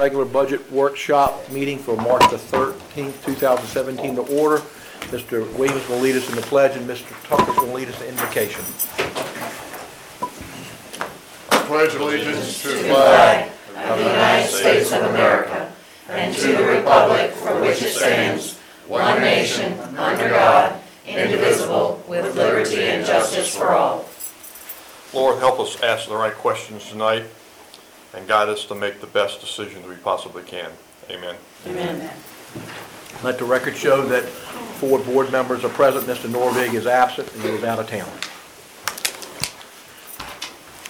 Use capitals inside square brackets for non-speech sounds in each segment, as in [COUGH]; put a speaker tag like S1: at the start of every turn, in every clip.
S1: regular budget workshop meeting for March the 13th, 2017 to order. Mr. Williams will lead us in the pledge, and Mr. Tucker will lead us in invocation.
S2: pledge allegiance to the
S3: flag of the United States of America and to the republic for which it stands, one nation, under God, indivisible, with liberty and justice for all.
S4: Lord, help us ask the right questions tonight and guide us to make the best decisions we possibly can. Amen.
S3: Amen.
S1: Let the record show that four board members are present. Mr. Nordvig is absent, and he is out of town.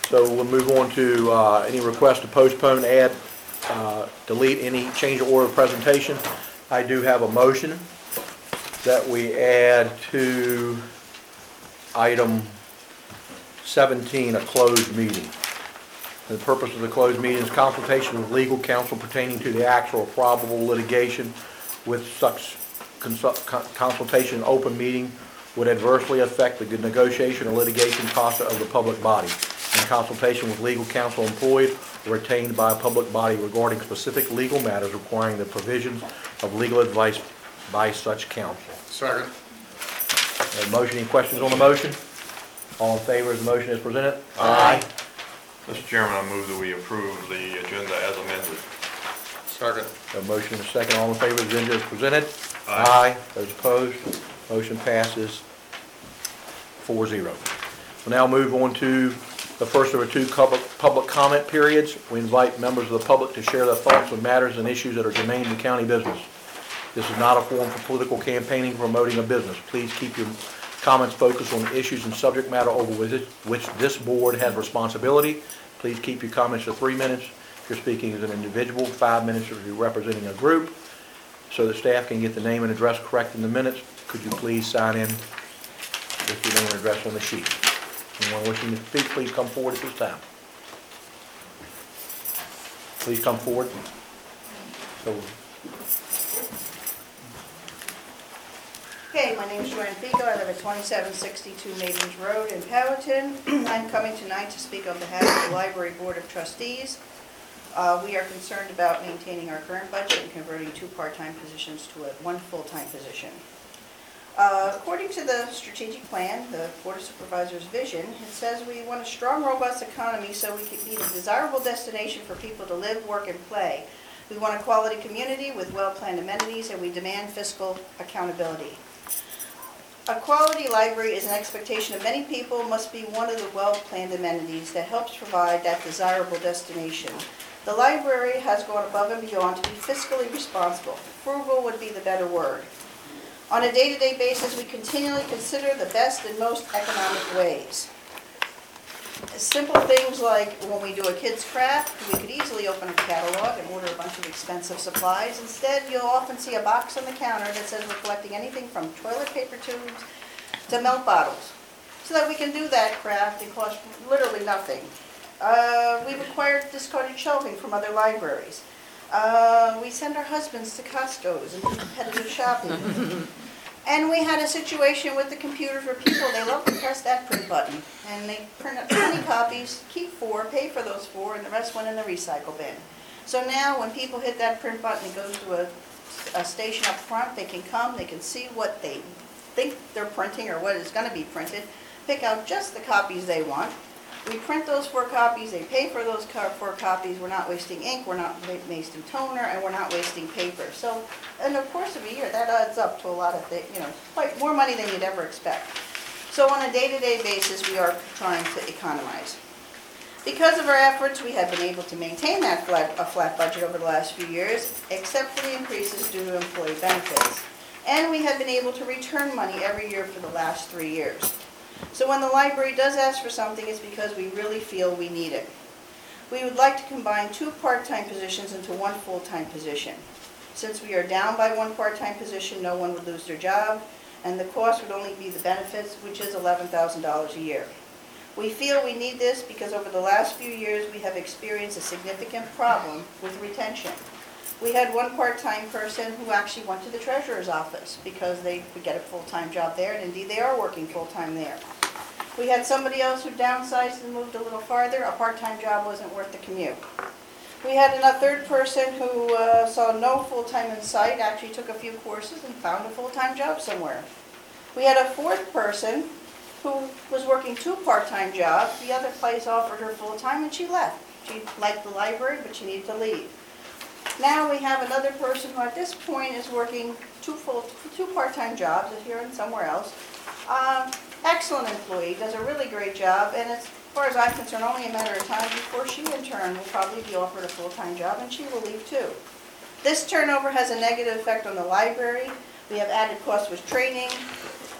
S1: So we'll move on to uh, any request to postpone, add, uh, delete any change of order of presentation. I do have a motion that we add to item 17, a closed meeting. The purpose of the closed meeting is consultation with legal counsel pertaining to the actual probable litigation with such consul- con- consultation in open meeting would adversely affect the good negotiation or litigation posture of the public body, in consultation with legal counsel employed or retained by a public body regarding specific legal matters requiring the provisions of legal advice by such counsel.
S2: Second.
S1: Uh, Motion, any questions on the motion? All in favor as the motion is presented?
S4: Aye. Mr. Chairman, I move that we approve the agenda as amended.
S2: Second.
S1: A motion and a second, all in favor, the agenda is presented?
S4: Aye.
S1: Those opposed, motion passes 4-0. We'll now move on to the first of our two public, public comment periods. We invite members of the public to share their thoughts on matters and issues that are germane to county business. This is not a forum for political campaigning, promoting a business. Please keep your comments focus on issues and subject matter over which which this board has responsibility. Please keep your comments to three minutes if you're speaking as an individual, five minutes if you're representing a group. So the staff can get the name and address correct in the minutes, could you please sign in with your name and address on the sheet? Anyone wishing to speak, please come forward at this time. Please come forward. So
S5: Okay, my name is Joanne Fico, I live at 2762 Maidens Road in Powhatan. I'm coming tonight to speak on behalf of the Library Board of Trustees. Uh, We are concerned about maintaining our current budget and converting two part-time positions to a one full-time position. Uh, According to the strategic plan, the Board of Supervisors' vision, it says we want a strong, robust economy so we can be the desirable destination for people to live, work, and play. We want a quality community with well-planned amenities, and we demand fiscal accountability. A quality library is an expectation of many people, must be one of the well-planned amenities that helps provide that desirable destination. The library has gone above and beyond to be fiscally responsible. Frugal would be the better word. On a day-to-day basis, we continually consider the best and most economic ways. Simple things like when we do a kid's craft, we could easily open a catalog and order a bunch of expensive supplies. Instead, you'll often see a box on the counter that says we're collecting anything from toilet paper tubes to milk bottles. So that we can do that craft, it costs literally nothing. Uh, We require discarded shelving from other libraries. Uh, We send our husbands to Costco's and competitive shopping. [LAUGHS] And we had a situation with the computers where people, they love to press that print button. And they print up 20 copies, keep four, pay for those four, and the rest went in the recycle bin. So now, when people hit that print button, it goes to a, a station up front, they can come, they can see what they think they're printing or what is gonna be printed, pick out just the copies they want. We print those four copies, they pay for those co- four copies, we're not wasting ink, we're not wa- wasting toner, and we're not wasting paper. So, in the course of a year, that adds up to a lot of, you know, quite more money than you'd ever expect. So on a day-to-day basis, we are trying to economize. Because of our efforts, we have been able to maintain that flat, a flat budget over the last few years, except for the increases due to employee benefits. And we have been able to return money every year for the last three years. So when the library does ask for something, it's because we really feel we need it. We would like to combine two part-time positions into one full-time position. Since we are down by one part-time position, no one would lose their job, and the cost would only be the benefits, which is $11,000 a year. We feel we need this because over the last few years, we have experienced a significant problem with retention. We had one part-time person who actually went to the treasurer's office because they could get a full-time job there, and indeed, they are working full-time there. We had somebody else who downsized and moved a little farther, a part-time job wasn't worth the commute. We had a third person who uh, saw no full-time in sight, actually took a few courses and found a full-time job somewhere. We had a fourth person who was working two part-time jobs. The other place offered her full-time and she left. She liked the library, but she needed to leave. Now we have another person who at this point is working two full, two part-time jobs here and somewhere else. Um, Excellent employee, does a really great job, and as far as I'm concerned, only a matter of time before she in turn will probably be offered a full-time job, and she will leave too. This turnover has a negative effect on the library. We have added costs with training,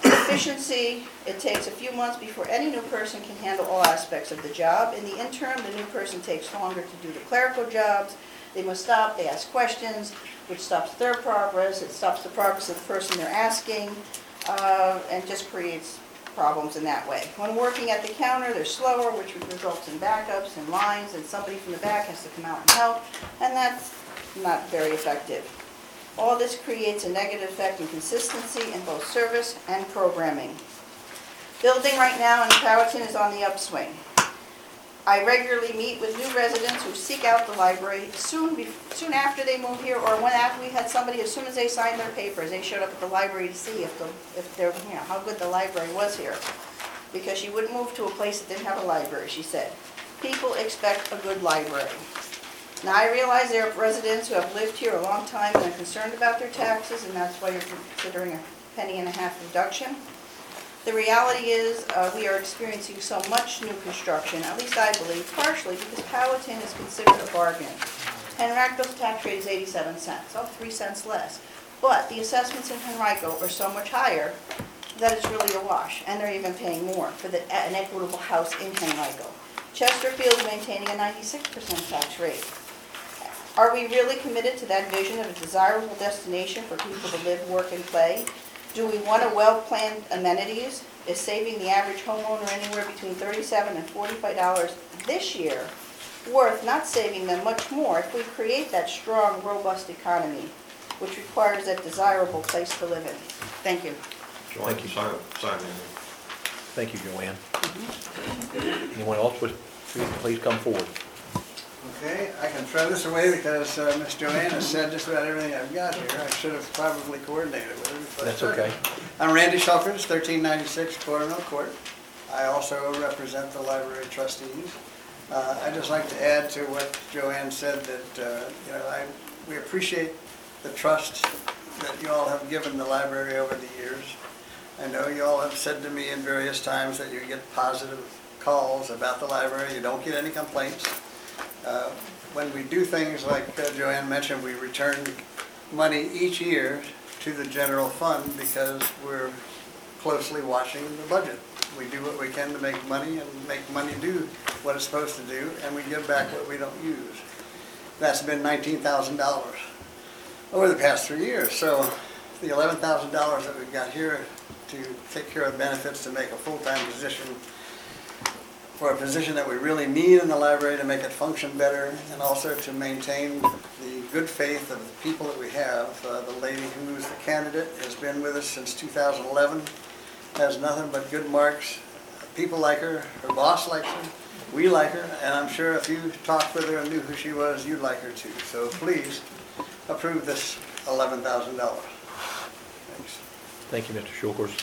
S5: efficiency. It takes a few months before any new person can handle all aspects of the job. In the interim, the new person takes longer to do the clerical jobs. They must stop, they ask questions, which stops their progress, it stops the progress of the person they're asking, uh, and just creates problems in that way. When working at the counter, they're slower, which results in backups and lines, and somebody from the back has to come out and help, and that's not very effective. All this creates a negative effect in consistency in both service and programming. Building right now in Powhatan is on the upswing. I regularly meet with new residents who seek out the library soon, be- soon after they move here, or when after we had somebody, as soon as they signed their papers, they showed up at the library to see if the, if they're, you know, how good the library was here. Because she wouldn't move to a place that didn't have a library, she said. People expect a good library. Now, I realize there are residents who have lived here a long time and are concerned about their taxes, and that's why you're considering a penny and a half reduction. The reality is, uh, we are experiencing so much new construction, at least I believe, partially because Powhatan is considered a bargain. Henrico's tax rate is 87 cents, so 3 cents less. But the assessments in Henrico are so much higher that it's really a wash, and they're even paying more for the, an equitable house in Henrico. Chesterfield is maintaining a 96% tax rate. Are we really committed to that vision of a desirable destination for people to live, work, and play? Do we want a well-planned amenities? Is saving the average homeowner anywhere between thirty-seven and forty-five dollars this year worth not saving them much more if we create that strong, robust economy, which requires that desirable place to live in? Thank you.
S1: Thank you.
S4: Sign, sign in.
S1: Thank you, Joanne. Anyone else would, please come forward.
S6: Okay, I can throw this away because uh, Miss Joanne has said just about everything I've got here. I should have probably coordinated with her. I
S1: That's okay.
S6: I'm Randy Shulkers, 1396 Quarter Court. I also represent the library trustees. Uh, I'd just like to add to what Joanne said that, uh, you know, I, we appreciate the trust that you all have given the library over the years. I know you all have said to me in various times that you get positive calls about the library, you don't get any complaints. Uh, When we do things like uh, Joanne mentioned, we return money each year to the general fund because we're closely watching the budget. We do what we can to make money and make money do what it's supposed to do, and we give back what we don't use. That's been nineteen thousand dollars over the past three years. So the eleven thousand dollars that we've got here to take care of benefits, to make a full-time position for a position that we really need in the library to make it function better, and also to maintain the good faith of the people that we have. Uh, The lady who's the candidate has been with us since 2011, has nothing but good marks. People like her, her boss likes her, we like her, and I'm sure if you talked with her and knew who she was, you'd like her too. So please approve this $11,000. Thanks.
S1: Thank you, Mr. Shulkers.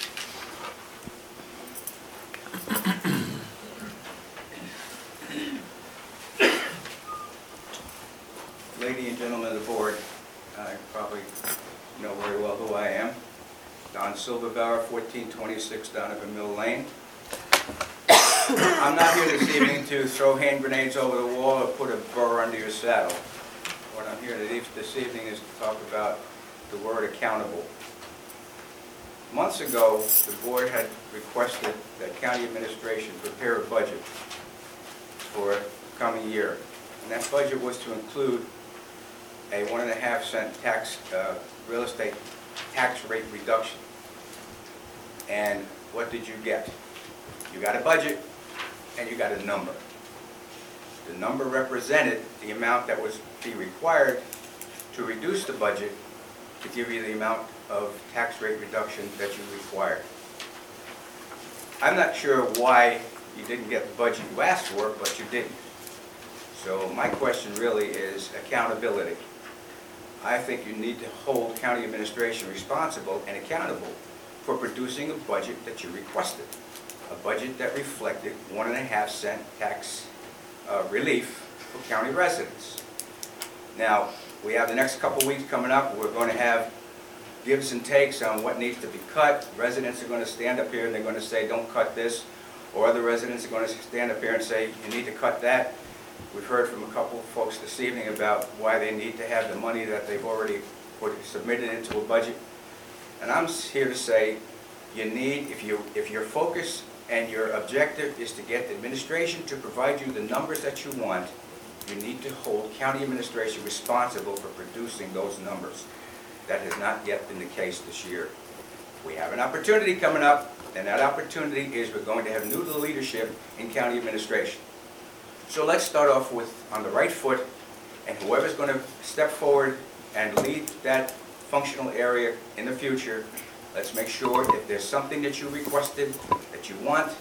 S7: Lady and gentlemen of the board, I probably know very well who I am. Don Silverbauer, 1426 Donovan Mill Lane. I'm not here this evening to throw hand grenades over the wall or put a burr under your saddle. What I'm here to- this evening is to talk about the word accountable. Months ago, the board had requested that county administration prepare a budget for the coming year. And that budget was to include a one and a half cent tax, uh, real estate tax rate reduction. And what did you get? You got a budget and you got a number. The number represented the amount that was be required to reduce the budget to give you the amount of tax rate reduction that you required. I'm not sure why you didn't get the budget you asked for, but you didn't. So my question really is accountability. I think you need to hold county administration responsible and accountable for producing a budget that you requested. A budget that reflected one and a half cent tax uh, relief for county residents. Now, we have the next couple weeks coming up, we're going to have gives and takes on what needs to be cut. Residents are going to stand up here and they're going to say, don't cut this, or other residents are going to stand up here and say, you need to cut that. We've heard from a couple of folks this evening about why they need to have the money that they've already put, submitted into a budget. And I'm here to say, you need, if you, if your focus and your objective is to get the administration to provide you the numbers that you want, you need to hold county administration responsible for producing those numbers. That has not yet been the case this year. We have an opportunity coming up, and that opportunity is we're going to have new leadership in county administration. So let's start off with, on the right foot, and whoever's going to step forward and lead that functional area in the future, let's make sure if there's something that you requested, that you want,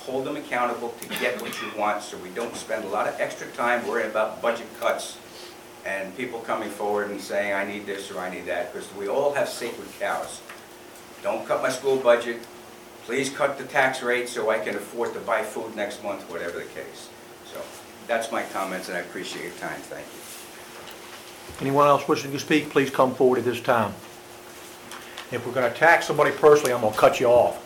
S7: hold them accountable to get what you want, so we don't spend a lot of extra time worrying about budget cuts and people coming forward and saying, I need this or I need that, because we all have sacred cows. Don't cut my school budget, please cut the tax rate so I can afford to buy food next month, whatever the case. So, that's my comments, and I appreciate your time, thank you.
S1: Anyone else wishing to speak, please come forward at this time. If we're gonna attack somebody personally, I'm gonna cut you off.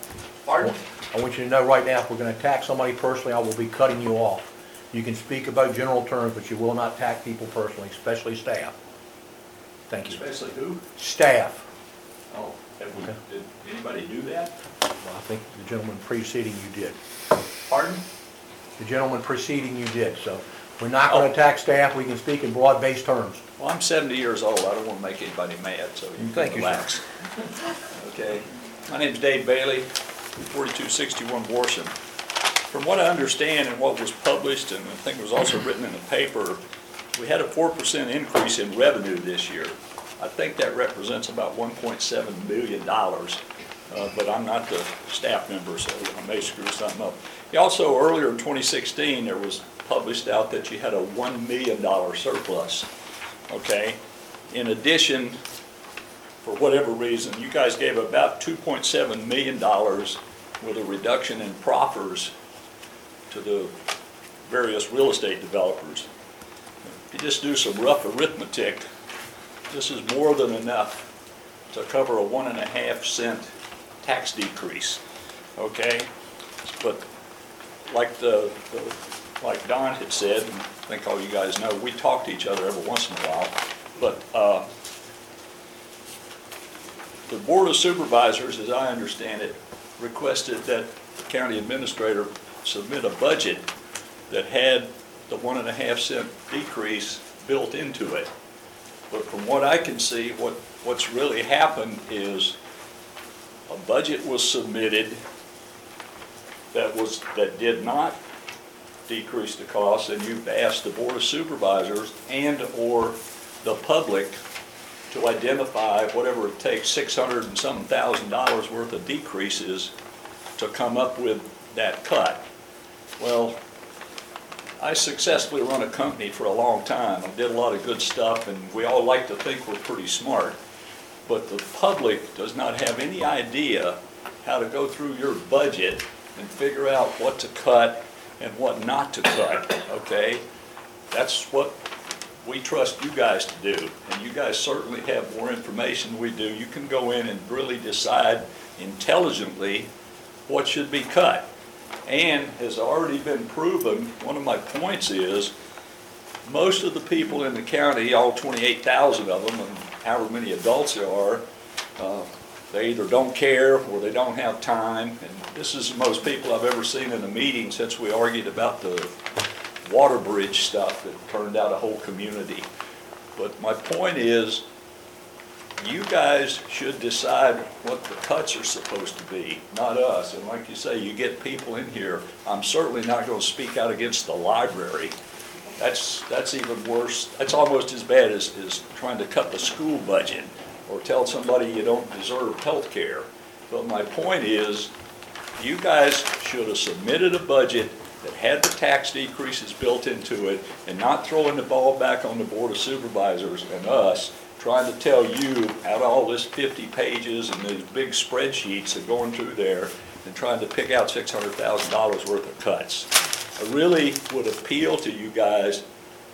S2: Pardon?
S1: I want you to know right now, if we're gonna attack somebody personally, I will be cutting you off. You can speak about general terms, but you will not attack people personally, especially staff. Thank you.
S8: Especially who?
S1: Staff.
S8: Oh, have we,
S1: Okay.
S8: did anybody do that?
S1: Well, I think the gentleman preceding you did.
S8: Pardon?
S1: The gentleman preceding you did, so we're not gonna attack staff, we can speak in broad-based terms.
S8: Well, I'm 70 years old, I don't want to make anybody mad, so you
S1: Thank
S8: can
S1: you, sir.
S8: relax. Okay, my name's Dave Bailey, 4261 Worsham. From what I understand and what was published, and I think it was also written in the paper, we had a 4% increase in revenue this year. I think that represents about $1.7 million, uh, but I'm not the staff member, so I may screw something up. Also, earlier in 2016, there was published out that you had a $1 million surplus, okay? In addition, for whatever reason, you guys gave about $2.7 million with a reduction in proffers to the various real estate developers. If you just do some rough arithmetic, this is more than enough to cover a one and a half cent tax decrease, okay? But like the, the- like Don had said, and I think all you guys know, we talk to each other every once in a while, but, uh, the Board of Supervisors, as I understand it, requested that the county administrator submit a budget that had the one and a half cent decrease built into it. But from what I can see, what, what's really happened is a budget was submitted that was, that did not decrease the cost, and you've asked the Board of Supervisors and/or the public to identify whatever it takes, six hundred and some thousand dollars worth of decreases to come up with that cut. Well, I successfully run a company for a long time. I did a lot of good stuff, and we all like to think we're pretty smart. But the public does not have any idea how to go through your budget and figure out what to cut and what not to cut, okay? That's what we trust you guys to do, and you guys certainly have more information than we do. You can go in and really decide intelligently what should be cut. And has already been proven, one of my points is, most of the people in the county, all 28,000 of them, and however many adults there are, uh, they either don't care or they don't have time. And this is the most people I've ever seen in a meeting since we argued about the water bridge stuff that turned out a whole community. But my point is, you guys should decide what the cuts are supposed to be, not us. And like you say, you get people in here, I'm certainly not going to speak out against the library. That's, that's even worse, that's almost as bad as, as trying to cut the school budget or tell somebody you don't deserve health care. But my point is, you guys should have submitted a budget that had the tax decreases built into it and not throwing the ball back on the Board of Supervisors and us, trying to tell you out of all this 50 pages and these big spreadsheets and going through there and trying to pick out $600,000 worth of cuts. I really would appeal to you guys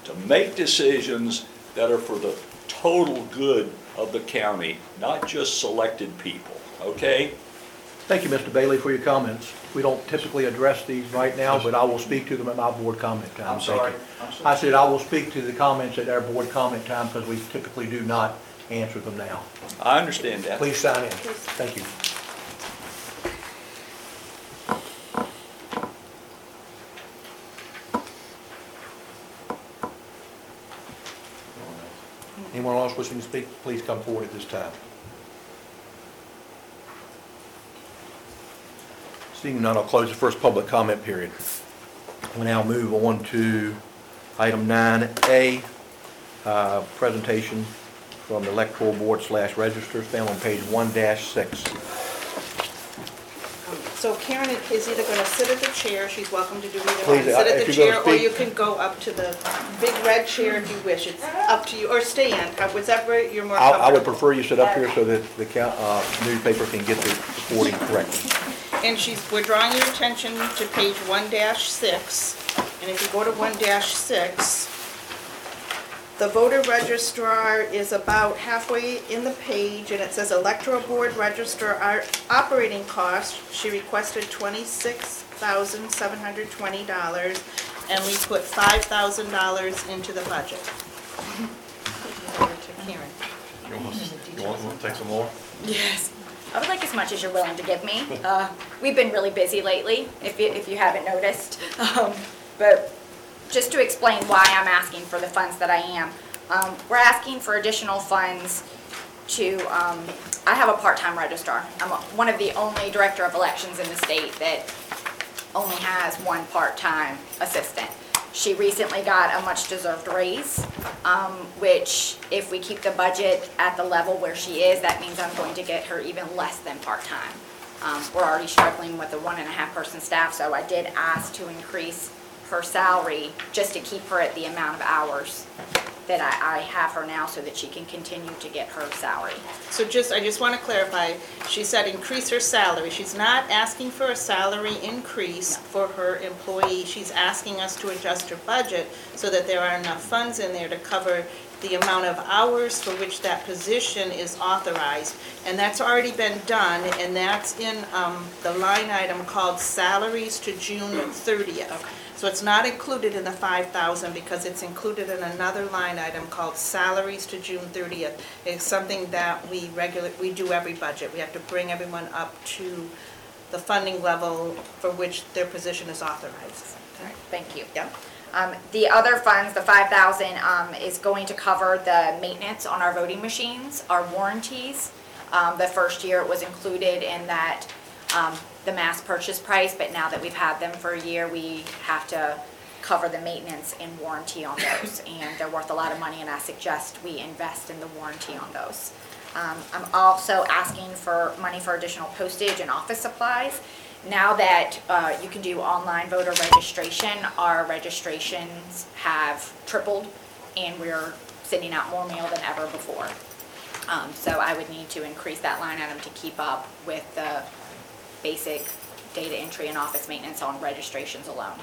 S8: to make decisions that are for the total good of the county, not just selected people, okay?
S1: Thank you, Mr. Bailey, for your comments. We don't typically address these right now, but I will speak to them at my board comment time.
S9: I'm
S1: Thank
S9: sorry.
S1: you.
S9: I'm sorry.
S1: I said I will speak to the comments at our board comment time because we typically do not answer them now.
S8: I understand that.
S1: Please sign in. Thank you. Anyone else wishing to speak, please come forward at this time. Seeing none, I'll close the first public comment period. We now move on to item 9A, uh, presentation from the electoral board slash registers found on page 1-6.
S10: So Karen is either going to sit at the chair, she's welcome to do either one.
S1: Please, uh,
S10: Sit at
S1: if
S10: the
S1: you're gonna
S10: chair, or
S1: speak-
S10: you can go up to the big red chair if you wish. It's up to you, or stand, uh, whichever you're more
S1: I
S10: comfortable.
S1: I would prefer you sit up here so that the uh, newspaper can get the reporting correctly.
S10: And she's, we're drawing your attention to page one six, and if you go to one six, the voter registrar is about halfway in the page, and it says electoral board register our operating cost. She requested twenty-six thousand seven hundred twenty dollars, and we put five thousand dollars into the budget. Over to Karen.
S4: You want, you want to take some more?
S3: Yes. I would like as much as you're willing to give me. Uh, We've been really busy lately, if you, if you haven't noticed. Um, But just to explain why I'm asking for the funds that I am, um, we're asking for additional funds to, um, I have a part-time registrar. I'm a- one of the only director of elections in the state that only has one part-time assistant. She recently got a much-deserved raise, um, which if we keep the budget at the level where she is, that means I'm going to get her even less than part-time. Um, We're already struggling with a one and a half person staff, so I did ask to increase her salary just to keep her at the amount of hours that I, I have her now so that she can continue to get her salary.
S10: So just, I just want to clarify, she said increase her salary. She's not asking for a salary increase for her employee. She's asking us to adjust her budget so that there are enough funds in there to cover the amount of hours for which that position is authorized. And that's already been done, and that's in um, the line item called salaries to June 30th. So it's not included in the 5,000 because it's included in another line item called salaries to June 30th. It's something that we regular, we do every budget. We have to bring everyone up to the funding level for which their position is authorized.
S3: All right, Thank you.
S10: Yeah.
S3: Um, The other funds, the 5,000, um, is going to cover the maintenance on our voting machines, our warranties. Um, The first year it was included in that, um, the mass purchase price, but now that we've had them for a year, we have to cover the maintenance and warranty on those. And they're worth a lot of money, and I suggest we invest in the warranty on those. Um, I'm also asking for money for additional postage and office supplies. Now that uh, you can do online voter registration, our registrations have tripled, and we're sending out more mail than ever before. Um, So I would need to increase that line item to keep up with the basic data entry and office maintenance on registrations alone.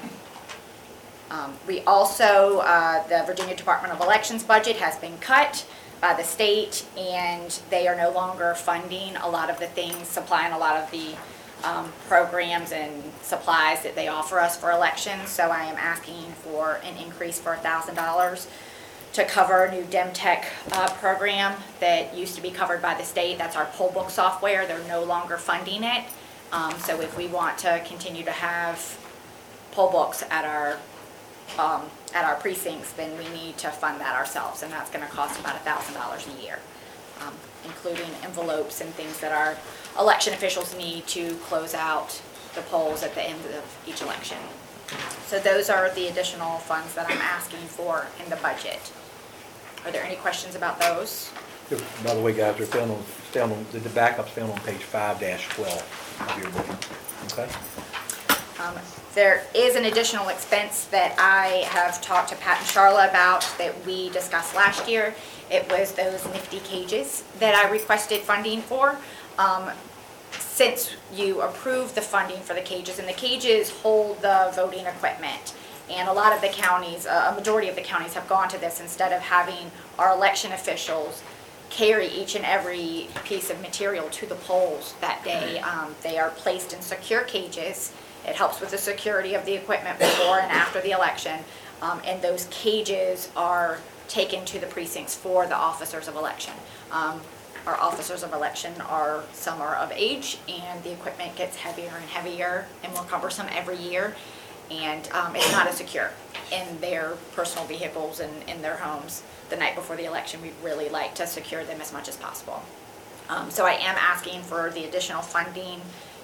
S3: Um, We also, uh, the Virginia Department of Elections budget has been cut by the state, and they are no longer funding a lot of the things, supplying a lot of the um, programs and supplies that they offer us for elections. So I am asking for an increase for $1,000 to cover a new Demtech uh, program that used to be covered by the state. That's our poll book software. They're no longer funding it. Um, So if we want to continue to have poll books at our, um, at our precincts, then we need to fund that ourselves, and that's gonna cost about a thousand dollars a year, um, including envelopes and things that our election officials need to close out the polls at the end of each election. So those are the additional funds that I'm asking for in the budget. Are there any questions about those?
S1: By the way, guys, they're found on, found on, the backup's found on page five twelve of your book, okay?
S3: Um, There is an additional expense that I have talked to Pat and Charla about that we discussed last year. It was those nifty cages that I requested funding for. Um, Since you approved the funding for the cages, and the cages hold the voting equipment, and a lot of the counties, a a majority of the counties have gone to this instead of having our election officials carry each and every piece of material to the polls that day. Um, They are placed in secure cages. It helps with the security of the equipment before and after the election. Um, And those cages are taken to the precincts for the officers of election. Um, Our officers of election are, some are of age, and the equipment gets heavier and heavier and more cumbersome every year. And um, it's not as secure in their personal vehicles and in their homes the night before the election. We'd really like to secure them as much as possible. Um, So I am asking for the additional funding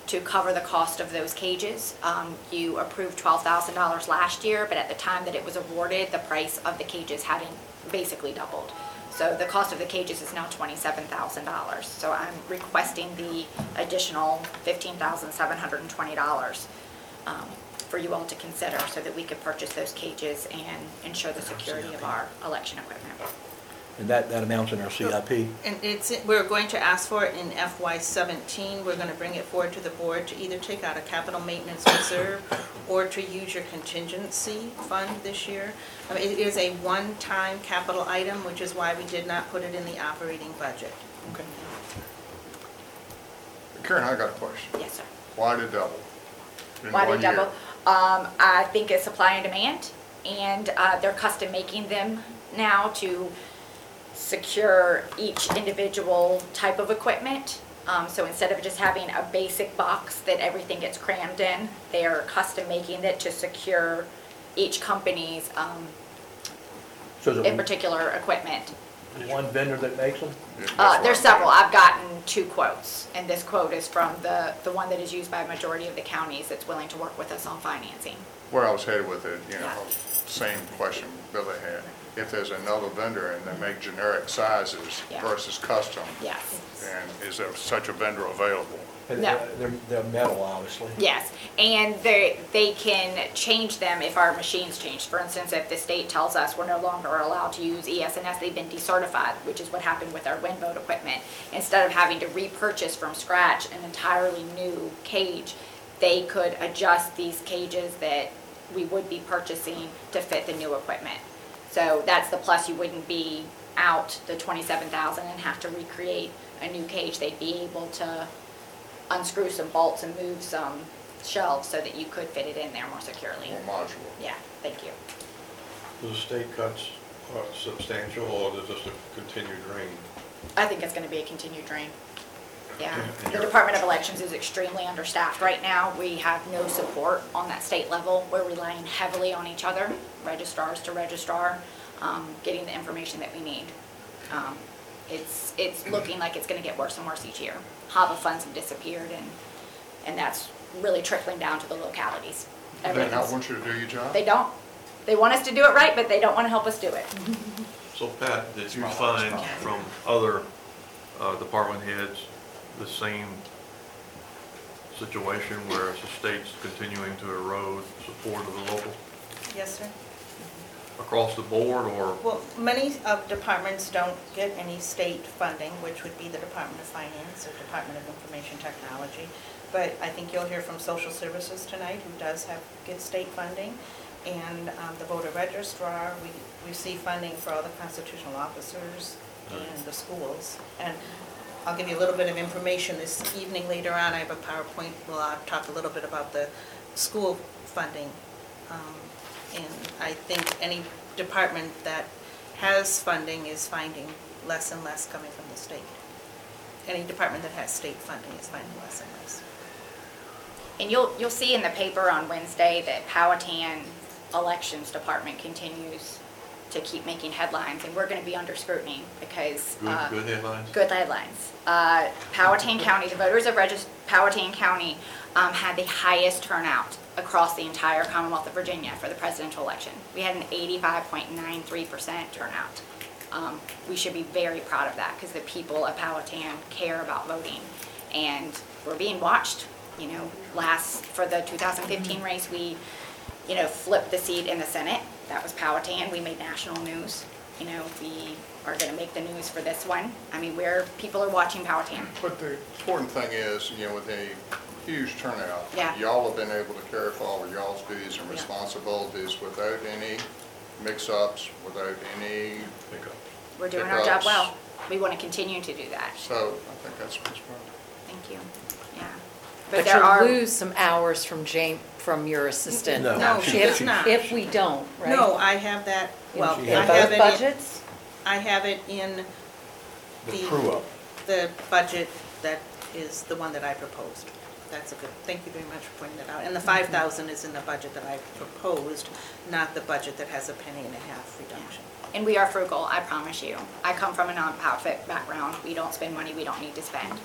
S3: to cover the cost of those cages. Um, You approved $12,000 last year, but at the time that it was awarded, the price of the cages hadn't basically doubled. So the cost of the cages is now $27,000. So I'm requesting the additional $15,720 um, for you all to consider so that we could purchase those cages and ensure the security of our election equipment.
S1: And that, that amounts in our CIP.
S10: Oh, and it's, we're going to ask for it in FY seventeen, we're gonna bring it forward to the board to either take out a capital maintenance reserve or to use your contingency fund this year. I mean, it is a one-time capital item, which is why we did not put it in the operating budget.
S1: Okay.
S2: Karen, I got a question.
S3: Yes, sir.
S2: Why the double? in
S3: Why
S2: one
S3: did double? Um, I think it's supply and demand, and, uh, they're custom making them now to secure each individual type of equipment. Um, so instead of just having a basic box that everything gets crammed in, they are custom making it to secure each company's, um,
S1: So is
S3: in particular equipment.
S1: One vendor that makes them?
S3: Uh, there's several, I've gotten two quotes, and this quote is from the, the one that is used by a majority of the counties that's willing to work with us on financing.
S2: Where I was headed with it, you know,
S3: Yeah.
S2: same question Billy had. If there's another vendor and they make generic sizes
S3: Yeah.
S2: versus custom,
S3: Yes,
S2: and is there such a vendor available?
S1: And
S3: No.
S1: They're, they're metal, obviously.
S3: yes, and they, they can change them if our machines change. For instance, if the state tells us we're no longer allowed to use ES&S, they've been decertified, which is what happened with our WinVote equipment. Instead of having to repurchase from scratch an entirely new cage, they could adjust these cages that we would be purchasing to fit the new equipment. So that's the plus, you wouldn't be out the twenty-seven thousand and have to recreate a new cage. They'd be able to unscrew some bolts and move some shelves so that you could fit it in there more securely.
S2: More modular?
S3: Yeah, thank you.
S4: Do the state cuts uh, substantial, or is it just a continued drain?
S3: I think it's gonna be a continued drain. Yeah, the Department of Elections is extremely understaffed right now. We have no support on that state level. We're relying heavily on each other, registrars to registrar, um, getting the information that we need. Um, It's, it's looking like it's gonna get worse and worse each year. HAVA funds have disappeared and, and that's really trickling down to the localities.
S2: They not
S3: Everything's-
S2: want you to do your job?
S3: They don't. They want us to do it right, but they don't wanna help us do it.
S11: So Pat, did you
S2: Small,
S11: find
S2: small.
S11: from other uh, department heads the same situation where the state's continuing to erode support of the local
S10: Yes, sir.
S11: Across the board or?
S10: Well, many of departments don't get any state funding, which would be the Department of Finance or Department of Information Technology. But I think you'll hear from Social Services tonight, who does have, get state funding. And um, the voter registrar, we receive funding for all the constitutional officers and the schools. And I'll give you a little bit of information this evening later on. I have a PowerPoint, well, I'll talk a little bit about the school funding. Um, And I think any department that has funding is finding less and less coming from the state. Any department that has state funding is finding less and less.
S3: And you'll, you'll see in the paper on Wednesday that Powhatan Elections Department continues to keep making headlines, and we're gonna be under scrutiny because.
S11: Good,
S3: uh,
S11: good headlines?
S3: Good headlines. Uh, Powhatan County, the voters of Regis, Powhatan County um, had the highest turnout across the entire Commonwealth of Virginia for the presidential election. We had an 85.93% turnout. Um, We should be very proud of that because the people of Powhatan care about voting. And we're being watched
S12: you know, last, for the 2015 race, we, you know, flipped the seat in the Senate. That was Powhatan. We made national news. You know, we are going to make the news for this one. I mean, where people are watching Powhatan.
S2: But the important thing is, you know, with a huge turnout.
S12: Yeah.
S2: Y'all have been able to carry forward y'all's duties and
S12: Yeah.
S2: responsibilities without any mix-ups, without any,
S12: We're doing our job
S2: Hiccups.
S12: well. We want to continue to do that.
S2: so I think that's what's important.
S12: Thank you. Yeah.
S3: But
S12: there
S3: you'll
S12: are
S3: lose some hours from Jane, from your assistant.
S1: No.
S10: No, she
S3: If-
S10: not.
S3: If we don't, right?
S10: No, I have that, well, I
S1: She
S3: In
S1: has
S10: have
S3: both
S10: it, in-
S3: budgets?
S10: I have it in
S1: The
S10: The-
S1: true up.
S10: the budget that is the one that I proposed. That's a good, thank you very much for pointing that out. And the 5,000 is in the budget that I proposed, not the budget that has a penny and a half reduction.
S12: And we are frugal, I promise you. I come from a nonprofit background. We don't spend money we don't need to spend.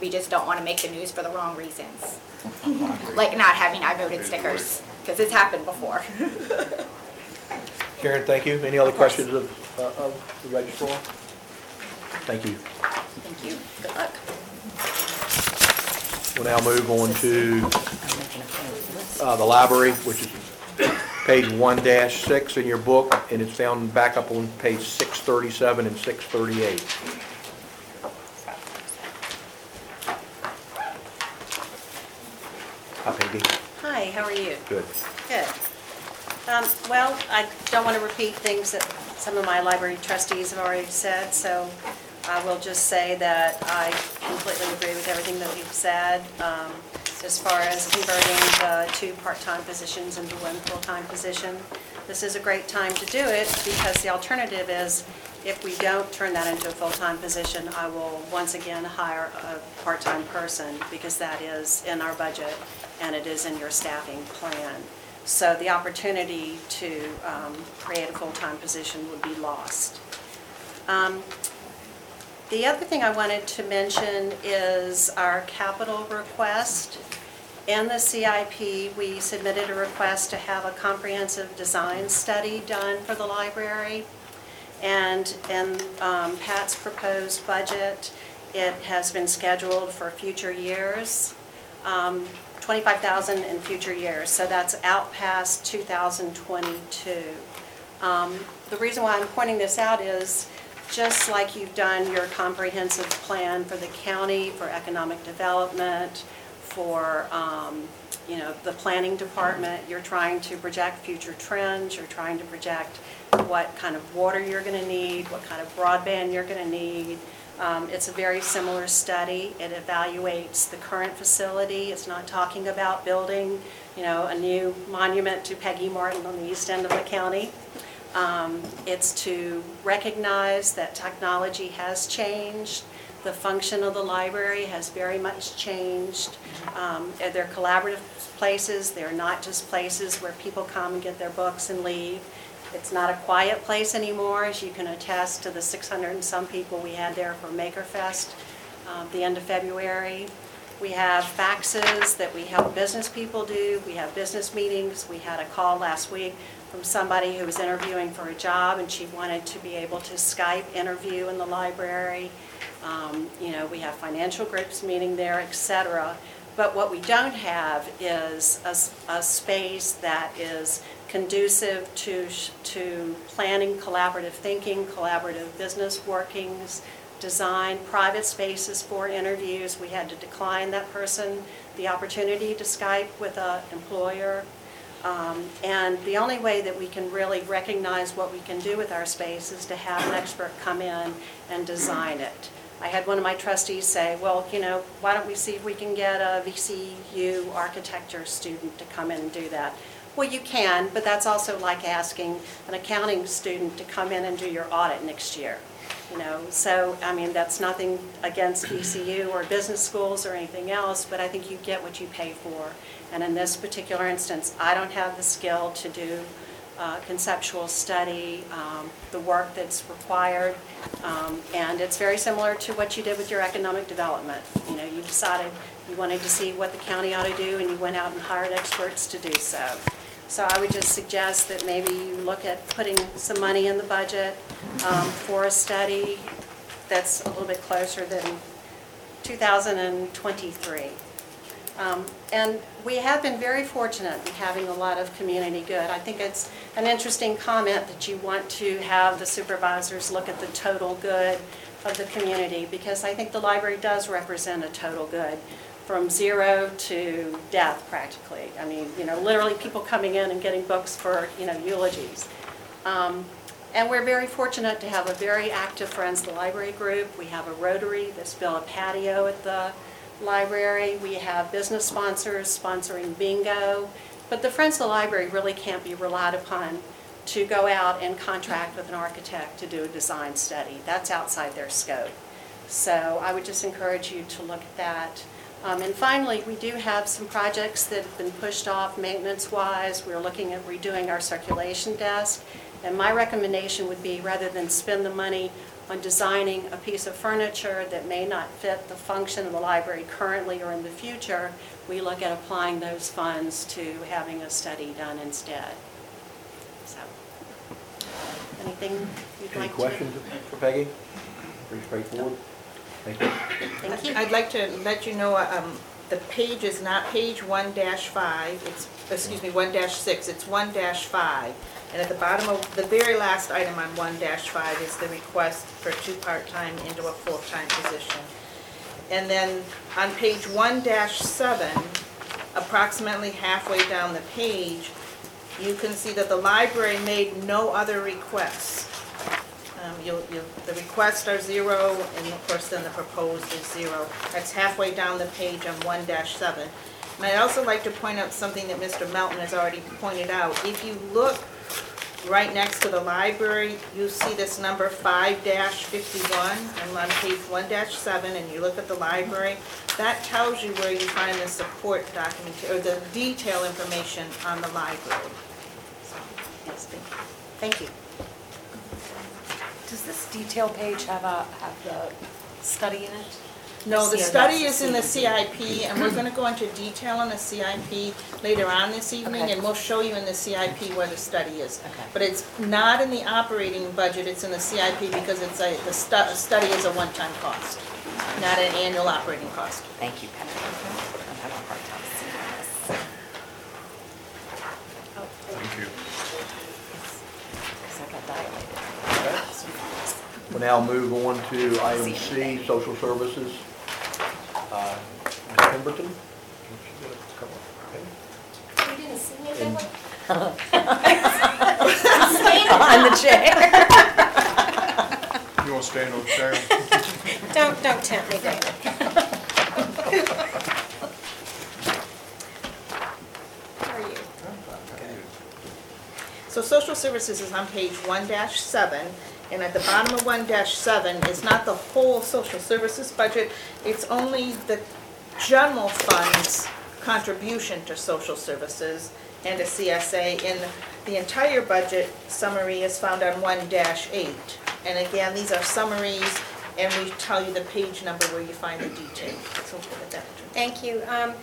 S12: We just don't want to make the news for the wrong reasons. [LAUGHS] Like not having I voted stickers, because it's happened before. [LAUGHS]
S1: Karen, thank you. Any other questions of, uh, of the registrar? Thank you.
S12: Thank you. Good luck.
S1: We'll now move on to uh, the library, which is page one dash six in your book, and it's found back up on page six thirty-seven and six thirty-eight. Hi Peggy,
S13: Hi, how are you?
S1: good.
S13: Good. Um, Well, I don't want to repeat things that some of my library trustees have already said, so I will just say that I completely agree with everything that you've said um, as far as converting the two part-time positions into one full-time position. This is a great time to do it because the alternative is if we don't turn that into a full-time position, I will once again hire a part-time person because that is in our budget and it is in your staffing plan. So the opportunity to um, create a full-time position would be lost. Um, The other thing I wanted to mention is our capital request. In the CIP, we submitted a request to have a comprehensive design study done for the library. And in um, Pat's proposed budget, it has been scheduled for future years, um, 25,000 in future years, so that's out past 2022. Um, The reason why I'm pointing this out is, just like you've done your comprehensive plan for the county, for economic development, for, um, you know, the planning department, you're trying to project future trends, you're trying to project what kind of water you're going to need, what kind of broadband you're going to need. Um, It's a very similar study. It evaluates the current facility. It's not talking about building, you know, a new monument to Peggy Martin on the east end of the county. Um, It's to recognize that technology has changed, the function of the library has very much changed. Um, They're collaborative places, they're not just places where people come and get their books and leave. It's not a quiet place anymore, as you can attest to the 600 and some people we had there for Maker Fest, um, the end of February. We have faxes that we help business people do, we have business meetings. We had a call last week from somebody who was interviewing for a job, and she wanted to be able to Skype interview in the library. Um, You know, we have financial groups meeting there, etc. But what we don't have is a space that is conducive to, to planning, collaborative thinking, collaborative business workings, design, private spaces for interviews. We had to decline that person the opportunity to Skype with an employer. Um, And the only way that we can really recognize what we can do with our space is to have an expert come in and design it. I had one of my trustees say, well, you know, why don't we see if we can get a VCU architecture student to come in and do that? Well, you can, but that's also like asking an accounting student to come in and do your audit next year. You know, so, I mean, that's nothing against VCU or business schools or anything else, but I think you get what you pay for. And in this particular instance, I don't have the skill to do uh, conceptual study, um, the work that's required. Um, And it's very similar to what you did with your economic development. You know, you decided you wanted to see what the county ought to do, and you went out and hired experts to do so. So I would just suggest that maybe you look at putting some money in the budget um, for a study that's a little bit closer than 2023. Um, And we have been very fortunate in having a lot of community good. I think it's an interesting comment that you want to have the supervisors look at the total good of the community, because I think the library does represent a total good, from zero to death practically. I mean, you know, literally people coming in and getting books for, you know, eulogies. Um, And we're very fortunate to have a very active Friends the Library group. We have a Rotary that's built a patio at the library. We have business sponsors sponsoring bingo. But the Friends of the Library really can't be relied upon to go out and contract with an architect to do a design study. That's outside their scope. So I would just encourage you to look at that. Um, And finally, we do have some projects that have been pushed off maintenance-wise. We're looking at redoing our circulation desk. And my recommendation would be, rather than spend the money on designing a piece of furniture that may not fit the function of the library currently or in the future, we look at applying those funds to having a study done instead. So, anything you'd
S1: Any
S13: like to?
S1: questions for Peggy? Pretty straightforward. Thank you.
S13: Thank you.
S10: I'd like to let you know, um, the page is not page one dash five, it's, excuse me, one dash six, it's one dash five. And at the bottom of, the very last item on one five is the request for two part-time into a full-time position. And then on page one seven, approximately halfway down the page, you can see that the library made no other requests. Um, You'll, you, the requests are zero, and of course, then the proposed is zero. That's halfway down the page on one seven. And I'd also like to point out something that Mr. Melton has already pointed out. If you look right next to the library, you see this number five fifty-one, and on page one seven, and you look at the library, that tells you where you find the support document, or the detail information on the library.
S13: Thank you. Thank you.
S3: Does this detail page have a, have the study in it?
S10: No, the study is in the
S3: CIP.
S10: CIP, and we're gonna go into detail on the CIP later on this evening,
S3: Okay.
S10: and we'll show you in the CIP where the study is.
S3: Okay.
S10: But it's not in the operating budget, it's in the CIP because it's a, the stu- study is a one-time cost, not an annual operating cost.
S3: Thank you, Penny. I'm having a hard time seeing.
S2: Thank you.
S3: Because I got dilated.
S1: We'll now move on to item C, social services. Uh, Ms. Pemberton?
S12: You didn't see me,
S1: And-
S3: On the chair.
S2: You want to stand on the chair?
S13: Don't, don't tempt me, David. How are you?
S10: So social services is on page one dash seven, and at the bottom of one seven is not the whole social services budget, it's only the general fund's contribution to social services and a CSA, and the entire budget summary is found on one eight. And again, these are summaries, and we tell you the page number where you find the detail, so with that.
S14: Thank you. Um,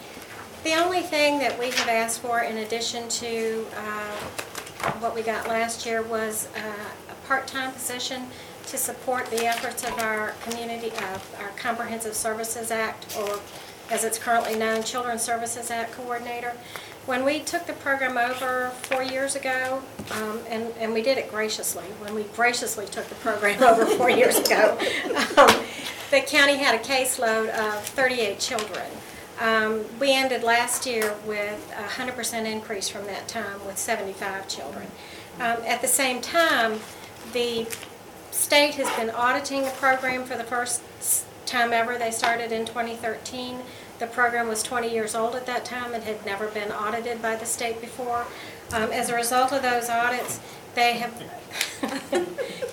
S14: The only thing that we have asked for in addition to uh, what we got last year was uh, part-time position to support the efforts of our community, of our Comprehensive Services Act, or as it's currently known, Children's Services Act Coordinator. When we took the program over four years ago, um, and, and we did it graciously, when we graciously took the program [LAUGHS] over four years ago, um, the county had a caseload of 38 children. Um, We ended last year with a 100% increase from that time with 75 children. Um, At the same time, the state has been auditing the program for the first time ever. They started in 2013. The program was 20 years old at that time and had never been audited by the state before. Um, As a result of those audits, they have, [LAUGHS]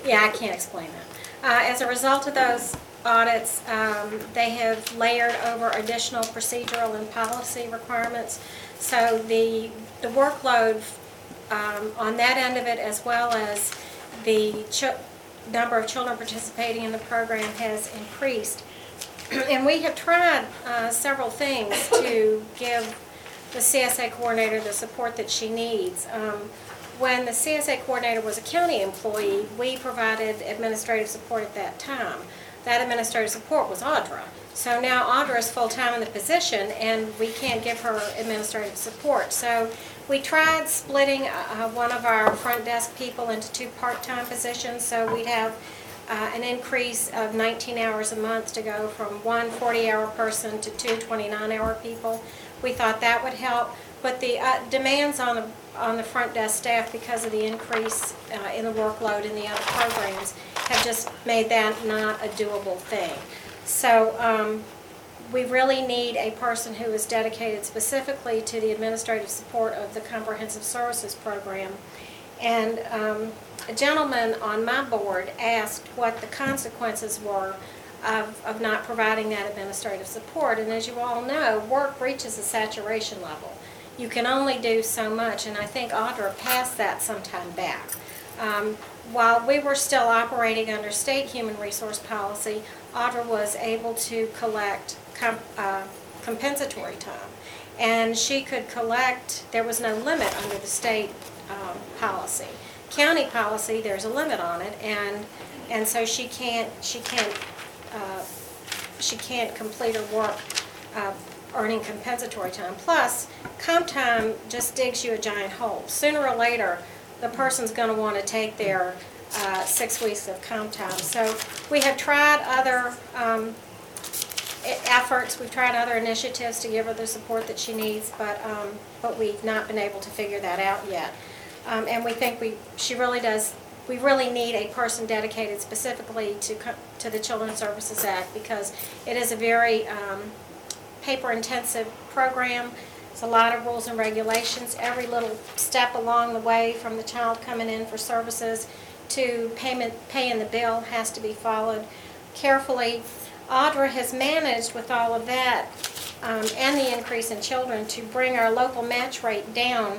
S14: yeah, I can't explain that. Uh, As a result of those audits, um, they have layered over additional procedural and policy requirements. So the, the workload um, on that end of it, as well as the number of children participating in the program has increased. [CLEARS THROAT] And we have tried uh, several things to give the CSA coordinator the support that she needs. Um, When the CSA coordinator was a county employee, we provided administrative support at that time. that administrative support was Audra. So now Audra is full-time in the position, and we can't give her administrative support. So we tried splitting uh, one of our front desk people into two part-time positions, so we'd have uh, an increase of 19 hours a month to go from one 40-hour person to two 29-hour people. We thought that would help, but the uh, demands on the, on the front desk staff because of the increase uh, in the workload in the other programs have just made that not a doable thing. So um, we really need a person who is dedicated specifically to the administrative support of the Comprehensive Services Program. And um, a gentleman on my board asked what the consequences were of, of not providing that administrative support. And as you all know, work reaches a saturation level. You can only do so much, and I think Audra passed that sometime back. Um, While we were still operating under state human resource policy, Audra was able to collect uh, compensatory time. And she could collect, there was no limit under the state um, policy. County policy, there's a limit on it, and, and so she can't, she can't, uh, she can't complete her work uh, earning compensatory time. Plus, comp time just digs you a giant hole. Sooner or later, the person's going to want to take their uh, six weeks of comp time. So we have tried other um, efforts, we've tried other initiatives to give her the support that she needs, but, um, but we've not been able to figure that out yet. Um, And we think we, she really does, we really need a person dedicated specifically to, to the Children's Services Act because it is a very um, paper-intensive program. It's a lot of rules and regulations. Every little step along the way, from the child coming in for services to payment, paying the bill, has to be followed carefully. Audra has managed with all of that um, and the increase in children to bring our local match rate down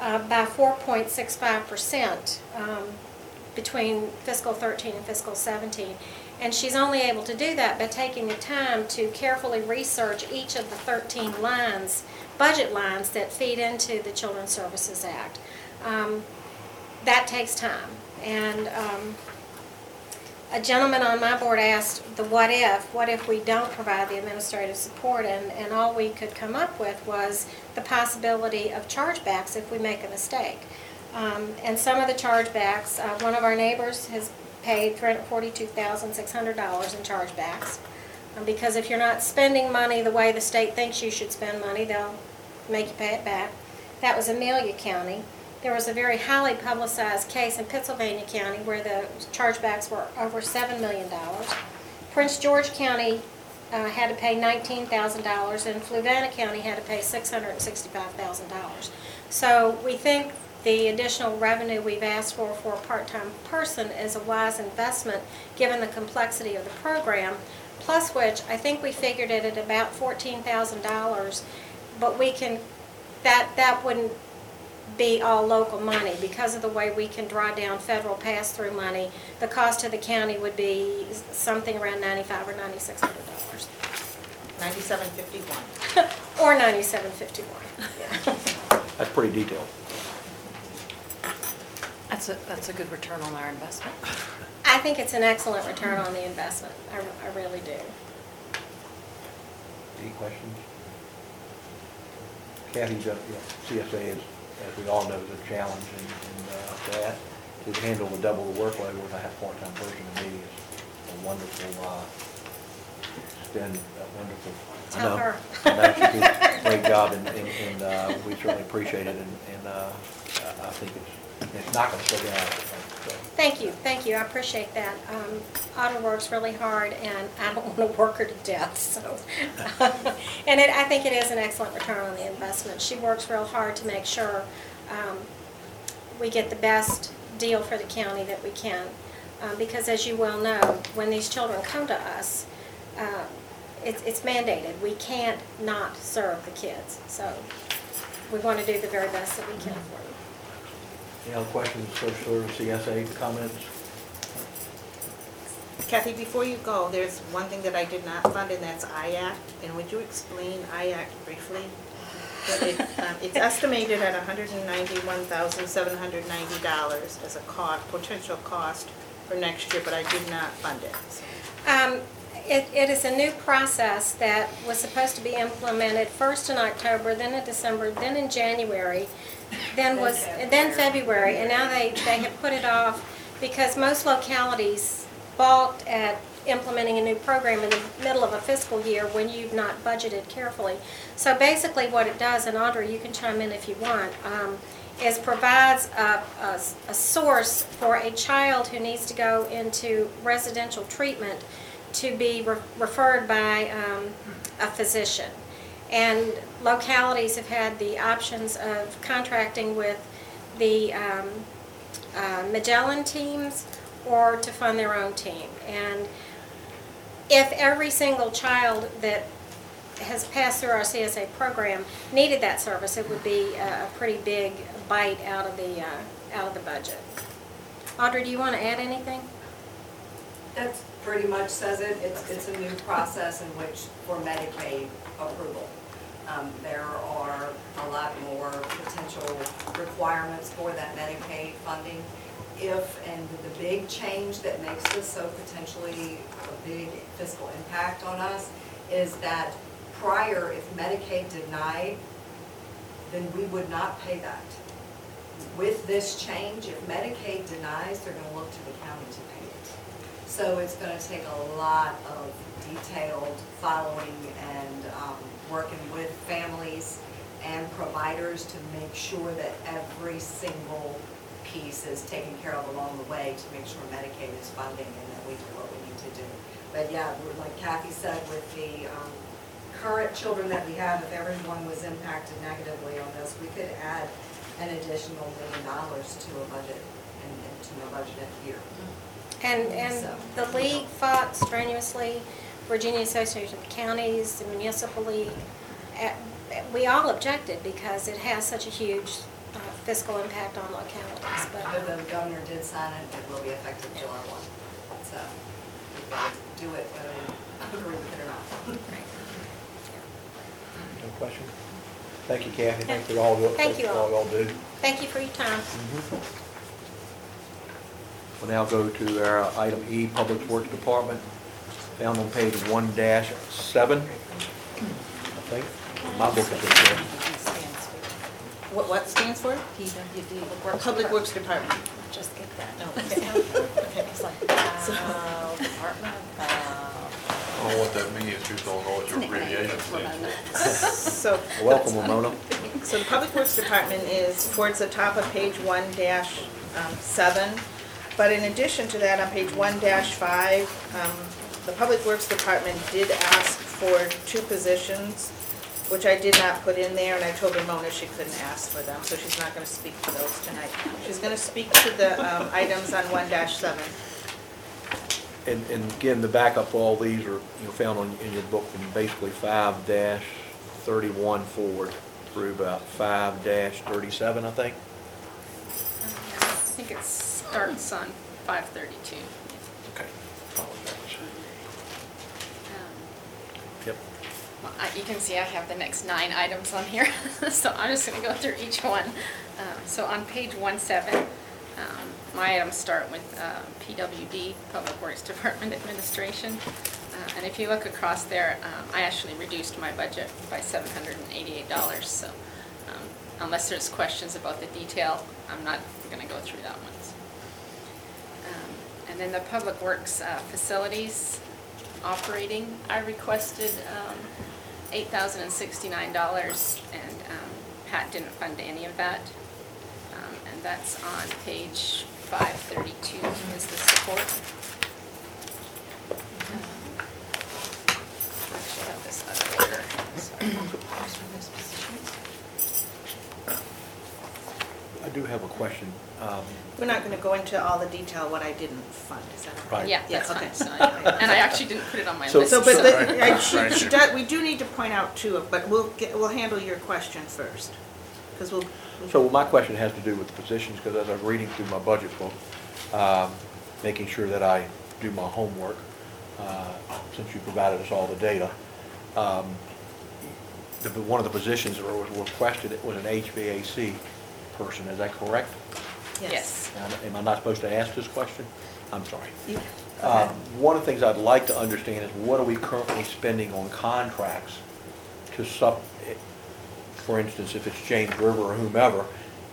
S14: uh, by 4.65% um, between fiscal 13 and fiscal 17. And she's only able to do that by taking the time to carefully research each of the 13 lines, budget lines that feed into the Children's Services Act. Um, That takes time. And um, a gentleman on my board asked the what if, what if we don't provide the administrative support? And, and all we could come up with was the possibility of chargebacks if we make a mistake. Um, And some of the chargebacks, uh, one of our neighbors has paid $342,600 in chargebacks. Um, Because if you're not spending money the way the state thinks you should spend money, they'll make you pay it back. That was Amelia County. There was a very highly publicized case in Pittsylvania County where the chargebacks were over $7 million. Prince George County uh, had to pay $19,000 and Fluvanna County had to pay $665,000. So we think the additional revenue we've asked for for a part-time person is a wise investment, given the complexity of the program, plus which, I think we figured it at about $14,000, but we can, that, that wouldn't be all local money. Because of the way we can draw down federal pass-through money, the cost to the county would be something around 95 or $9,600.
S10: 9751. [LAUGHS]
S14: Or 9751. [LAUGHS]
S1: That's pretty detailed.
S3: That's a, that's a good return on our investment.
S14: I think it's an excellent return on the investment. I, I really do.
S1: Any questions? Kathy, the yeah, CSA is, as we all know, a challenge, and, and uh, that, to handle the double the workload with a half part-time person to me is a wonderful, uh, it's been a wonderful. I
S14: Tell
S1: know-
S14: her.
S1: I know she did a great job, and, and, and uh, we certainly appreciate it, and, and uh, I I think it's, it's not gonna slow down, I think, so.
S14: Thank you, thank you, I appreciate that. Um, Autumn works really hard, and I don't [LAUGHS] want to work her to death, so. [LAUGHS] And it, I think it is an excellent return on the investment. She works real hard to make sure um, we get the best deal for the county that we can. Um, Because as you well know, when these children come to us, uh, it's it's mandated. We can't not serve the kids, so we want to do the very best that we can for them.
S1: Any other questions, social service, CSA comments?
S10: Kathy, before you go, there's one thing that I did not fund, and that's IACT. And would you explain IACT briefly? That it, um, It's estimated at $191,790 as a cost, potential cost for next year, but I did not fund it. so.
S14: Um, It, it is a new process that was supposed to be implemented first in October, then in December, then in January, then was, then February, and now they, they have put it off because most localities balked at implementing a new program in the middle of a fiscal year when you've not budgeted carefully. So basically what it does, and Audrey, you can chime in if you want, um, is provides a, a, a source for a child who needs to go into residential treatment to be re- referred by um, a physician. And localities have had the options of contracting with the um, uh, Magellan teams or to fund their own team. And if every single child that has passed through our CSA program needed that service, it would be a pretty big bite out of the, uh, out of the budget. Audrey, do you want to add anything?
S15: That pretty much says it. It's, it's a new process in which, for Medicaid approval. Um, There are a lot more potential requirements for that Medicaid funding. If, and the big change that makes this so potentially big fiscal impact on us is that prior, if Medicaid denied, then we would not pay that. With this change, if Medicaid denies, they're gonna look to the county to pay it. So it's gonna take a lot of detailed following and um, working with families and providers to make sure that every single piece is taken care of along the way to make sure Medicaid is funding and that we do what we need to do. But yeah, we're- like Kathy said, with the um, current children that we have, if everyone was impacted negatively on this, we could add an additional million dollars to a budget and and to a budget every year.
S14: And, and the league fought strenuously, Virginia Association of Counties, the Municipal League. eh, We all objected because it has such a huge uh, fiscal impact on localities,
S15: But
S14: but
S15: the governor did sign it, it will be effective July one. So we've got do it whether we agree with it or not.
S1: No question? Thank you, Kathy, thank you all,
S14: Thank you all.
S1: all do.
S14: thank you for your time. Mm-hmm.
S1: We'll now go to our item E, Public Works Department, found on page one dash seven, I think. My book is this way.
S10: What, what stands for? PWD. Public Works Department.
S12: Just get that.
S10: No. [LAUGHS] Okay. So-
S4: I don't know what that means, you don't know what your abbreviation stands. [LAUGHS]
S10: So.
S1: Welcome, Ramona. [LAUGHS]
S10: So the Public Works Department is towards the top of page one dash um, seven. But in addition to that, on page one dash five, um, the Public Works Department did ask for two positions, which I did not put in there, and I told Ramona she couldn't ask for them, so she's not gonna speak to those tonight. She's gonna speak to the um, items on one dash seven.
S1: And, and again, the backup for all these are, you know, found on, in your book from basically five dash thirty-one forward through about five dash thirty-seven, I think.
S16: I think it starts on 532.
S1: Okay. Apologize.
S16: Um,
S1: Yep.
S16: well, You can see I have the next nine items on here, [LAUGHS] so I'm just going to go through each one. Um, So on page 17, um, my items start with uh, PWD, Public Works Department Administration. Uh, And if you look across there, um, I actually reduced my budget by $788, so um, unless there's questions about the detail, I'm not going to go through that one. Um, And then the Public Works uh, Facilities Operating, I requested um, $8,069, and um, Pat didn't fund any of that. Um, And that's on page 532 is the support. Actually, I have this other order.
S1: I do have a question. Um,
S10: We're not gonna go into all the detail what I didn't fund, is that okay?
S1: Right.
S16: Yeah, that's
S10: Yeah,
S16: fine.
S10: okay.
S16: So I- [LAUGHS] And I actually didn't put it on my
S1: So-
S16: list.
S10: So, but
S1: So-
S10: the- I- she, she does, we do need to point out too, but we'll get, we'll handle your question first, because we'll.
S1: So my question has to do with the positions, because as I was reading through my budget book, um, making sure that I do my homework, uh, since you provided us all the data, um, the, one of the positions that was requested was an HVAC person, is that correct?
S16: Yes.
S1: Am I not supposed to ask this question? I'm sorry.
S10: You-
S1: Uh, One of the things I'd like to understand is what are we currently spending on contracts to sub, for instance, if it's James River or whomever,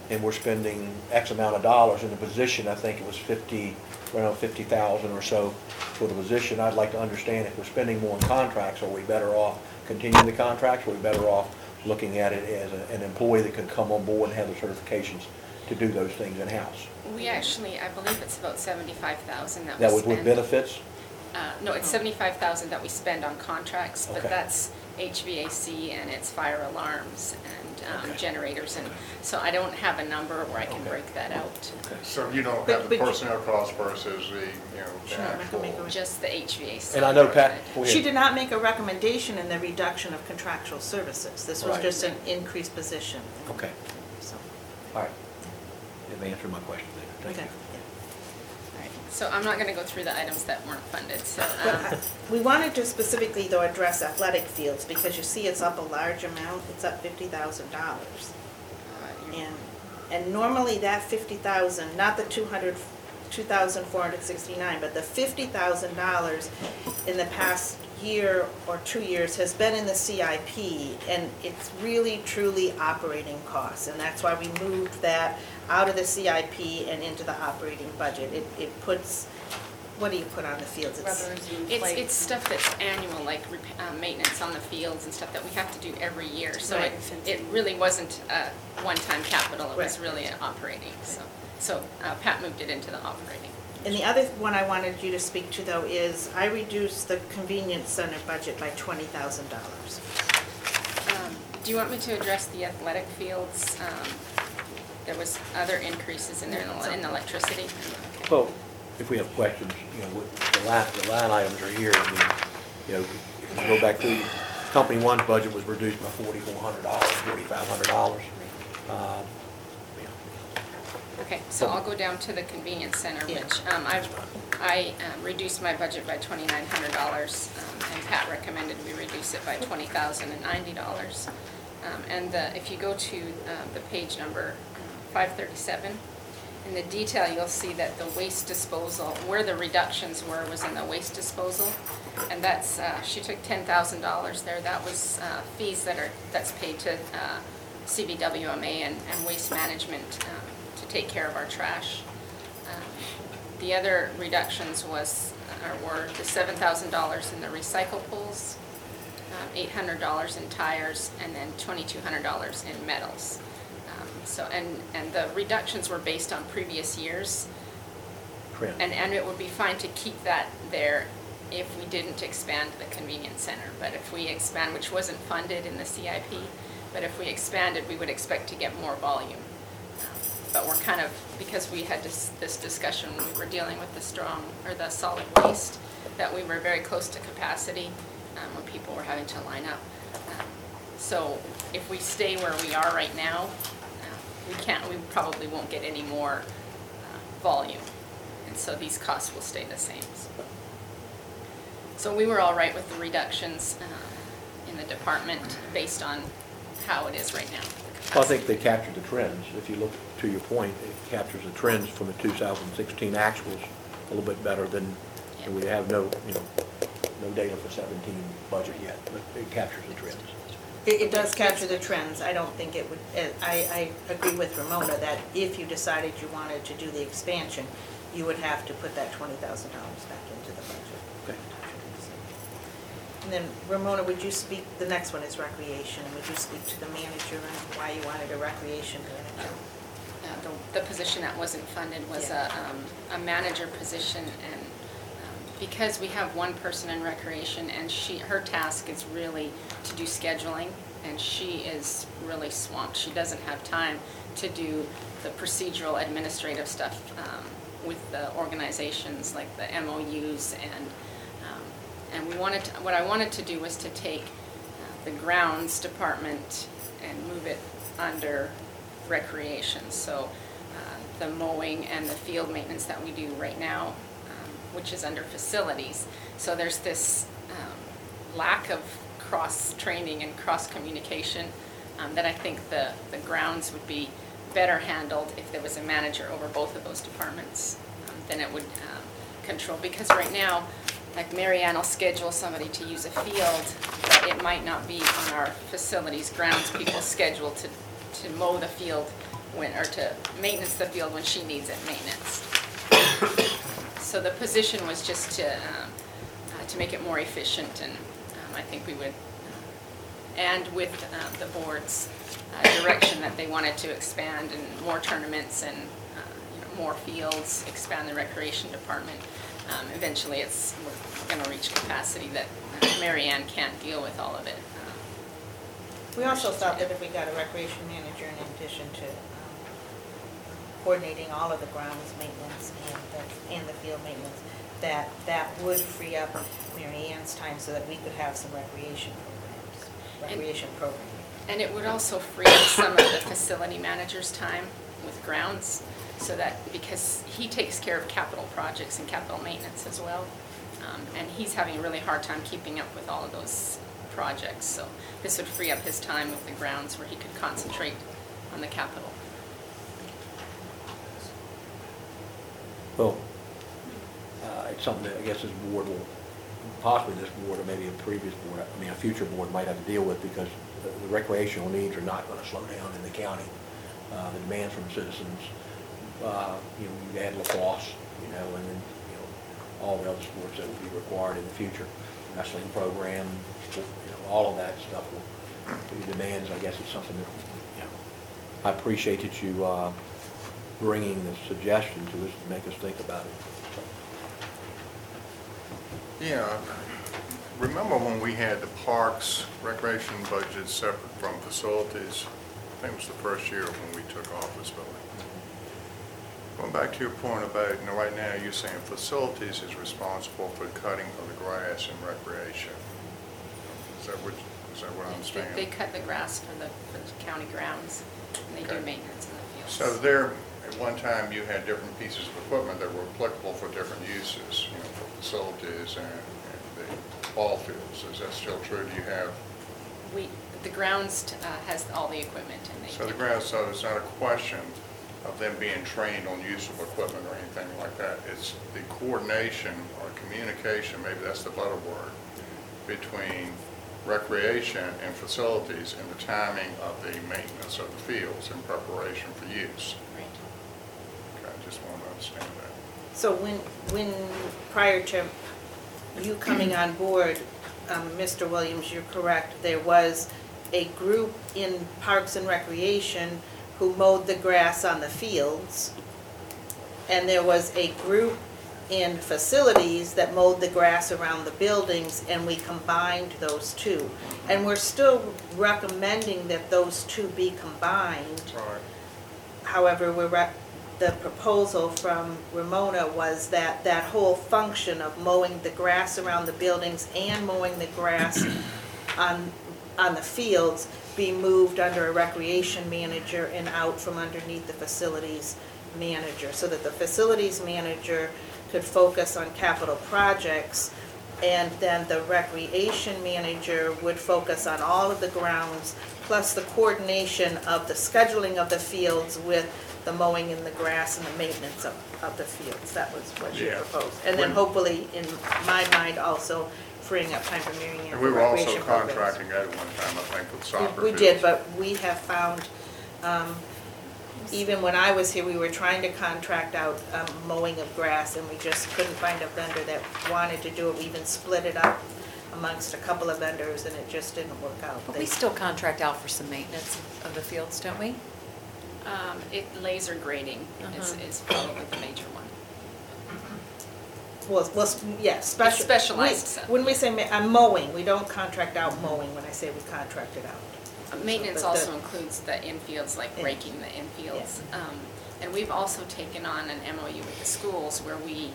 S1: and we're spending X amount of dollars in a position, I think it was fifty, around fifty thousand or so for the position, I'd like to understand if we're spending more on contracts, are we better off continuing the contracts, or are we better off looking at it as a- an employee that can come on board and have the certifications to do those things in-house?
S16: We actually, I believe it's about seventy-five thousand that we
S1: That
S16: spend.
S1: was with benefits?
S16: Uh, no, it's seventy-five thousand that we spend on contracts, but
S1: Okay.
S16: that's HVAC and it's fire alarms and, um,
S1: Okay.
S16: generators and, so I don't have a number where I can
S1: Okay.
S16: break that out.
S2: So you don't
S10: But-
S2: have the
S10: but-
S2: personnel cost versus the, you know, the
S10: Sure, I can
S2: actual.
S10: make a-
S16: Just the HVAC.
S1: And I know Pat,
S16: part of
S10: She did not make a recommendation in the reduction of contractual services. This was
S1: Right.
S10: just an increased position,
S1: Okay,
S10: so.
S1: all right. You've answered my question there, thank
S10: okay,
S1: you.
S16: So I'm not gonna go through the items that weren't funded, so,
S10: But
S16: um,
S10: I- we wanted to specifically though address athletic fields because you see it's up a large amount. It's up fifty thousand dollars.
S16: uh, you-
S10: And, and normally that fifty thousand, not the two hundred, two thousand four hundred sixty-nine, but the fifty thousand dollars in the past year or two years has been in the CIP, and it's really truly operating costs, and that's why we moved that out of the CIP and into the operating budget. It, it puts, what do you put on the fields? It's-
S12: Rubbers and
S16: It's,
S12: plates.
S16: it's stuff that's annual, like rep- uh, maintenance on the fields and stuff that we have to do every year. So it,
S10: Right.
S16: it really wasn't a one-time capital, it was
S10: Right.
S16: really an operating, so. So uh, Pat moved it into the operating.
S10: And the other one I wanted you to speak to though is, I reduced the convenience center budget by twenty thousand dollars.
S16: Um, Do you want me to address the athletic fields? Um, There was other increases in there in electricity.
S1: Well, if we have questions, you know, the line, the line items are here, I mean, you know, if you go back through, company one's budget was reduced by forty-four hundred dollars, forty-five hundred dollars. Um,
S16: Okay, so I'll go down to the convenience center,
S10: Yeah.
S16: which um, I, I um, reduced my budget by twenty-nine hundred dollars, um, and Pat recommended we reduce it by twenty thousand and ninety dollars. Um, And the, if you go to uh, the page number five thirty-seven, in the detail, you'll see that the waste disposal, where the reductions were, was in the waste disposal. And that's, uh, she took ten thousand dollars there, that was uh, fees that are, that's paid to uh, CVWMA and, and Waste Management um, to take care of our trash. Um, The other reductions was, or were the seven thousand dollars in the recycle pools, um, eight hundred dollars in tires, and then twenty-two hundred dollars in metals. So, and, and the reductions were based on previous years,
S1: Trend.
S16: and, and it would be fine to keep that there if we didn't expand the convenience center. But if we expand, which wasn't funded in the CIP, but if we expanded, we would expect to get more volume. Um, But we're kind of, because we had this, this discussion when we were dealing with the strong, or the solid waste, that we were very close to capacity um, when people were having to line up. Um, So if we stay where we are right now, we can't, we probably won't get any more uh, volume. And so these costs will stay the same. So we were all right with the reductions uh, in the department based on how it is right now.
S1: Well, I think they captured the trends. If you look to your point, it captures the trends from the 2016 actuals a little bit better than, and we have no, you know, no data for 17 budget yet, but it captures the trends.
S10: It, it does capture the trends. I don't think it would, eh, I, I agree with Ramona that if you decided you wanted to do the expansion, you would have to put that twenty thousand dollars back into the budget.
S1: Okay.
S10: And then Ramona, would you speak, the next one is recreation, would you speak to the manager and why you wanted a recreation manager?
S16: Uh, the- The position that wasn't funded was a, um, a manager position, and because we have one person in recreation, and she, her task is really to do scheduling, and she is really swamped. She doesn't have time to do the procedural administrative stuff um, with the organizations, like the MOUs, and, um, and we wanted, to- what I wanted to do was to take uh, the grounds department and move it under recreation. So uh, the mowing and the field maintenance that we do right now, which is under facilities. So there's this um, lack of cross-training and cross-communication um, that I think the, the grounds would be better handled if there was a manager over both of those departments. Um, Then it would, um, control, because right now, like Marianne will schedule somebody to use a field, but it might not be on our facilities, grounds people schedule to, to mow the field when, or to maintenance the field when she needs it maintenance. So the position was just to, um, uh, to make it more efficient, and um, I think we would, and with uh, the board's uh, direction that they wanted to expand and more tournaments and, uh, you know, more fields, expand the recreation department. Um, Eventually, it's, we're going to reach capacity that uh, Mary can't deal with all of it. Um,
S10: We also thought that if we got a recreation manager in addition to um, coordinating all of the grounds maintenance and the, and the field maintenance, that that would free up Mary Ann's time so that we could have some recreation programs, recreation programming.
S16: And it would also free up some of the facility manager's time with grounds, so that, because he takes care of capital projects and capital maintenance as well. Um, And he's having a really hard time keeping up with all of those projects, so this would free up his time with the grounds where he could concentrate on the capital.
S1: Well, uh, it's something that I guess this board will, possibly this board or maybe a previous board, I mean, a future board might have to deal with because the the recreational needs are not going to slow down in the county. Uh, The demands from citizens, uh, you know, you add lacrosse, you know, and then, you know, all the other sports that will be required in the future, wrestling program, you know, all of that stuff will, the demands, I guess, is something that, you know, I appreciate that you uh, bringing the suggestion to us to make us think about it.
S2: Yeah, remember when we had the parks recreation budget separate from facilities? I think it was the first year when we took office, Billy. Going back to your point about, you know, right now you're saying facilities is responsible for cutting of the grass and recreation. Is that what, is that what I'm
S16: They- They
S2: understanding?
S16: cut the grass for the, for the county grounds, and they do
S2: Okay.
S16: maintenance in the fields.
S2: So there, at one time, you had different pieces of equipment that were applicable for different uses, you know, for facilities and and the ball fields. Is that still true? Do you have,
S16: We, the grounds uh, has all the equipment, and they.
S2: so the ground, so it's not a question of them being trained on use of equipment or anything like that. It's the coordination or communication, maybe that's the better word, between recreation and facilities and the timing of the maintenance of the fields in preparation for use.
S16: Right.
S2: Okay, I just want to understand that.
S10: So when, when, prior to you coming on board, um, Mr. Williams, you're correct, there was a group in Parks and Recreation who mowed the grass on the fields, and there was a group in facilities that mowed the grass around the buildings, and we combined those two. And we're still recommending that those two be combined.
S2: Right.
S10: However, we're, rec- the proposal from Ramona was that that whole function of mowing the grass around the buildings and mowing the grass [COUGHS] on, on the fields be moved under a recreation manager and out from underneath the facilities manager, so that the facilities manager could focus on capital projects, and then the recreation manager would focus on all of the grounds, plus the coordination of the scheduling of the fields with the mowing and the grass and the maintenance of, of the fields. That was what you
S2: Yeah.
S10: proposed. And then
S2: When-
S10: hopefully, in my mind, also freeing up time for Mary Ann
S2: And
S10: for
S2: we were also
S10: recreation programs.
S2: contracting at one time, I think, with soccer
S10: We- We did, but we have found, um, even when I was here, we were trying to contract out um, mowing of grass, and we just couldn't find a vendor that wanted to do it. We even split it up amongst a couple of vendors, and it just didn't work out.
S3: But
S10: They-
S3: we still contract out for some maintenance of the fields, don't we?
S16: Um, It, laser grading is,
S3: Uh-huh.
S16: is probably the major one.
S10: Well, well, s- yeah, special.
S16: specialized
S10: we-
S16: stuff.
S10: When we say ma- uh, mowing, we don't contract out mowing when I say we contract it out.
S16: Uh, Maintenance
S10: But the-
S16: also includes the infields, like
S10: Yeah.
S16: raking the infields. Um, And we've also taken on an MOU with the schools where we,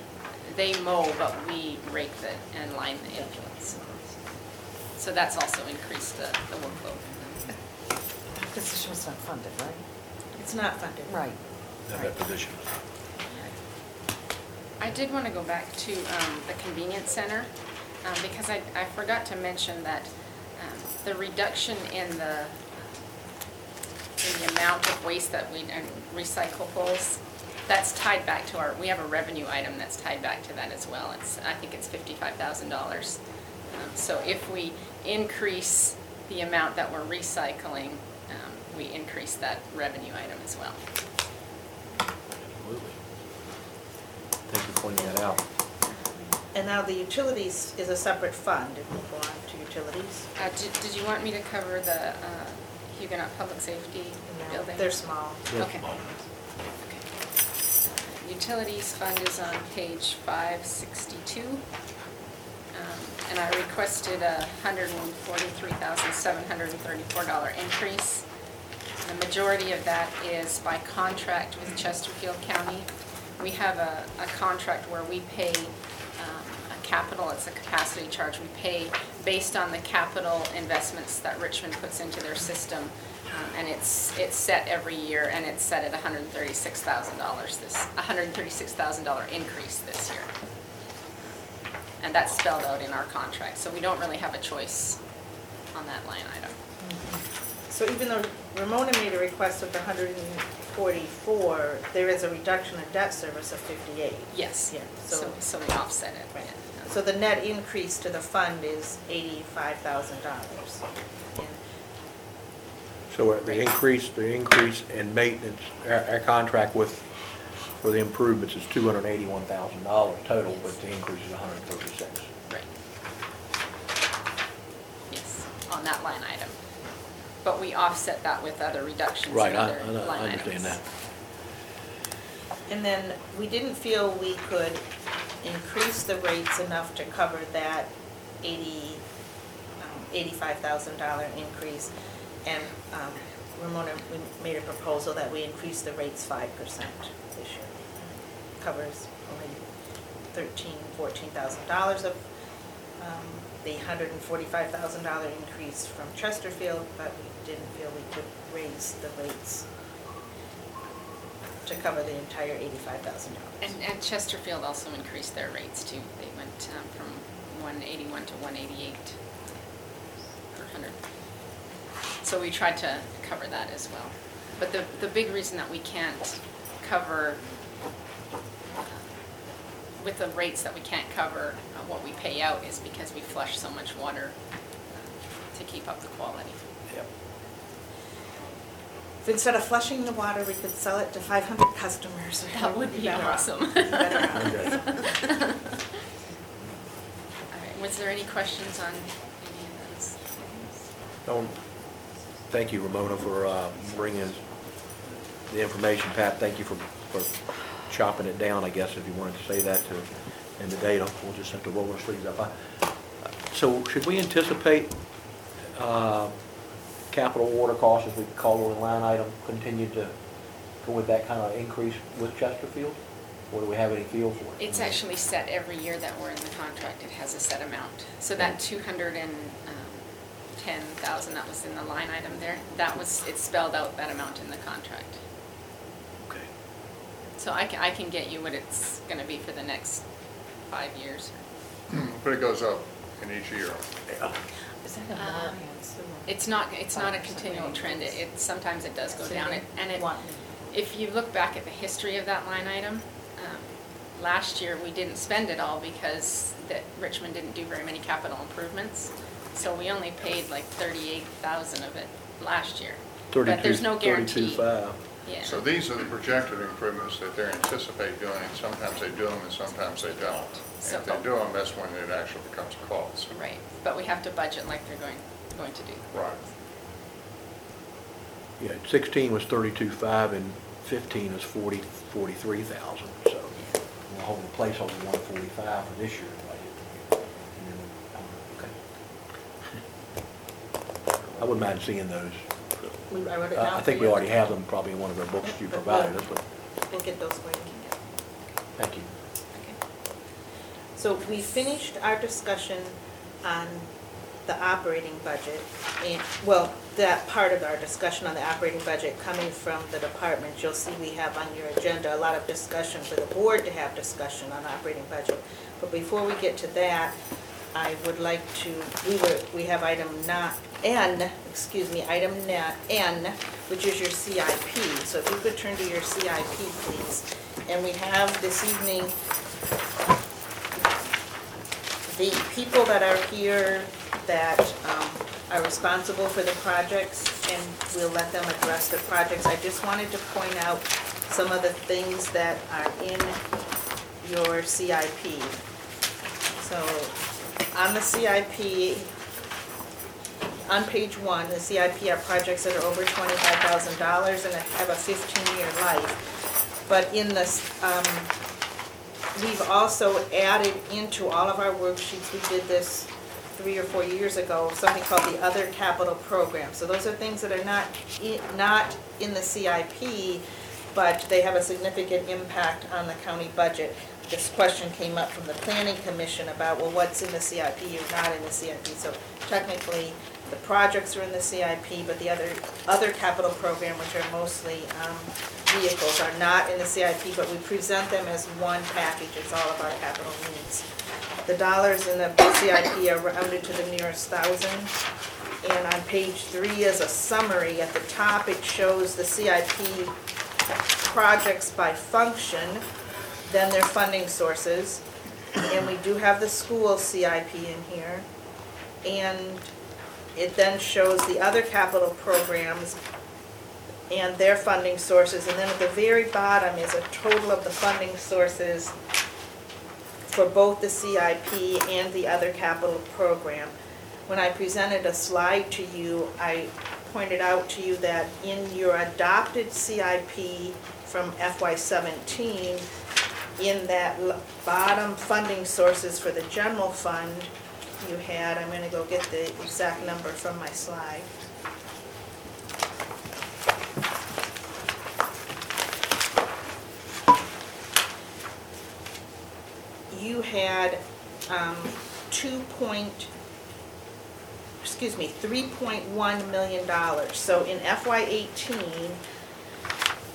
S16: they mow, but we rake the, and line the infields. So that's also increased the the workload.
S3: That position was not funded, right?
S10: It's not funded.
S3: Right.
S1: That position.
S16: I did want to go back to um, the convenience center, um, because I, I forgot to mention that um, the reduction in the, in the amount of waste that we, and recyclables, That's tied back to our, we have a revenue item that's tied back to that as well. It's, I think it's fifty-five thousand dollars. Um, So if we increase the amount that we're recycling, we increase that revenue item as well.
S1: Absolutely. Thank you for pointing that out.
S10: And now the utilities is a separate fund, if we go on to utilities.
S16: Uh, did, did you want me to cover the uh, Huguenot Public Safety
S10: No,
S16: building?
S10: They're small.
S1: Yes.
S16: Okay. Okay. Utilities fund is on page five sixty-two. Um, And I requested a hundred and forty-three thousand, seven hundred and thirty-four dollar increase. The majority of that is by contract with Chesterfield County. We have a, a contract where we pay um, a capital, it's a capacity charge. We pay based on the capital investments that Richmond puts into their system. Um, And it's, it's set every year, and it's set at $136,000 this, $136,000 increase this year. And that's spelled out in our contract, so we don't really have a choice on that line item.
S10: So even though Ramona made a request of the hundred and forty-four, there is a reduction in debt service of fifty-eight.
S16: Yes,
S10: Yeah,
S16: so,
S10: so,
S16: so we offset it.
S10: Right.
S16: yeah.
S10: so the net increase to the fund is eighty-five thousand dollars.
S1: So uh, the increase, the increase in maintenance, our, our contract with, for the improvements is two hundred and eighty-one thousand dollars total, but the increase is hundred and thirty-six.
S16: Right. Yes, on that line item. But we offset that with other reductions
S1: Right,
S16: in
S1: I,
S16: other
S1: I
S16: line
S1: I
S16: items.
S1: understand that.
S10: And then we didn't feel we could increase the rates enough to cover that eighty, um, eighty-five thousand dollar increase. And um, Ramona, we made a proposal that we increase the rates five percent this year. Covers only thirteen, fourteen thousand dollars of um, the hundred and forty-five thousand dollar increase from Chesterfield, but we didn't feel we could raise the rates to cover the entire eighty-five thousand
S16: And,
S10: dollars.
S16: and Chesterfield also increased their rates too. They went um, from one eighty-one to one eighty-eight per hundred. So we tried to cover that as well. But the, the big reason that we can't cover, uh, with the rates that we can't cover uh, what we pay out is because we flush so much water uh, to keep up the quality.
S1: Yep.
S10: If instead of flushing the water, we could sell it to five hundred customers.
S16: That would be
S10: better off.
S16: awesome.
S10: Be better off. [LAUGHS] [LAUGHS]
S16: All right, was there any questions on any of those things?
S1: Don't, thank you, Ramona, for uh, bringing the information. Pat, thank you for, for chopping it down, I guess, if you wanted to say that to, in the data. We'll just have to roll our sleeves up. I- So should we anticipate uh, capital water costs, as we call it, in line item, continue to go with that kind of increase with Chesterfield? Or do we have any feel for it?
S16: It's actually set every year that we're in the contract, it has a set amount. So that two hundred and um, ten thousand that was in the line item there, that was, it spelled out that amount in the contract.
S1: Okay.
S16: So I can, I can get you what it's gonna be for the next five years.
S2: But it goes up in each year.
S1: Yeah.
S16: Um, It's not, it's not a continual trend, it, it- sometimes it does go down, It- and it, if you look back at the history of that line item, um, last year, we didn't spend it all because that Richmond didn't do very many capital improvements. So we only paid like thirty-eight thousand of it last year. But there's no guarantee.
S1: Thirty-two-five.
S16: Yeah.
S2: So these are the projected improvements that they anticipate doing, sometimes they do them and sometimes they don't.
S16: So-
S2: And if they do them, that's when it actually becomes a cost.
S16: Right, but we have to budget like they're going, going to do.
S2: Right.
S1: Yeah, sixteen was thirty-two-five and fifteen is forty, forty-three thousand, so we'll hold the placeholder one forty-five for this year's budget. And then, um, okay. I wouldn't mind seeing those.
S10: We- I wrote it down
S1: I think
S10: for
S1: we
S10: you.
S1: already have them probably in one of our books you provided us, but,
S10: We'll get those for you.
S1: thank you.
S16: Okay.
S10: So we finished our discussion on the operating budget, and, well, that part of our discussion on the operating budget coming from the department. You'll see we have on your agenda a lot of discussion for the board to have discussion on operating budget. But before we get to that, I would like to, we were, we have item not, N, excuse me, item N, which is your CIP. So if you could turn to your CIP, please. And we have this evening the people that are here that um, are responsible for the projects, and we'll let them address the projects. I just wanted to point out some of the things that are in your CIP. So, on the CIP, on page one, the CIP are projects that are over twenty-five thousand dollars and have a fifteen-year life. But in this, um, we've also added into all of our worksheets, we did this three or four years ago, something called the other capital program. So those are things that are not, not in the CIP, but they have a significant impact on the county budget. This question came up from the planning commission about, well, what's in the CIP or not in the CIP? So technically, the projects are in the CIP, but the other, other capital program, which are mostly um, vehicles, are not in the CIP, but we present them as one package, it's all of our capital needs. The dollars in the CIP are rounded to the nearest thousand. And on page three is a summary, at the top it shows the CIP projects by function, then their funding sources. And we do have the school CIP in here. And it then shows the other capital programs and their funding sources. And then at the very bottom is a total of the funding sources for both the CIP and the other capital program. When I presented a slide to you, I pointed out to you that in your adopted CIP from FY seventeen, in that bottom funding sources for the general fund, you had, I'm gonna go get the exact number from my slide. You had, um, two point, excuse me, three point one million dollars. So in FY eighteen,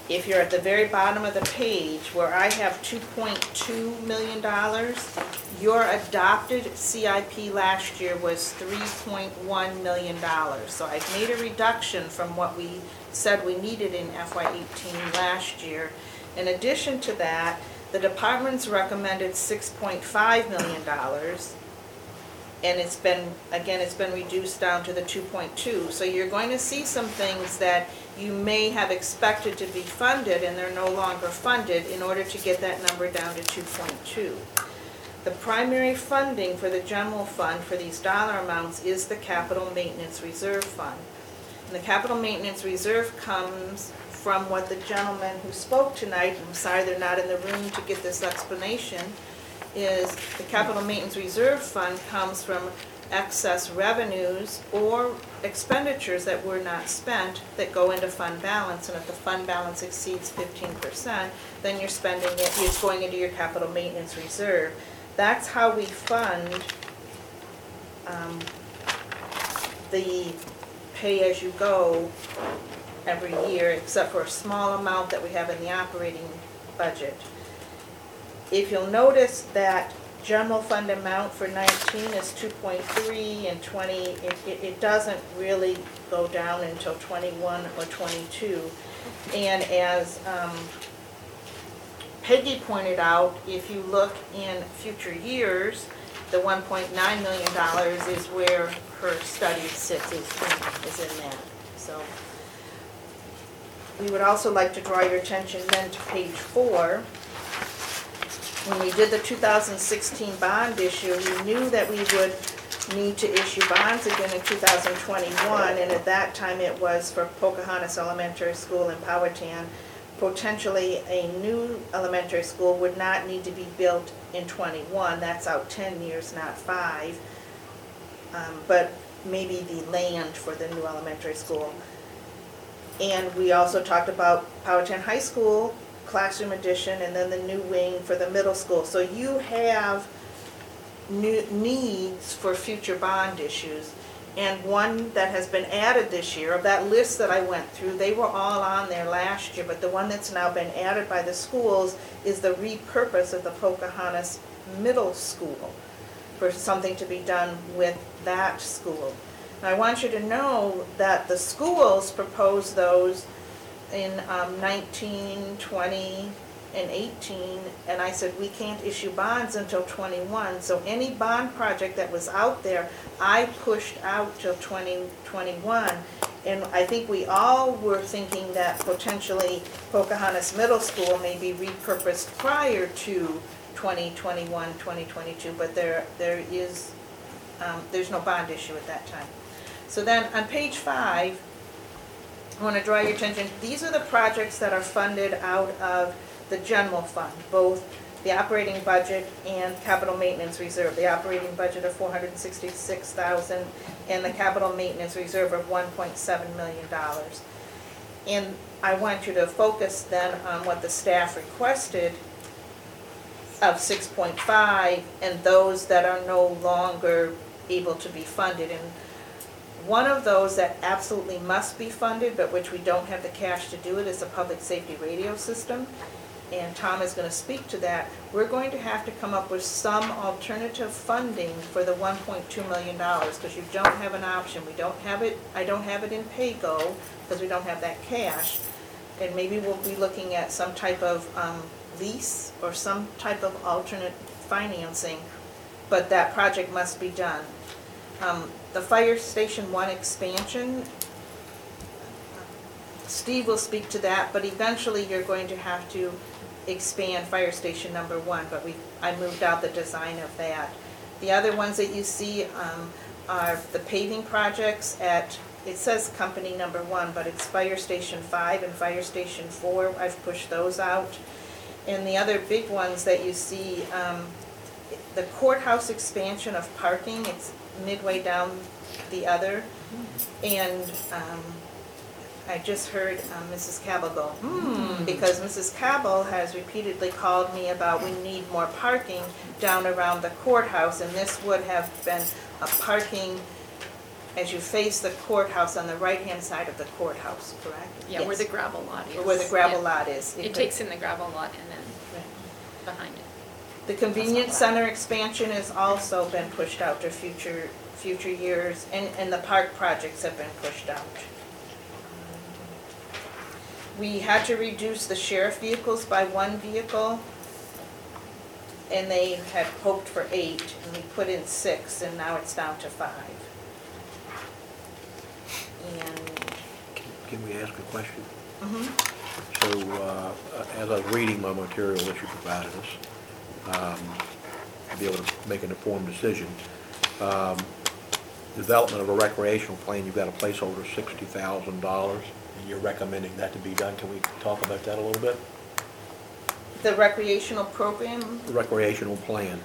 S10: if you're at the very bottom of the page where I have two point two million dollars, your adopted CIP last year was three point one million dollars. So I've made a reduction from what we said we needed in FY eighteen last year. In addition to that, the department's recommended six point five million dollars. And it's been, again, it's been reduced down to the two point two. So you're going to see some things that you may have expected to be funded and they're no longer funded in order to get that number down to two point two. The primary funding for the general fund for these dollar amounts is the capital maintenance reserve fund. And the capital maintenance reserve comes from what the gentleman who spoke tonight, I'm sorry they're not in the room to get this explanation, is the capital maintenance reserve fund comes from excess revenues or expenditures that were not spent that go into fund balance, and if the fund balance exceeds fifteen percent, then you're spending it, it's going into your capital maintenance reserve. That's how we fund, um, the pay-as-you-go every year, except for a small amount that we have in the operating budget. If you'll notice that general fund amount for nineteen is two point three and twenty, it, it, it doesn't really go down until twenty-one or twenty-two. And as, um, Peggy pointed out, if you look in future years, the one point nine million dollars is where her study sits, is in, is in that, so. We would also like to draw your attention then to page four. When we did the 2016 bond issue, we knew that we would need to issue bonds again in 2021, and at that time it was for Pocahontas Elementary School in Powhatan. Potentially, a new elementary school would not need to be built in '21, that's out 10 years, not five. Um, But maybe the land for the new elementary school. And we also talked about Powhatan High School classroom addition and then the new wing for the middle school. So you have new needs for future bond issues. And one that has been added this year, of that list that I went through, they were all on there last year, but the one that's now been added by the schools is the repurpose of the Pocahontas Middle School for something to be done with that school. And I want you to know that the schools proposed those in um, 19, 20, and 18, and I said, we can't issue bonds until 21. So any bond project that was out there, I pushed out till 2021. And I think we all were thinking that potentially Pocahontas Middle School may be repurposed prior to 2021, 2022, but there, there is, um, there's no bond issue at that time. So then, on page five, I want to draw your attention, these are the projects that are funded out of the general fund, both the operating budget and capital maintenance reserve. The operating budget of four hundred and sixty-six thousand and the capital maintenance reserve of one point seven million dollars. And I want you to focus then on what the staff requested of six point five and those that are no longer able to be funded. And one of those that absolutely must be funded, but which we don't have the cash to do it, is the public safety radio system. And Tom is gonna speak to that. We're going to have to come up with some alternative funding for the one point two million dollars, because you don't have an option. We don't have it, I don't have it in pay-go, because we don't have that cash. And maybe we'll be looking at some type of, um, lease or some type of alternate financing, but that project must be done. Um, the fire station one expansion, Steve will speak to that, but eventually you're going to have to expand fire station number one, but we, I moved out the design of that. The other ones that you see, um, are the paving projects at, it says company number one, but it's fire station five and fire station four, I've pushed those out. And the other big ones that you see, um, the courthouse expansion of parking, it's midway down the other. And um, I just heard um, Mrs. Cabell go, hmm, because Mrs. Cabell has repeatedly called me about we need more parking down around the courthouse, and this would have been a parking as you face the courthouse on the right-hand side of the courthouse, correct?
S16: Yeah, where the gravel lot is.
S10: Where the gravel
S16: Yeah.
S10: lot is.
S16: It
S10: could-
S16: takes in the gravel lot and then
S10: Right.
S16: behind it.
S10: The convenience center expansion has also been pushed out to future, future years, and, and the park projects have been pushed out. We had to reduce the sheriff vehicles by one vehicle, and they had hoped for eight, and we put in six, and now it's down to five. And,
S1: Can we ask a question?
S10: mhm.
S1: So, uh, as I was reading my material that you provided us, um, to be able to make an informed decision, um, development of a recreational plan, you've got a placeholder sixty thousand dollars, and you're recommending that to be done. Can we talk about that a little bit?
S10: the recreational program,
S1: The recreational plan.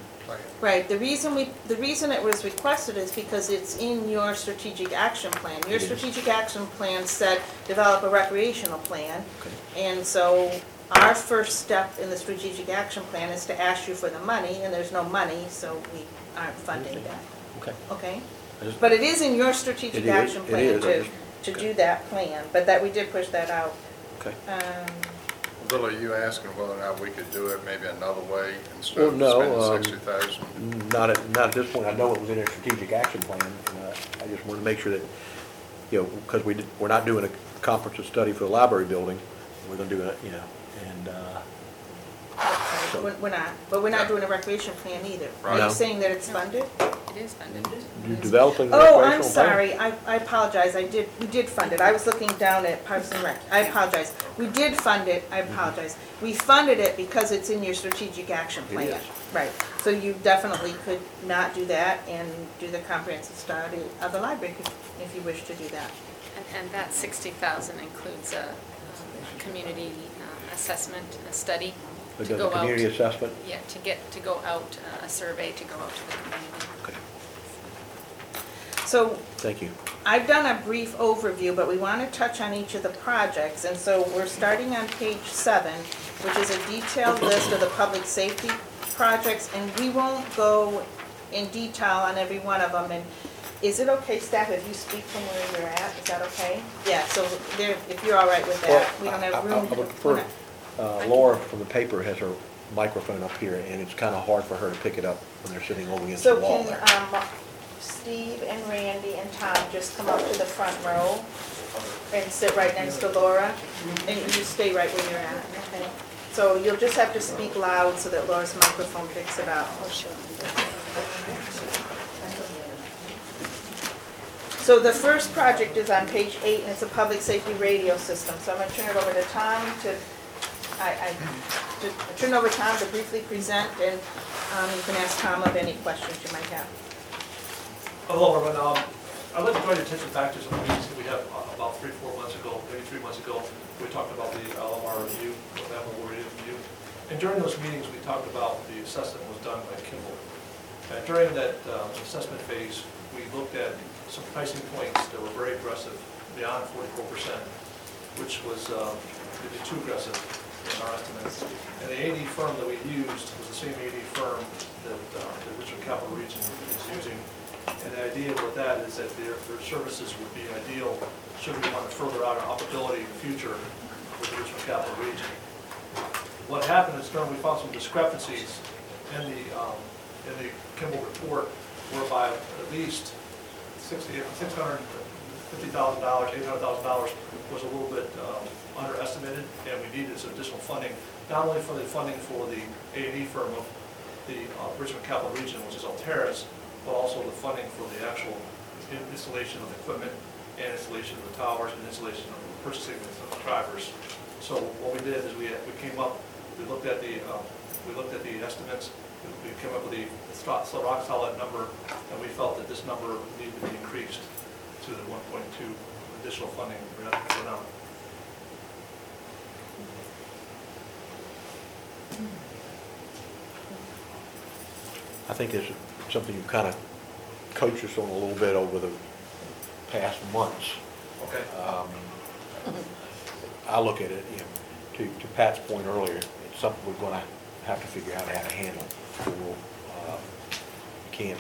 S10: Right, the reason we, the reason it was requested is because it's in your strategic action plan. Your
S1: It is.
S10: strategic action plan said, develop a recreational plan.
S1: Okay.
S10: And so our first step in the strategic action plan is to ask you for the money, and there's no money, so we aren't funding that,
S1: Okay.
S10: okay?
S1: I just-
S10: But it is in your strategic
S1: It is,
S10: action
S1: it
S10: plan
S1: is, I
S10: to,
S1: just-
S10: to do that plan, but that, we did push that out.
S1: Okay.
S10: Um,
S2: Bill, are you asking whether or not we could do it maybe another way instead
S1: Well,
S2: of
S1: no,
S2: spending
S1: um,
S2: sixty thousand?
S1: Not at, not at this point. I know it was in a strategic action plan, and uh, I just wanted to make sure that, you know, because we, did- we're not doing a comprehensive study for the library building, we're gonna do it, you know, and, uh, So-
S10: We're we're not, but we're not doing a recreation plan either. Are you saying that it's funded?
S16: It is funded.
S1: you developing a
S10: Oh, I'm
S1: plan?
S10: sorry, I, I apologize, I did, we did fund it, I was looking down at Parks and Rec, I apologize. We did fund it, I apologize. We funded it because it's in your strategic action
S1: It
S10: plan.
S1: is.
S10: Right, so you definitely could not do that and do the comprehensive study of the library if- if you wish to do that.
S16: And, and that sixty thousand includes a, um, community assessment, a study
S1: It
S16: to
S1: does
S16: go
S1: a
S16: out.
S1: community assessment?
S16: Yeah, to get, to go out, uh, a survey to go out to the community.
S1: Okay,
S10: So
S1: thank you.
S10: I've done a brief overview, but we want to touch on each of the projects, and so we're starting on page seven, which is a detailed list of the public safety projects, and we won't go in detail on every one of them, and is it okay, staff, if you speak from where you're at, is that okay? Yeah, so there, if you're all right with that, we don't have
S1: Well, I- I-
S10: room.
S1: I would prefer, uh, Laura from the paper has her microphone up here, and it's kind of hard for her to pick it up when they're sitting over against the
S10: So
S1: wall
S10: can,
S1: there.
S10: um, Steve and Randy and Tom just come up to the front row and sit right next to Laura? And you stay right where you're at, okay? So you'll just have to speak loud so that Laura's microphone picks it up. So the first project is on page eight, and it's a public safety radio system. So I'm gonna turn it over to Tom to, I, I, turn over to Tom to briefly present, and um, you can ask Tom of any questions you might have.
S17: Hello, everyone. Um, I'd like to draw your attention back to some meetings that we had uh, about three, four months ago, maybe three months ago. We talked about the LMR review, the Radio Review. And during those meetings, we talked about the assessment was done by Kimball. And during that uh, assessment phase, we looked at some pricing points that were very aggressive, beyond forty-four percent, which was um, maybe too aggressive our estimates. And the AD firm that we used was the same AD firm that uh, the Richmond Capital Region is using. And the idea with that is that their, their services would be ideal should we want to further out our operability in the future with the Richmond Capital Region. What happened is we found some discrepancies in the, um, in the Kimball report whereby at least sixty, six hundred fifty thousand dollars, eight hundred thousand dollars was a little bit um, underestimated, and we needed additional funding, not only for the funding for the A and E firm of the uh, Richmond Capital Region, which is Alterra's, but also the funding for the actual in- installation of equipment and installation of the towers and installation of the purchasing of the drivers. So what we did is we, we came up, we looked at the, um, we looked at the estimates, we came up with the so rock solid number, and we felt that this number needed to be increased to the one point two additional funding for now.
S1: I think it's something you kind of coached us on a little bit over the past months.
S17: Okay.
S1: Um, I look at it, you know, to, to Pat's point earlier, it's something we're gonna have to figure out how to handle. We'll, uh, Can't,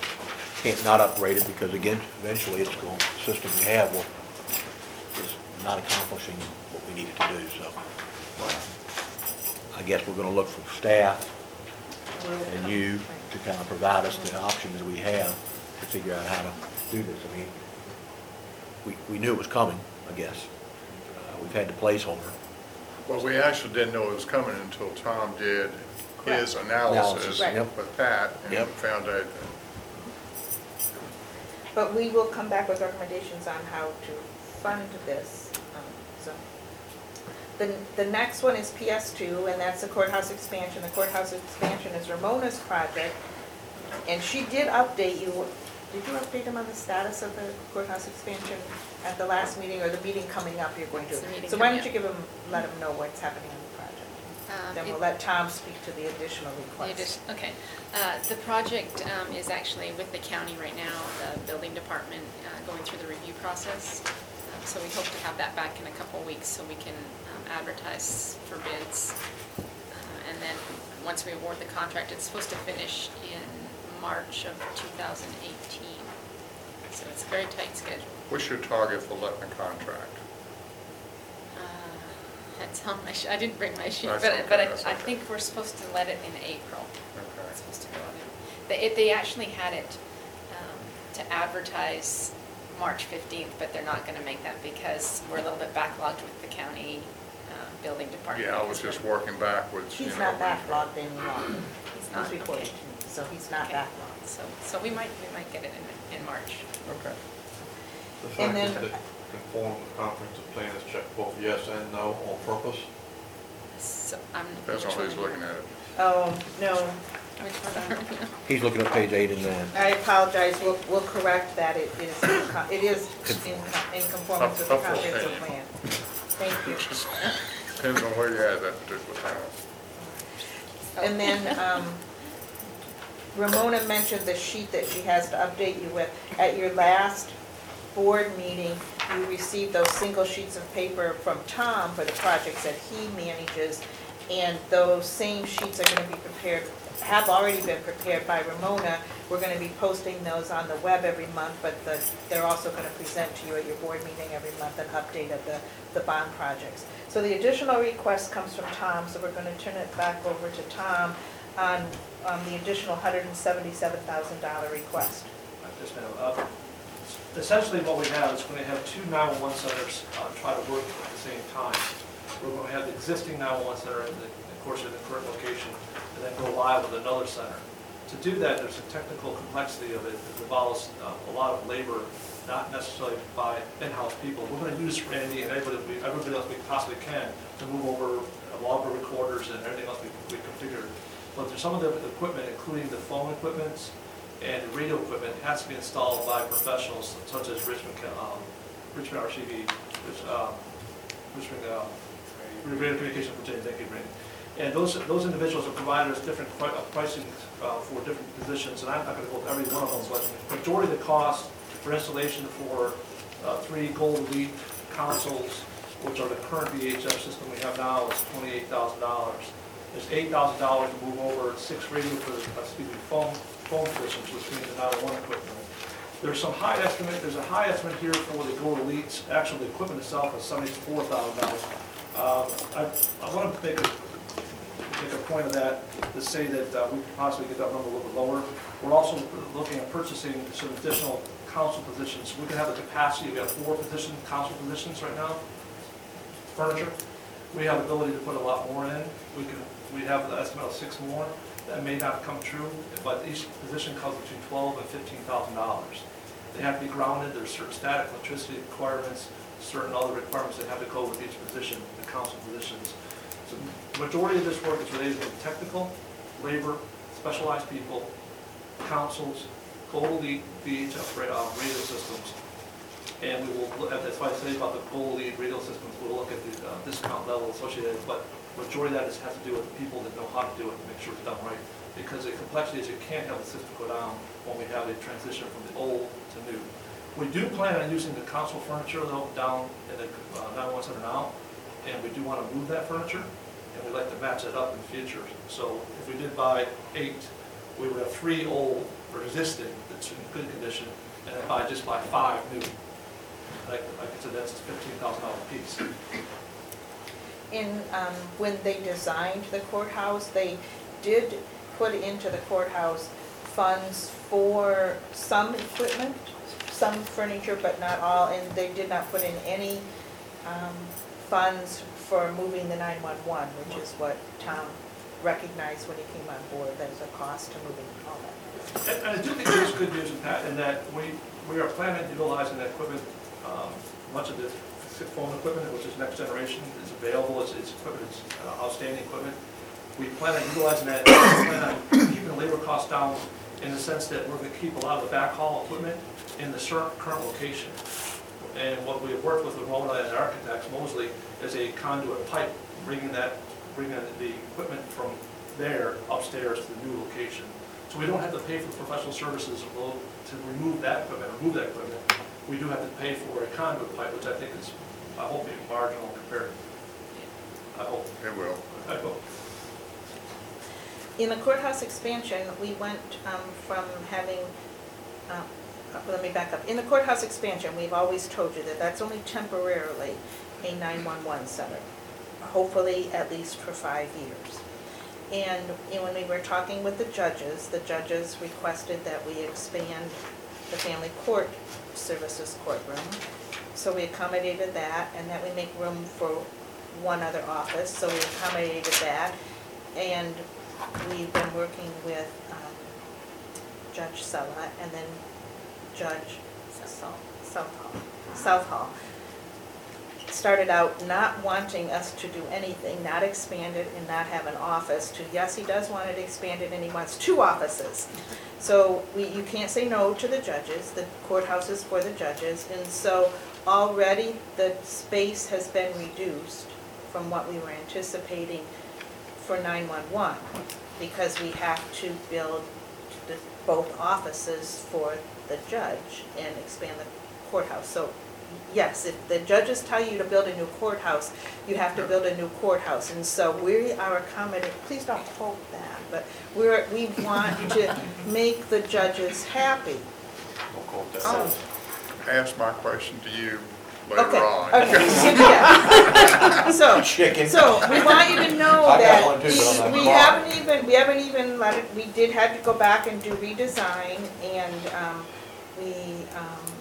S1: can't not upgrade it because again, eventually it's going, the system we have will, is not accomplishing what we needed to do, so. I guess we're gonna look for staff and you to kind of provide us the options we have to figure out how to do this. I mean, we, we knew it was coming, I guess. Uh, We've had the placeholder.
S2: Well, we actually didn't know it was coming until Tom did his analysis
S1: Analysis, yep.
S2: with Pat and
S1: Yep.
S2: found out
S10: But we will come back with recommendations on how to fund this, so. The, the next one is PS2, and that's the courthouse expansion. The courthouse expansion is Ramona's project, and she did update you. Did you update them on the status of the courthouse expansion at the last meeting, or the meeting coming up you're going to?
S16: It's the meeting
S10: So why
S16: coming
S10: don't you give them, let them know what's happening on the project?
S16: Um,
S10: Then we'll let Tom speak to the additional requests.
S16: addition- Okay. Uh, The project um, is actually with the county right now, the building department uh, going through the review process. Um, So we hope to have that back in a couple weeks so we can advertise for bids. Uh, And then, once we award the contract, it's supposed to finish in March of 2018. So it's a very tight schedule.
S2: what's your target for letting the contract?
S16: Uh, That's on my, sh- I didn't bring my sheet,
S2: That's
S16: but,
S2: okay,
S16: but I,
S2: that's
S16: I
S2: okay.
S16: think we're supposed to let it in April.
S2: Okay.
S16: It's supposed to go in. They, it- they actually had it um, to advertise March 15th, but they're not gonna make that because we're a little bit backlogged with the county building department.
S2: Yeah, I was just working backwards, you know.
S10: He's not backlogged any longer.
S16: He's not,
S10: He's reported
S16: okay.
S10: to me, so he's not
S16: Okay.
S10: backlogged.
S16: So, so we might, we might get it in, in March.
S2: Okay.
S11: The
S10: And
S11: fact is
S10: then-
S11: that conform to the comprehensive plan is checked both yes and no on purpose.
S16: So I'm.
S2: That's
S16: which
S2: how he's looking at it.
S10: Oh, no,
S16: Which [LAUGHS] one?
S1: He's looking at page eight and nine.
S10: I apologize, we'll, we'll correct that, it is, in co- it is in in conformance with the
S2: Up- up-
S10: comprehensive plan. Thank you. [LAUGHS]
S2: Depends on where you're at that particular time.
S10: And then, um, Ramona mentioned the sheet that she has to update you with. At your last board meeting, you received those single sheets of paper from Tom for the projects that he manages, and those same sheets are gonna be prepared, have already been prepared by Ramona. We're gonna be posting those on the web every month, but the, they're also gonna present to you at your board meeting every month, an update of the, the bond projects. So the additional request comes from Tom, so we're gonna turn it back over to Tom on, on the additional hundred and seventy-seven thousand dollar request.
S17: Yes, ma'am. Uh, Essentially, what we have is we're going to have two 911 centers uh, try to work at the same time. We're going to have the existing 911 center in the of course, in the current location, and then go live with another center. To do that, there's a technical complexity of it, it involves uh, a lot of labor, not necessarily by in-house people. We're gonna use Randy and everybody, everybody else we possibly can to move over logger recorders and everything else we we configured. But there's some of the equipment, including the phone equipment and radio equipment, has to be installed by professionals such as Richmond, um, Richmond RCV, which, Richmond, uh, Radio Communication Virginia, thank you, Randy. And those, those individuals are providers different pri- uh, pricing uh, for different positions, and I'm not gonna go every one of them, but majority of the cost for installation for uh, three Gold Elite consoles, which are the current VHF system we have now, is twenty-eight thousand dollars. There's eight thousand dollars to move over six radio, for, uh, excuse me, phone, phone positions, which means the now one equipment. There's some high estimate, there's a high estimate here for the Gold Elites, actually, the equipment itself is seventy-four thousand dollars. Uh, I, I want to make a, make a point of that, to say that uh, we could possibly get that number a little bit lower. We're also looking at purchasing some additional console positions. We can have the capacity, we have four position, console positions right now, furniture. We have ability to put a lot more in. We can, we have the estimate of six more. That may not come true, but each position costs between twelve and fifteen thousand dollars. They have to be grounded, there's certain static electricity requirements, certain other requirements that have to go with each position, the console positions. The majority of this work is related to technical, labor, specialized people, consoles, Gold Elite VHF ra- uh, radio systems. And we will, that's why I say about the Gold Elite radio systems, we'll look at the uh, discount level associated, but majority of that is, has to do with people that know how to do it, and make sure it's done right. Because the complexity is you can't have the system go down when we have a transition from the old to new. We do plan on using the console furniture though down in the uh, 911 center now, and we do want to move that furniture, and we'd like to match it up in the future. So if we did buy eight, we would have three old or existing that's in good condition, and then buy, just buy five new. Like, like I said, that's fifteen thousand dollar piece.
S10: In, um, when they designed the courthouse, they did put into the courthouse funds for some equipment, some furniture, but not all, and they did not put in any, um, funds for moving the nine-one-one, which is what Tom recognized when he came on board, there's a cost to moving all that.
S17: And I do think there's good news in that, in that we, we are planning on utilizing that equipment, um, much of the phone equipment, which is next generation, is available, it's, it's equipment, it's uh, outstanding equipment. We plan on utilizing that, we plan on keeping the labor costs down in the sense that we're gonna keep a lot of the backhaul equipment in the current location. And what we have worked with Ramona and architects, Moseley, is a conduit pipe, bringing that, bringing the equipment from there upstairs to the new location. So we don't have to pay for professional services to remove that equipment, remove that equipment. We do have to pay for a conduit pipe, which I think is, I hope, being marginal compared. I hope,
S2: It will.
S17: I hope.
S10: In the courthouse expansion, we went um, from having, uh, uh, let me back up. In the courthouse expansion, we've always told you that that's only temporarily a 911 center, hopefully at least for five years. And when we were talking with the judges, the judges requested that we expand the family court services courtroom. So we accommodated that, and that we make room for one other office, so we accommodated that. And we've been working with um, Judge Cella and then Judge Southall. Started out not wanting us to do anything, not expand it and not have an office, to yes, he does want it expanded and he wants two offices. So we, you can't say no to the judges, the courthouse is for the judges, and so already the space has been reduced from what we were anticipating for 911, because we have to build the, both offices for the judge and expand the courthouse. So, yes, if the judges tell you to build a new courthouse, you have to build a new courthouse. And so we are accommodating, please don't quote that, but we're, we want to make the judges happy.
S4: Don't quote that.
S10: Um, so-
S2: Ask my question to you later
S10: Okay,
S2: on.
S10: okay, so, [LAUGHS] yeah. So, [LAUGHS]
S1: Chicken.
S10: so we want you to know
S1: I got
S10: that
S1: one too, but I'm not
S10: we
S1: smart.
S10: haven't even, we haven't even let it, we did have to go back and do redesign and, um, we, um,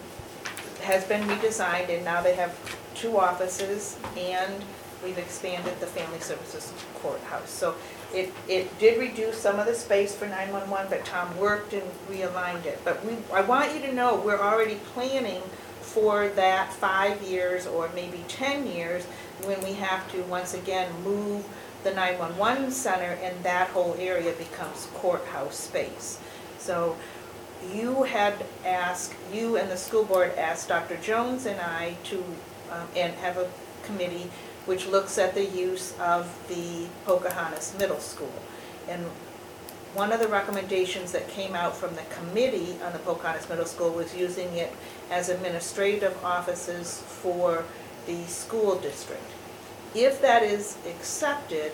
S10: has been redesigned and now they have two offices and we've expanded the family services courthouse. So it, it did reduce some of the space for 911, but Tom worked and realigned it. But we, I want you to know, we're already planning for that five years or maybe 10 years when we have to, once again, move the 911 center and that whole area becomes courthouse space. So you had asked, you and the school board asked Dr. Jones and I to, um, and have a committee which looks at the use of the Pocahontas Middle School. And one of the recommendations that came out from the committee on the Pocahontas Middle School was using it as administrative offices for the school district. If that is accepted,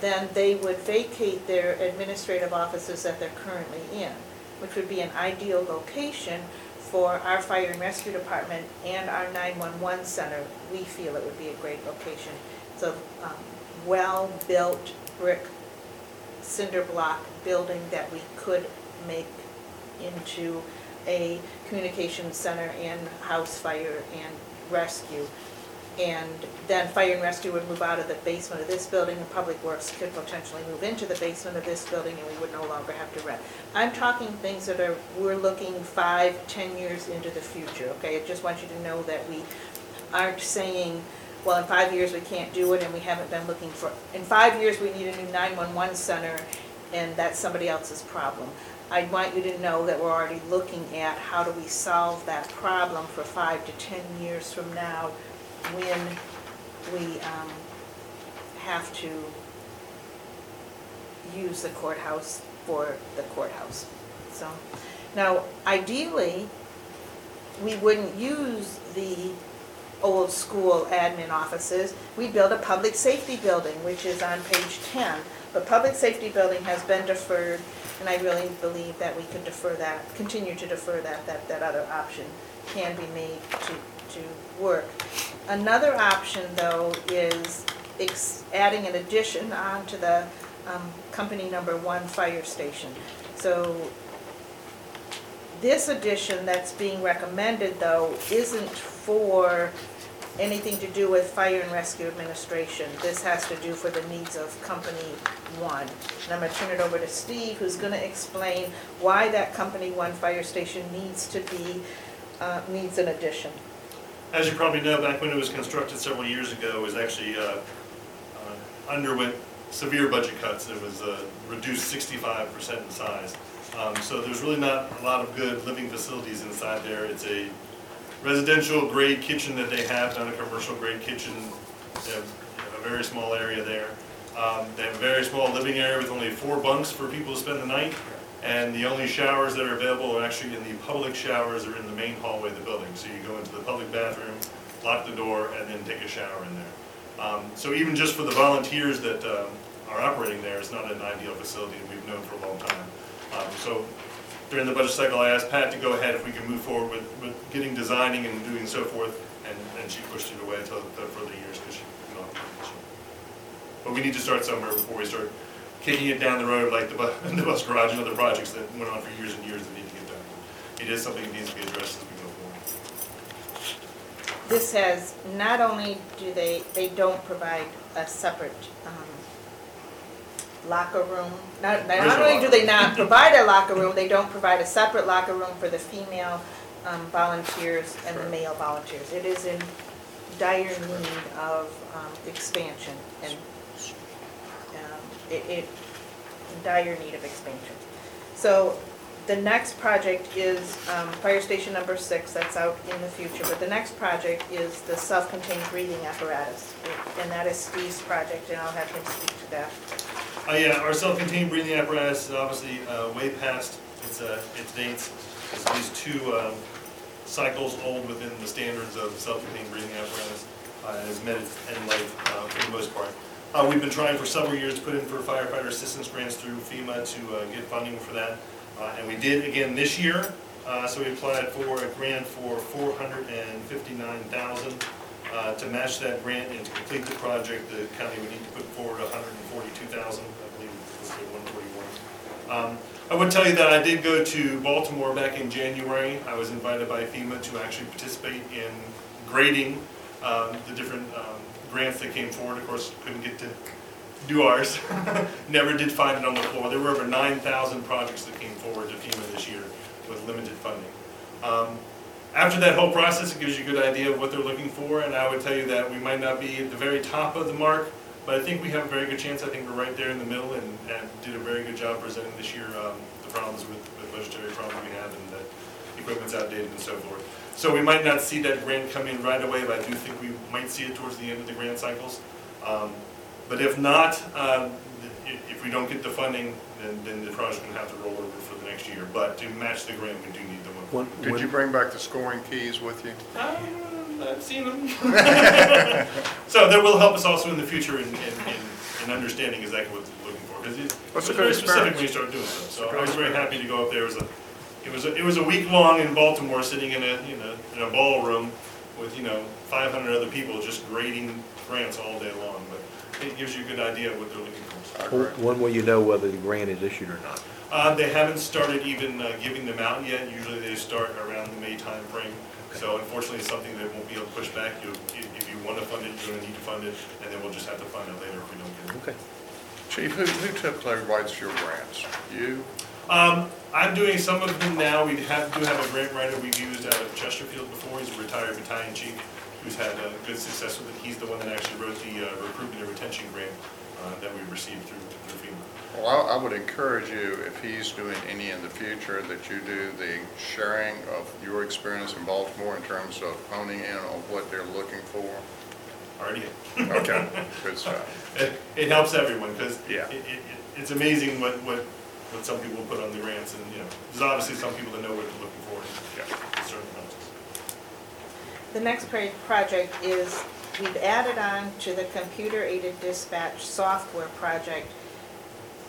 S10: then they would vacate their administrative offices that they're currently in, which would be an ideal location for our fire and rescue department and our 911 center. We feel it would be a great location. It's a um, well-built brick cinder block building that we could make into a communication center and house fire and rescue. And then fire and rescue would move out of the basement of this building, and public works could potentially move into the basement of this building, and we would no longer have to rent. I'm talking things that are, we're looking five, ten years into the future, okay? I just want you to know that we aren't saying, well, in five years we can't do it, and we haven't been looking for, in five years we need a new 911 center, and that's somebody else's problem. I want you to know that we're already looking at how do we solve that problem for five to 10 years from now when we um, have to use the courthouse for the courthouse. So, now ideally, we wouldn't use the old school admin offices. We build a public safety building, which is on page 10. But public safety building has been deferred, and I really believe that we could defer that, continue to defer that, that, that other option can be made to, to work. Another option, though, is ex- adding an addition onto the um, company number one fire station. So this addition that's being recommended, though, isn't for anything to do with fire and rescue administration. This has to do for the needs of company one. And I'm gonna turn it over to Steve, who's gonna explain why that company one fire station needs to be, uh, needs an addition.
S18: As you probably know, back when it was constructed several years ago, it was actually, uh, uh, underwent severe budget cuts. It was uh, reduced sixty-five percent in size. Um, So there's really not a lot of good living facilities inside there. It's a residential grade kitchen that they have, not a commercial grade kitchen. They have a very small area there. Um, They have a very small living area with only four bunks for people to spend the night. And the only showers that are available are actually in the public showers or in the main hallway of the building. So you go into the public bathroom, lock the door, and then take a shower in there. Um, So even just for the volunteers that um, are operating there, it's not an ideal facility that we've known for a long time. Um, So during the budget cycle, I asked Pat to go ahead if we can move forward with, with getting designing and doing so forth, and, and she pushed it away until the further years because she could. But we need to start somewhere before we start kicking it down the road like the bus, [LAUGHS] the bus garage and other projects that went on for years and years that need to get done. It is something that needs to be addressed as we go forward.
S10: This has, not only do they, they don't provide a separate um, locker room, not, not only do they not [LAUGHS] provide a locker room, they don't provide a separate locker room for the female um, volunteers and the male volunteers. It is in dire need of um, expansion and um, it, it, in dire need of expansion. So the next project is um, fire station number six, that's out in the future, but the next project is the self-contained breathing apparatus. And that is Steve's project, and I'll have him speak to that.
S18: Uh, yeah, our self-contained breathing apparatus is obviously, uh, way past its, uh, its dates. It's two, um, cycles old within the standards of self-contained breathing apparatus. Uh, and has met life, uh, for the most part. Uh, we've been trying for several years to put in for firefighter assistance grants through FEMA to, uh, get funding for that. Uh, and we did again this year, uh, so we applied for a grant for four hundred and fifty-nine thousand. Uh, to match that grant and to complete the project, the county would need to put forward hundred and forty-two thousand, I believe it was one forty-one. Um, I would tell you that I did go to Baltimore back in January. I was invited by FEMA to actually participate in grading um, the different um, grants that came forward, of course, couldn't get to do ours. [LAUGHS] Never did find it on the floor. There were over 9,000 projects that came forward to FEMA this year with limited funding. Um, After that whole process, it gives you a good idea of what they're looking for, and I would tell you that we might not be at the very top of the mark, but I think we have a very good chance. I think we're right there in the middle and, and did a very good job presenting this year um, the problems with, budgetary problems we have and that equipment's outdated and so forth. So we might not see that grant come in right away, but I do think we might see it towards the end of the grant cycles. Um, But if not, i- if we don't get the funding, then, then the project's gonna have to roll over for the next year. But to match the grant, we do need the one.
S1: When-
S2: Did
S1: when-
S2: you bring back the scoring keys with you?
S18: Uh, I've seen them. [LAUGHS] So that will help us also in the future in, in, in- in understanding exactly what they're looking for. Because it
S2: That's
S18: it's
S2: a
S18: very
S2: good
S18: specific
S2: experience.
S18: when you start doing stuff. So I was very happy to go up there. It was a, it was a, it was a week long in Baltimore, sitting in a, you know, in a ballroom with, you know, five hundred other people just grading grants all day long. But it gives you a good idea of what they're looking for.
S1: When will you know whether the grant is issued or not?
S18: Uh, they haven't started even uh, giving them out yet. Usually they start around the May timeframe. So unfortunately, it's something that won't be able to push back. You, if if you want to fund it, you're gonna need to fund it, and then we'll just have to find it later if we don't get it.
S1: Okay.
S2: Chief, who, who typically writes your grants? You?
S18: Um, I'm doing some of them now. We have, do have a grant writer we've used out of Chesterfield before. He's a retired battalion chief who's had uh, good success with it. He's the one that actually wrote the uh, recruitment and retention grant uh, that we received through, through FEMA.
S2: Well, I I would encourage you, if he's doing any in the future, that you do the sharing of your experience in Baltimore in terms of honing in on what they're looking for.
S18: Already.
S2: Okay, [LAUGHS] good stuff.
S18: It, it helps everyone because
S2: Yeah.
S18: it, it, it- it's amazing what, what, what some people put on the grants and, you know, there's obviously some people that know what to look for. and
S2: Yeah.
S18: it certainly helps us.
S10: The next pra- project is, we've added on to the computer-aided dispatch software project,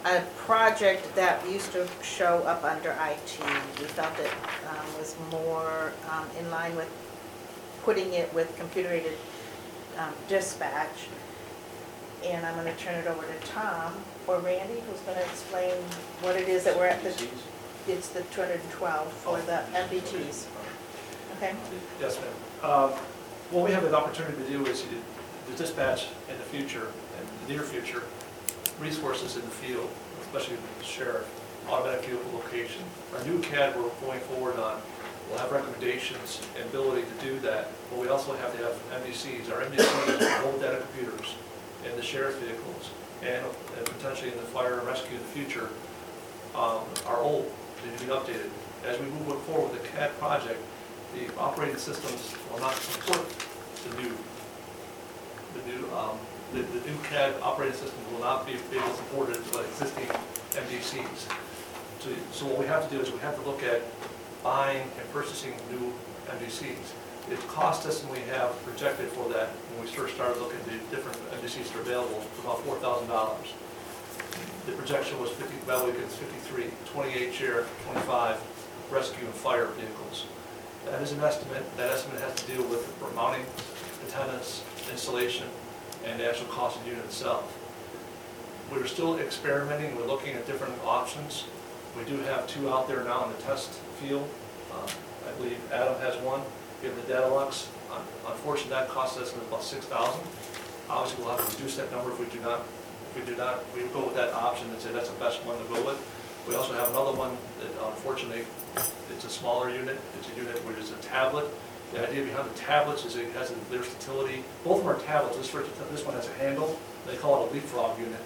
S10: a project that used to show up under IT. We felt it um, was more um, in line with putting it with computer-aided um, dispatch. And I'm gonna turn it over to Tom or Randy, who's gonna explain what it is that we're at the, it's the 212 for the MDTs. Okay?
S17: Yes, ma'am. Um, What we have the opportunity to do is uh, to dispatch in the future, in the near future, resources in the field, especially the sheriff, automatic vehicle location. Our new CAD we're going forward on will have recommendations and ability to do that, but we also have to have MDCs. Our MDCs mobile data computers in the sheriff vehicles and and potentially in the fire and rescue in the future um, are old, they need to be updated. As we move forward with the CAD project, the operating systems will not support the new, the new, um, the, the new CAD operating system will not be able to support it by existing MDCs. So, so what we have to do is we have to look at buying and purchasing new MDCs. The cost estimate we have projected for that, when we first started looking at the different MDCs that are available, about four thousand dollars. The projection was 50, well, we get 53, 28 sheriff, 25 rescue and fire vehicles. That is an estimate, that estimate has to do with mounting antennas, installation, and the actual cost of the unit itself. We're still experimenting, we're looking at different options. We do have two out there now in the test field. Um, I believe Adam has one, we have the Datalux. Un- Unfortunately, that cost estimate is about 6,000. Obviously, we'll have to reduce that number if we do not, if we do not, we go with that option and say that's the best one to go with. We also have another one that unfortunately, it's a smaller unit, it's a unit where it's a tablet. The idea behind the tablets is it has a versatility, both of them are tablets, this, ver- this one has a handle, they call it a leapfrog unit.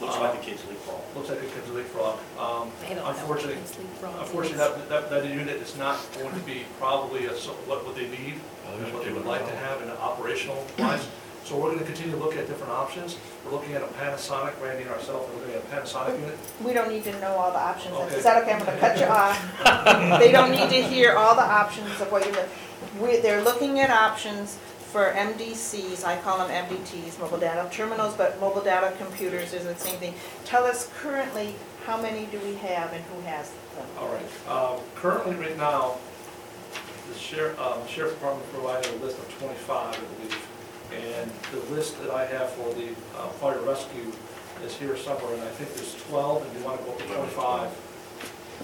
S8: Looks like a kid's leapfrog.
S17: Looks like a kid's leapfrog. Um,
S14: They don't know what
S17: Unfortunately,
S14: kid's leapfrog
S17: unfortunately, that, that, that unit is not going to be probably a, so- what, what they need, and what they would like to have in an operational wise. So we're gonna continue to look at different options. We're looking at a Panasonic, Randy and ourselves, we're looking at a Panasonic unit.
S10: We don't need to know all the options.
S17: Okay.
S10: Is that okay? I'm gonna cut you off. [LAUGHS] They don't need to hear all the options of what you're doing. We, they're looking at options for MDCs, I call them MDTs, mobile data terminals, but mobile data computers is the same thing. Tell us currently, how many do we have and who has them?
S17: All right, um, currently, right now, the sheriff, um, sheriff's department provided a list of twenty-five, I believe. And the list that I have for the, uh, fire rescue is here somewhere, and I think there's twelve, and you wanna go up to twenty-five.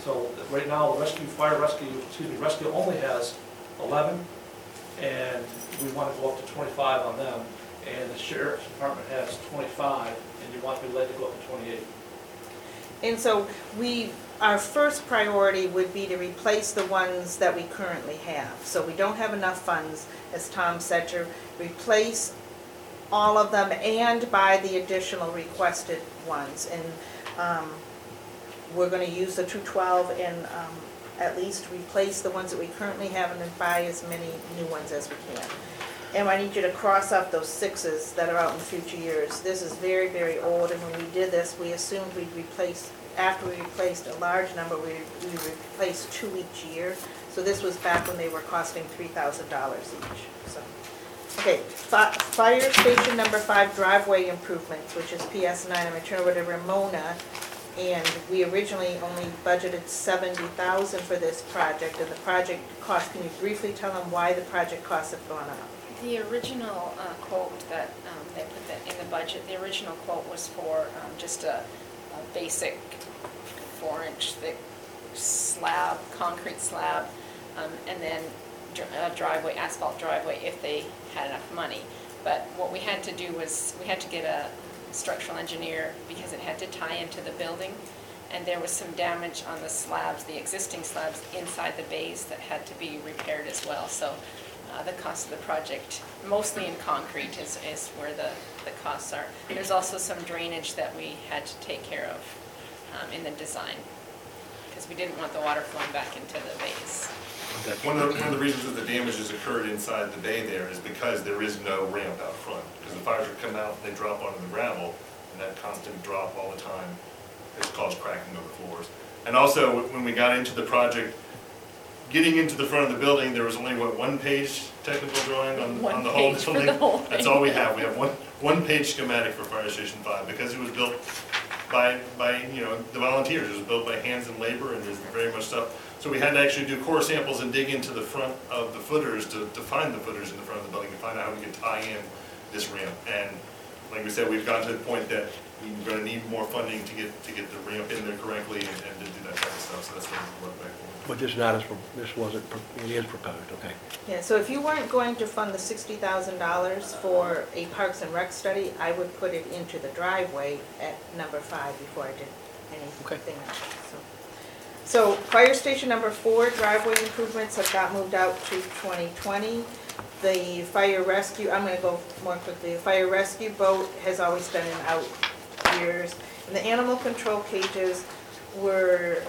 S17: So, right now, the rescue, fire rescue, excuse me, rescue only has eleven, and we wanna go up to twenty-five on them. and the sheriff's department has 25, and you want to be let to go up to 28.
S10: And so we, our first priority would be to replace the ones that we currently have. So we don't have enough funds, as Tom said, to replace all of them and buy the additional requested ones. And um, we're gonna use the 212 and um, at least replace the ones that we currently have and then buy as many new ones as we can. And I need you to cross up those sixes that are out in future years. This is very, very old, and when we did this, we assumed we'd replace, after we replaced a large number, we we replaced two each year. So this was back when they were costing three thousand dollars each, so. Okay, fi- fire station number five driveway improvements, which is PS nine, I'm gonna turn over to Ramona. And we originally only budgeted seventy thousand for this project, and the project cost, can you briefly tell them why the project costs have gone up?
S16: The original uh, quote that um, they put in the budget, the original quote was for um, just a a basic four-inch thick slab, concrete slab, um, and then a driveway, asphalt driveway if they had enough money. But what we had to do was, we had to get a structural engineer because it had to tie into the building. And there was some damage on the slabs, the existing slabs inside the bays that had to be repaired as well. So uh, the cost of the project, mostly in concrete, is, is where the, the costs are. There's also some drainage that we had to take care of um, in the design, because we didn't want the water flowing back into the bays.
S18: One of, the- one of the reasons that the damages occurred inside the bay there is because there is no ramp out front. Because the fires would come out, they drop onto the gravel, and that constant drop all the time has caused cracking of the floors. And also, when we got into the project, getting into the front of the building, there was only, what, one page technical drawing on, on the whole
S16: page for
S18: building?
S16: the whole [LAUGHS]
S18: That's all we have. We have one, one page schematic for Fire Station Five, because it was built by, by, you know, the volunteers. It was built by hands and labor, and there's very much stuff. So we had to actually do core samples and dig into the front of the footers to, to find the footers in the front of the building, to find out how we could tie in this ramp. And like we said, we've gotten to the point that we're gonna need more funding to get, to get the ramp in there correctly and, and to do that type of stuff, so that's what we're working back for.
S1: But this is not as, pro- this wasn't, pro- it is proposed, okay.
S10: Yeah, so if you weren't going to fund the sixty thousand dollars for a Parks and Rec study, I would put it into the driveway at number five before I did anything else, so. So fire station number four driveway improvements have got moved out to twenty twenty. The fire rescue, I'm gonna go more quickly, the fire rescue boat has always been in out years. And the animal control cages were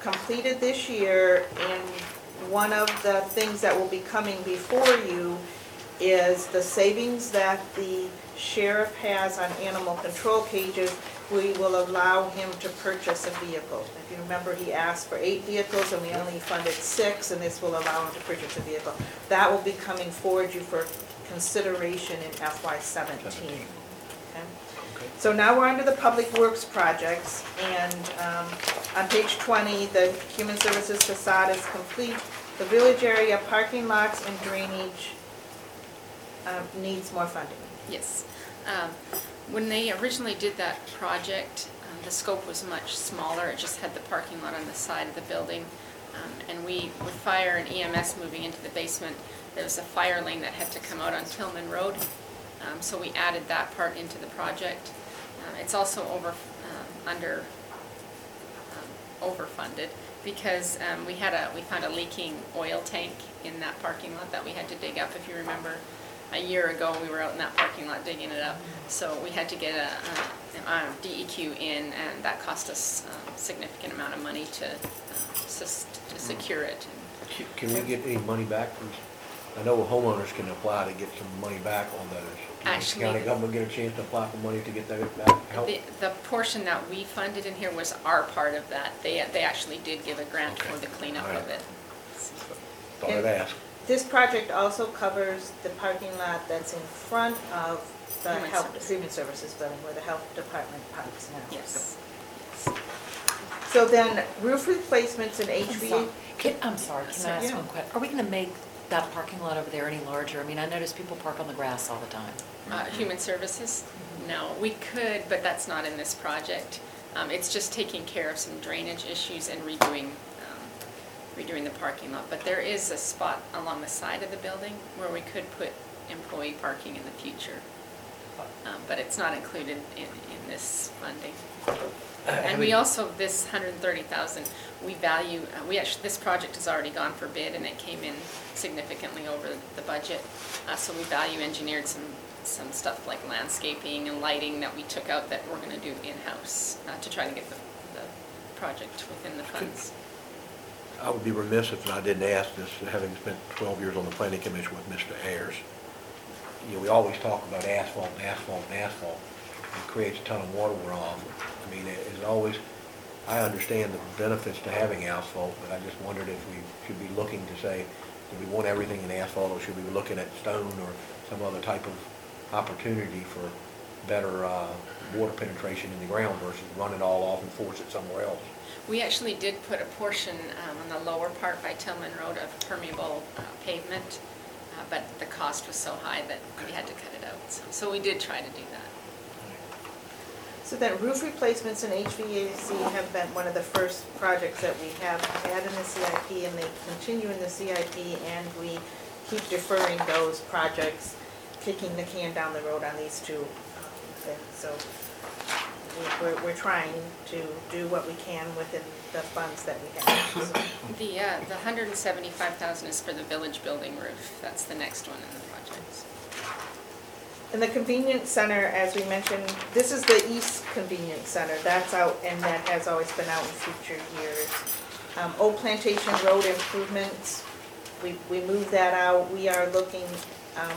S10: completed this year, and one of the things that will be coming before you is the savings that the sheriff has on animal control cages, we will allow him to purchase a vehicle. If you remember, he asked for eight vehicles, and we only funded six, and this will allow him to purchase a vehicle. That will be coming forward you for consideration in FY seventeen. Okay? So now we're under the Public Works projects, and um, on page 20, the Human Services facade is complete. The village area parking lots and drainage um, needs more funding.
S16: Yes. Um, When they originally did that project, um, the scope was much smaller. It just had the parking lot on the side of the building. Um, And we, with fire and EMS moving into the basement, there was a fire lane that had to come out on Tillman Road. Um, So we added that part into the project. Um, It's also over, um, under, um, overfunded because um, we had a, we found a leaking oil tank in that parking lot that we had to dig up, if you remember. A year ago, we were out in that parking lot digging it up, so we had to get a, a- um, a DEQ in, and that cost us a significant amount of money to, uh, sus- to hmm. secure it.
S1: Can we get any money back from, I know homeowners can apply to get some money back on those.
S16: Actually-
S1: the County government get a chance to apply for money to get that back, help?
S16: The, the portion that we funded in here was our part of that. They, they actually did give a grant for the cleanup of it.
S1: Thought I'd ask.
S10: This project also covers the parking lot that's in front of the
S16: Human
S10: health,
S16: Services.
S10: human services building where the health department parks now.
S16: Yes.
S10: So then roof replacements and
S3: I'm sorry.
S10: HVAC,
S3: Can- I'm sorry, can I ask
S10: Yeah.
S3: one question? Are we going to make that parking lot over there any larger? I mean, I notice people park on the grass all the time.
S16: Uh, Human Services? No, we could, but that's not in this project. Um, It's just taking care of some drainage issues and redoing, redoing the parking lot. But there is a spot along the side of the building where we could put employee parking in the future. um, but it's not included in, in this funding.
S1: Uh,
S16: And we also, this 130,000, we value, uh, we actually, this project has already gone for bid and it came in significantly over the budget. Uh, So we value engineered some, some stuff like landscaping and lighting that we took out that we're gonna do in-house uh, to try to get the, the project within the funds.
S1: I would be remiss if I didn't ask this, having spent 12 years on the planning commission with Mr. Ayers. You know, we always talk about asphalt and asphalt and asphalt. It creates a ton of water runoff. I mean, it is always, I understand the benefits to having asphalt, but I just wondered if we should be looking to say, do we want everything in asphalt, or should we be looking at stone or some other type of opportunity for better uh, water penetration in the ground versus run it all off and force it somewhere else?
S16: We actually did put a portion um, on the lower part by Tillman Road of permeable uh, pavement, uh, but the cost was so high that we had to cut it out. So- So we did try to do that.
S10: So then roof replacements and HVAC have been one of the first projects that we have had in the CIP, and they continue in the CIP, and we keep deferring those projects, kicking the can down the road on these two um, things. So we- we're, we're trying to do what we can within the funds that we have. So
S16: The, uh, the 175,000 is for the village building roof. That's the next one in the project.
S10: And the convenience center, as we mentioned, this is the East Convenience Center, that's out, and that has always been out in future years. Um, Old Plantation Road improvements, we, we moved that out, we are looking, um,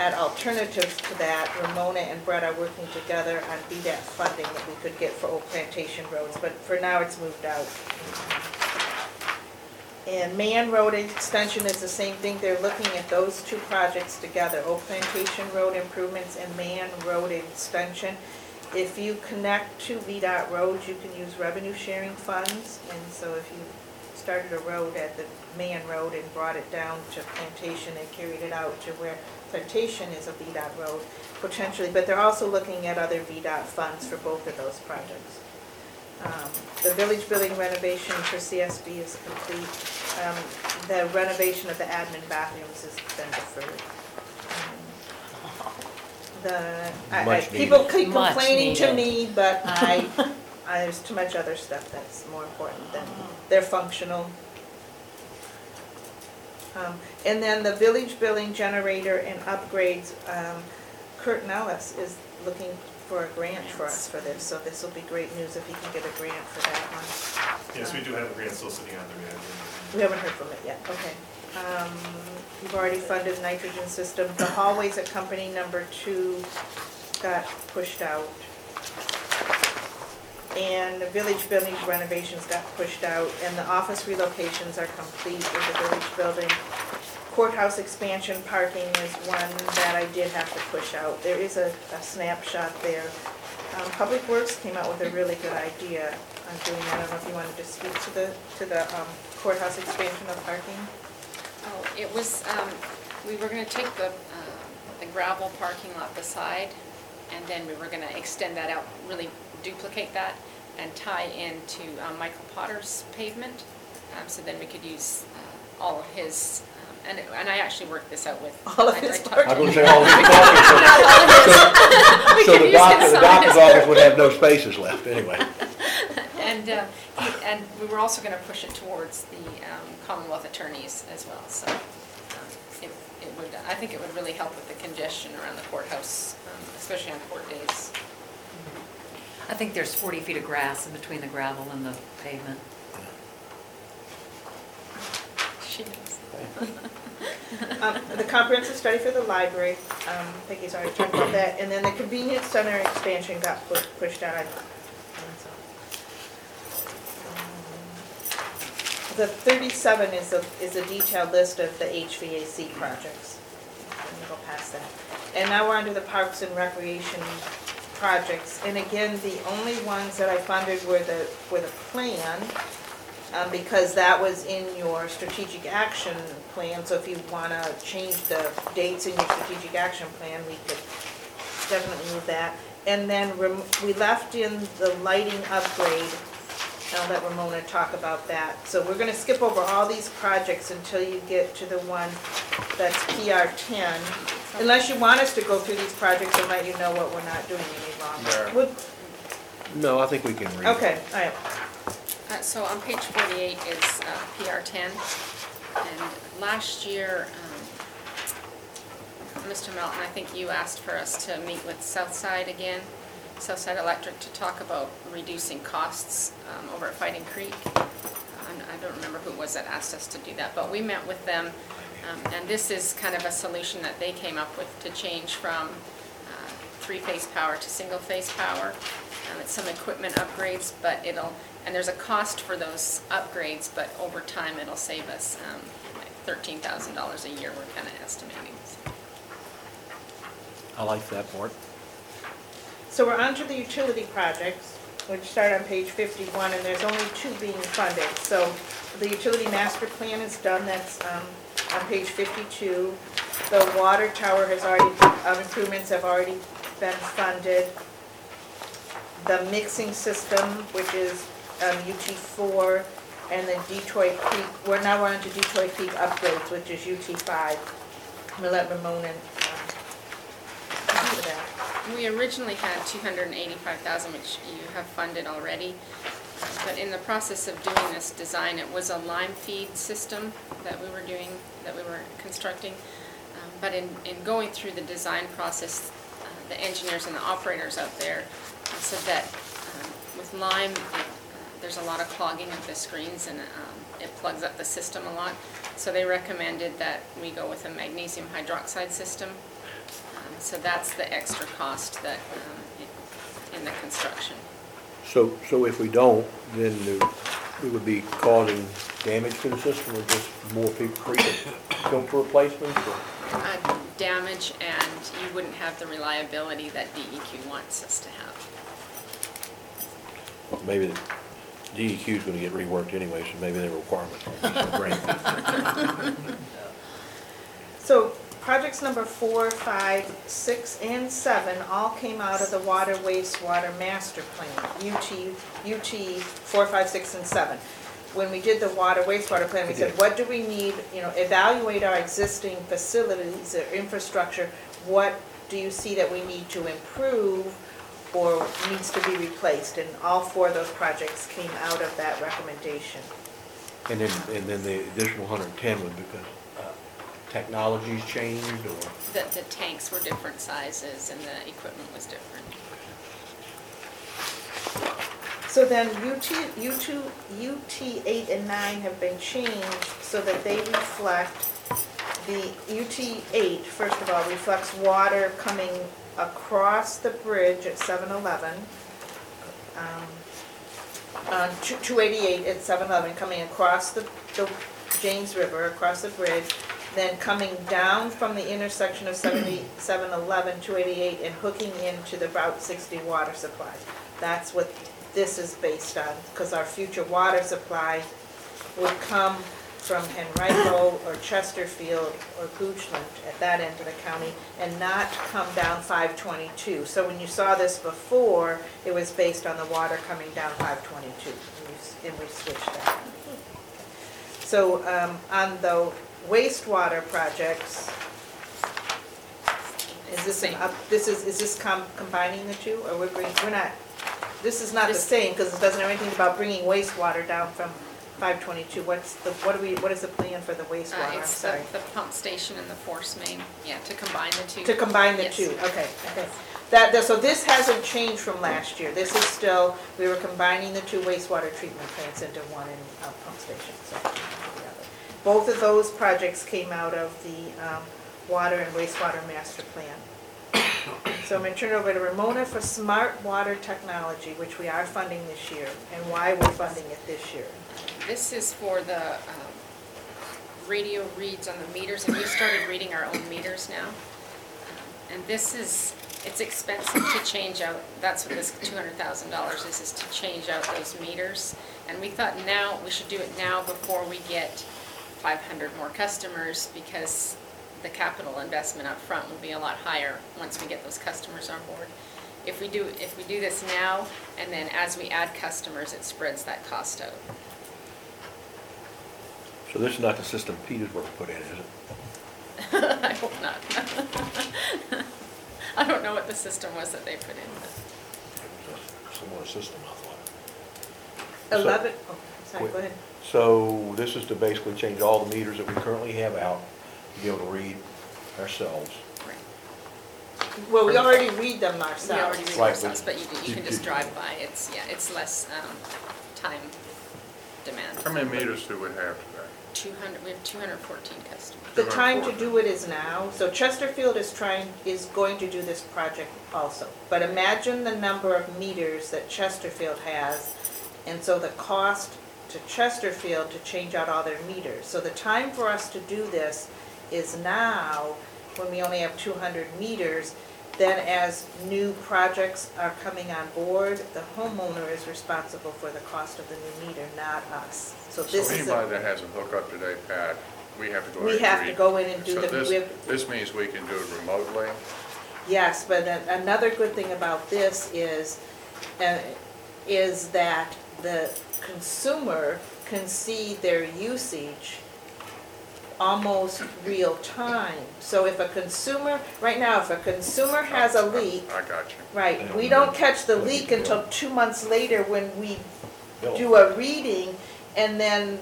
S10: at alternatives to that. Ramona and Brett are working together on VDOT funding that we could get for Old Plantation roads, but for now, it's moved out. And Man Road Extension is the same thing, they're looking at those two projects together, Old Plantation Road improvements and Man Road Extension. If you connect to VDOT roads, you can use revenue sharing funds, and so if you started a road at the Man Road and brought it down to Plantation and carried it out to where Plantation is a VDOT road, potentially, but they're also looking at other VDOT funds for both of those projects. Um, The village building renovation for CSB is complete. Um, The renovation of the admin bathrooms has been deferred. Um, The, I- I-
S1: Much
S10: people
S1: needed.
S10: keep
S3: Much
S10: complaining to
S3: needed.
S10: me, but I, [LAUGHS] I- there's too much other stuff that's more important than, they're functional. Um, And then the village building generator and upgrades, um, Kurt Nellis is looking for a grant for us for this, so this will be great news if he can get a grant for that one.
S18: Yes, we do have a grant still sitting out there, yeah.
S10: We haven't heard from it yet, okay. Um, You've already funded nitrogen system. The hallways at company number two got pushed out. And the village building renovations got pushed out, and the office relocations are complete with the village building. Courthouse expansion parking is one that I did have to push out. There is a a snapshot there. Um, Public Works came out with a really good idea on doing. I don't know if you wanted to speak to the, to the um, courthouse expansion of parking?
S16: Oh, it was, um, we were gonna take the, uh, the gravel parking lot beside, and then we were gonna extend that out, really duplicate that, and tie into um, Michael Potter's pavement, um, so then we could use uh, all of his, um, and, and I actually worked this out with.
S10: All of
S16: I- I
S10: his
S16: talked
S1: I was gonna say all this talking, so- [LAUGHS] [LAUGHS]
S16: We
S1: so
S16: could
S1: the
S16: use
S1: doctor, the doctor's
S16: his-
S1: office would have no spaces left, anyway. [LAUGHS]
S16: And, uh, he- and we were also gonna push it towards the um, Commonwealth attorneys as well, so um, it, it would, I think it would really help with the congestion around the courthouse, um, especially on court days.
S3: I think there's 40 feet of grass in between the gravel and the pavement.
S16: She knows.
S10: Um, The comprehensive study for the library, um, Peggy's already talked about that, and then the convenience center expansion got pu- pushed out. The 37 is a, is a detailed list of the HVAC projects. Let me go past that. And now we're under the parks and recreation projects, and again, the only ones that I funded were the, were the plan, um, because that was in your strategic action plan, so if you wanna change the dates in your strategic action plan, we could definitely move that. And then rem- we left in the lighting upgrade I'll let Ramona talk about that. So we're gonna skip over all these projects until you get to the one that's PR ten. Unless you want us to go through these projects and let you know what we're not doing any longer. Would-
S1: No, I think we can read. it.
S10: Okay, all right.
S16: Uh, So on page 48 is uh, PR 10. And last year, um, Mr. Melton, I think you asked for us to meet with Southside again, Southside Electric, to talk about reducing costs um, over at Fighting Creek. I'm- I don't remember who it was that asked us to do that, but we met with them. Um, And this is kind of a solution that they came up with to change from uh, three-phase power to single-phase power. Um, It's some equipment upgrades, but it'll, and there's a cost for those upgrades, but over time, it'll save us um, like $13,000 a year, we're kind of estimating.
S1: I like that part.
S10: So we're on to the utility projects, which start on page 51, and there's only two being funded. So the utility master plan is done, that's um, on page 52. The water tower has already, uh, improvements have already been funded. The mixing system, which is um, UT4, and the Dutoy Creek, we're now on to Dutoy Creek upgrades, which is UT5. I'm gonna let um.
S16: We originally had 285,000, which you have funded already. But in the process of doing this design, it was a lime feed system that we were doing, that we were constructing. Um, But in, in going through the design process, uh, the engineers and the operators out there uh, said that um, with lime, it, uh, there's a lot of clogging of the screens and um, it plugs up the system a lot. So they recommended that we go with a magnesium hydroxide system. Um, So that's the extra cost that, um, in- in the construction.
S1: So, so if we don't, then the- we would be causing damage to the system or just more people creating filter replacements or?
S16: Uh, Damage, and you wouldn't have the reliability that DEQ wants us to have.
S1: Maybe the DEQ is gonna get reworked anyway, so maybe they're requirements. Great. [LAUGHS]
S10: So projects number four, five, six, and seven all came out of the water wastewater master plan, UT, UT four, five, six, and seven. When we did the water wastewater plan, we said, what do we need, you know, evaluate our existing facilities or infrastructure. What do you see that we need to improve or needs to be replaced? And all four of those projects came out of that recommendation.
S1: And then, and then the additional hundred and ten would because, uh, technology's changed or?
S16: The, the tanks were different sizes and the equipment was different.
S10: So then UT, UT, UT eight and nine have been changed so that they reflect, the UT eight, first of all, reflects water coming across the bridge at seven eleven. Um, uh, On two eighty-eight at seven eleven, coming across the, the James River, across the bridge, then coming down from the intersection of 70 711, 288, and hooking into the Route sixty water supply. That's what this is based on, because our future water supply would come from Henrico or Chesterfield or Goochland at that end of the county and not come down 522. So when you saw this before, it was based on the water coming down 522, and we and we switched that. So um, on the wastewater projects, is this an up, this is, is this com- combining the two, or we're bringing, we're not, this is not the
S16: This-
S10: same, because it doesn't have anything about bringing wastewater down from 522. What's the, what do we, what is the plan for the
S16: Uh,
S10: wastewater, I'm
S16: It's the,
S10: sorry?
S16: the pump station and the force main, yeah, to combine the two.
S10: To combine the
S16: Yes.
S10: two, okay, okay. That, that- so this hasn't changed from last year, this is still, we were combining the two wastewater treatment plants into one in uh, pump station, so. Both of those projects came out of the um, water and wastewater master plan. So I'm gonna turn it over to Ramona for smart water technology, which we are funding this year, and why we're funding it this year.
S16: This is for the um, radio reads on the meters, and we've started reading our own meters now. And this is, it's expensive to change out, that's what this $200,000 is, is to change out those meters. And we thought now, we should do it now before we get 500 more customers, because the capital investment up front will be a lot higher once we get those customers on board. If we do, if we do this now, and then as we add customers, it spreads that cost out.
S1: So this is not the system Petersburg put in, is it? [LAUGHS]
S16: I hope not. [LAUGHS] I don't know what the system was that they put in.
S1: Similar system, I thought.
S19: 11, oh, sorry, go ahead.
S1: So this is to basically change all the meters that we currently have out, to be able to read ourselves.
S10: Well, we already read them
S16: We already read
S1: Right,
S16: ourselves,
S1: but
S16: but you,
S1: you-
S16: you can just
S1: you-
S16: drive by. It's, yeah, it's less, um, time demand.
S2: How many meters do we have today?
S16: Two hundred, we have two hundred fourteen customers.
S10: The time to do it is now. So Chesterfield is trying, is going to do this project also. But imagine the number of meters that Chesterfield has, and so the cost to Chesterfield to change out all their meters. So the time for us to do this is now, when we only have 200 meters. Then as new projects are coming on board, the homeowner is responsible for the cost of the new meter, not us. So
S2: So
S10: this is a.
S2: anybody that has a hookup today, Pat, we have to go
S10: We
S2: and
S10: have to go in and do
S2: So
S10: the-
S2: this-
S10: have-
S2: This means we can do it remotely?
S10: Yes, but then another good thing about this is, uh, is that the consumer can see their usage almost real time. So if a consumer, right now, if a consumer has a leak,
S2: I got you.
S10: right, we don't catch the leak until two months later when we do a reading, and then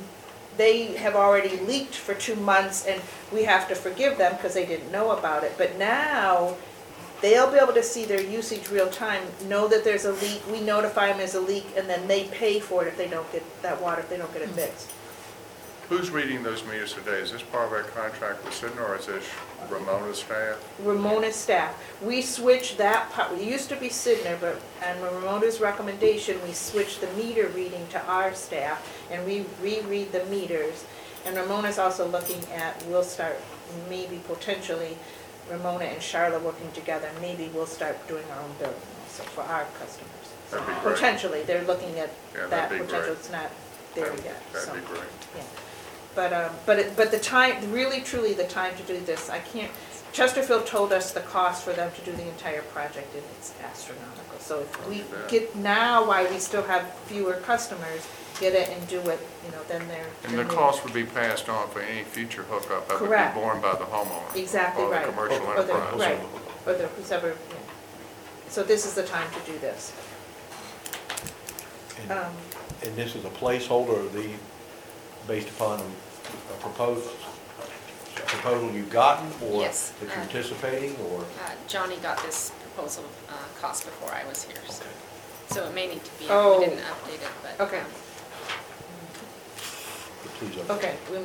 S10: they have already leaked for two months, and we have to forgive them because they didn't know about it. But now, they'll be able to see their usage real time, know that there's a leak, we notify them as a leak, and then they pay for it if they don't get that water, if they don't get it hmm. fixed.
S2: Who's reading those meters today? Is this part of our contract with Sidner, or is this Ramona's staff?
S10: Ramona's staff. We switched that part, it used to be Sidner, but on Ramona's recommendation, we switched the meter reading to our staff, and we reread the meters. And Ramona's also looking at, we'll start, maybe potentially, Ramona and Charlotte working together, maybe we'll start doing our own billing also for our customers.
S2: That'd be great.
S10: Potentially, they're looking at
S2: Yeah, that'd
S10: that
S2: be
S10: potential, it's not there
S2: That'd-
S10: yet, so.
S2: That'd be great.
S10: Yeah. But, um, but, it- but the time, really truly the time to do this, I can't, Chesterfield told us the cost for them to do the entire project and it's astronomical. So if we get now, why we still have fewer customers, get it and do it, you know, then they're.
S2: And the
S10: then they're-
S2: cost would be passed on for any future hookup that would
S10: Correct.
S2: be borne by the homeowner?
S10: Exactly
S2: Or
S10: right.
S2: the commercial
S10: Or the-
S2: enterprise?
S10: Right, or the, whoever, yeah. So this is the time to do this.
S1: And-
S10: Um,
S1: And this is a placeholder of the, based upon a proposed, proposal you've gotten, or
S16: Yes,
S1: that you're
S16: uh,
S1: anticipating, or?
S16: Uh, Johnny got this proposal, uh, cost before I was here, so, so it may need to be,
S10: Oh.
S16: we didn't update it, but.
S10: Okay.
S16: um,
S1: Please, okay.
S10: Okay, we,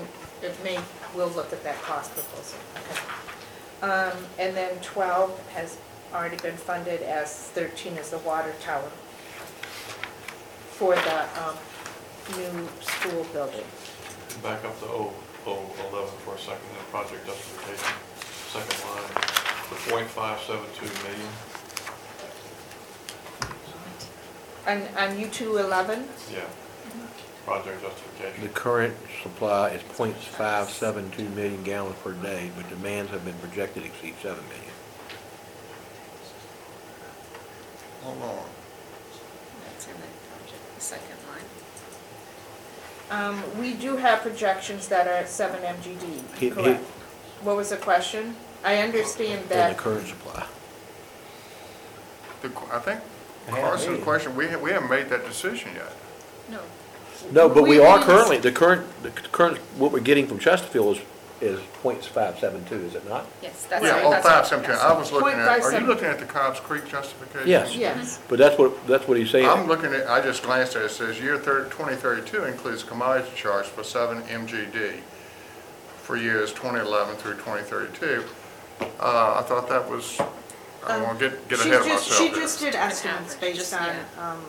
S10: it may, we'll look at that cost proposal, okay. Um, and then twelve has already been funded as thirteen is the water tower for the, um, new school building.
S4: Back up to O, O eleven for a second, then project justification, second line, the point five seven two million.
S10: On, on U two eleven,
S4: Yeah. Project justification.
S1: The current supply is .572 million gallons per day, but demands have been projected to exceed 7 million.
S2: Hold on.
S16: That's in the project, the second line.
S10: um, we do have projections that are at seven
S1: He-
S10: MGD, correct? What was the question? I understand
S1: In
S10: that.
S1: the current supply.
S2: The qu- I think Carson's question, we, ha- we haven't made that decision yet.
S16: No,
S1: No, but we
S10: We-
S1: are currently, the current, the current, what we're getting from Chesterfield is, is .572, is it not?
S16: yes, that's.
S2: Yeah,
S16: our-
S2: oh,
S16: that's our
S2: five seventeen, I was looking at, are you
S10: seven.
S2: looking at the Cobb's Creek justification?
S1: Yes.
S10: Yes,
S1: But that's what, that's what he's saying.
S2: I'm looking at, I just glanced at it, it says year thirty, twenty thirty-two includes commodity charge for seven MGD for years twenty eleven through twenty thirty-two. Uh, I thought that was, I don't wanna get, get
S10: She
S2: ahead of
S10: just-
S2: myself
S10: She
S2: here.
S10: just did estimates
S16: average,
S10: based on,
S16: yeah.
S10: um,
S4: Okay.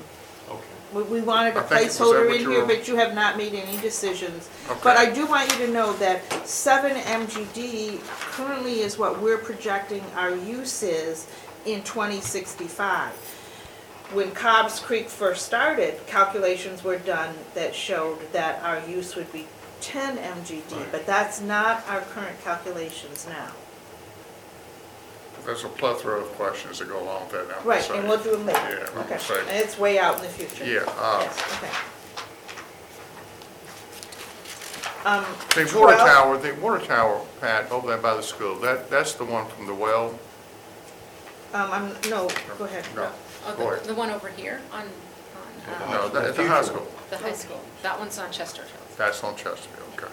S10: We, we wanted a
S2: I think- was that
S10: placeholder
S2: what
S10: in
S2: you
S10: here,
S2: were-
S10: but you have not made any decisions.
S2: Okay.
S10: But I do want you to know that seven MGD currently is what we're projecting our use is in twenty sixty-five. When Cobb's Creek first started, calculations were done that showed that our use would be ten MGD, but that's not our current calculations now.
S2: There's a plethora of questions that go along with that. I'm
S10: Right,
S2: sorry.
S10: and we'll do them later.
S2: Yeah, I'm
S10: Okay,
S2: gonna say-
S10: and it's way out in the future.
S2: Yeah, uh,
S10: Yes, okay. Um,
S2: The water
S10: 12
S2: tower, the water tower, Pat, over there by the school, that, that's the one from the well?
S10: Um, I'm, no, go ahead.
S2: No,
S16: Oh,
S2: go
S16: the,
S2: ahead.
S16: the one over here on, on, uh,
S2: No, that- at the high school.
S16: the high school. That one's on Chesterfield.
S2: That's on Chesterfield, okay.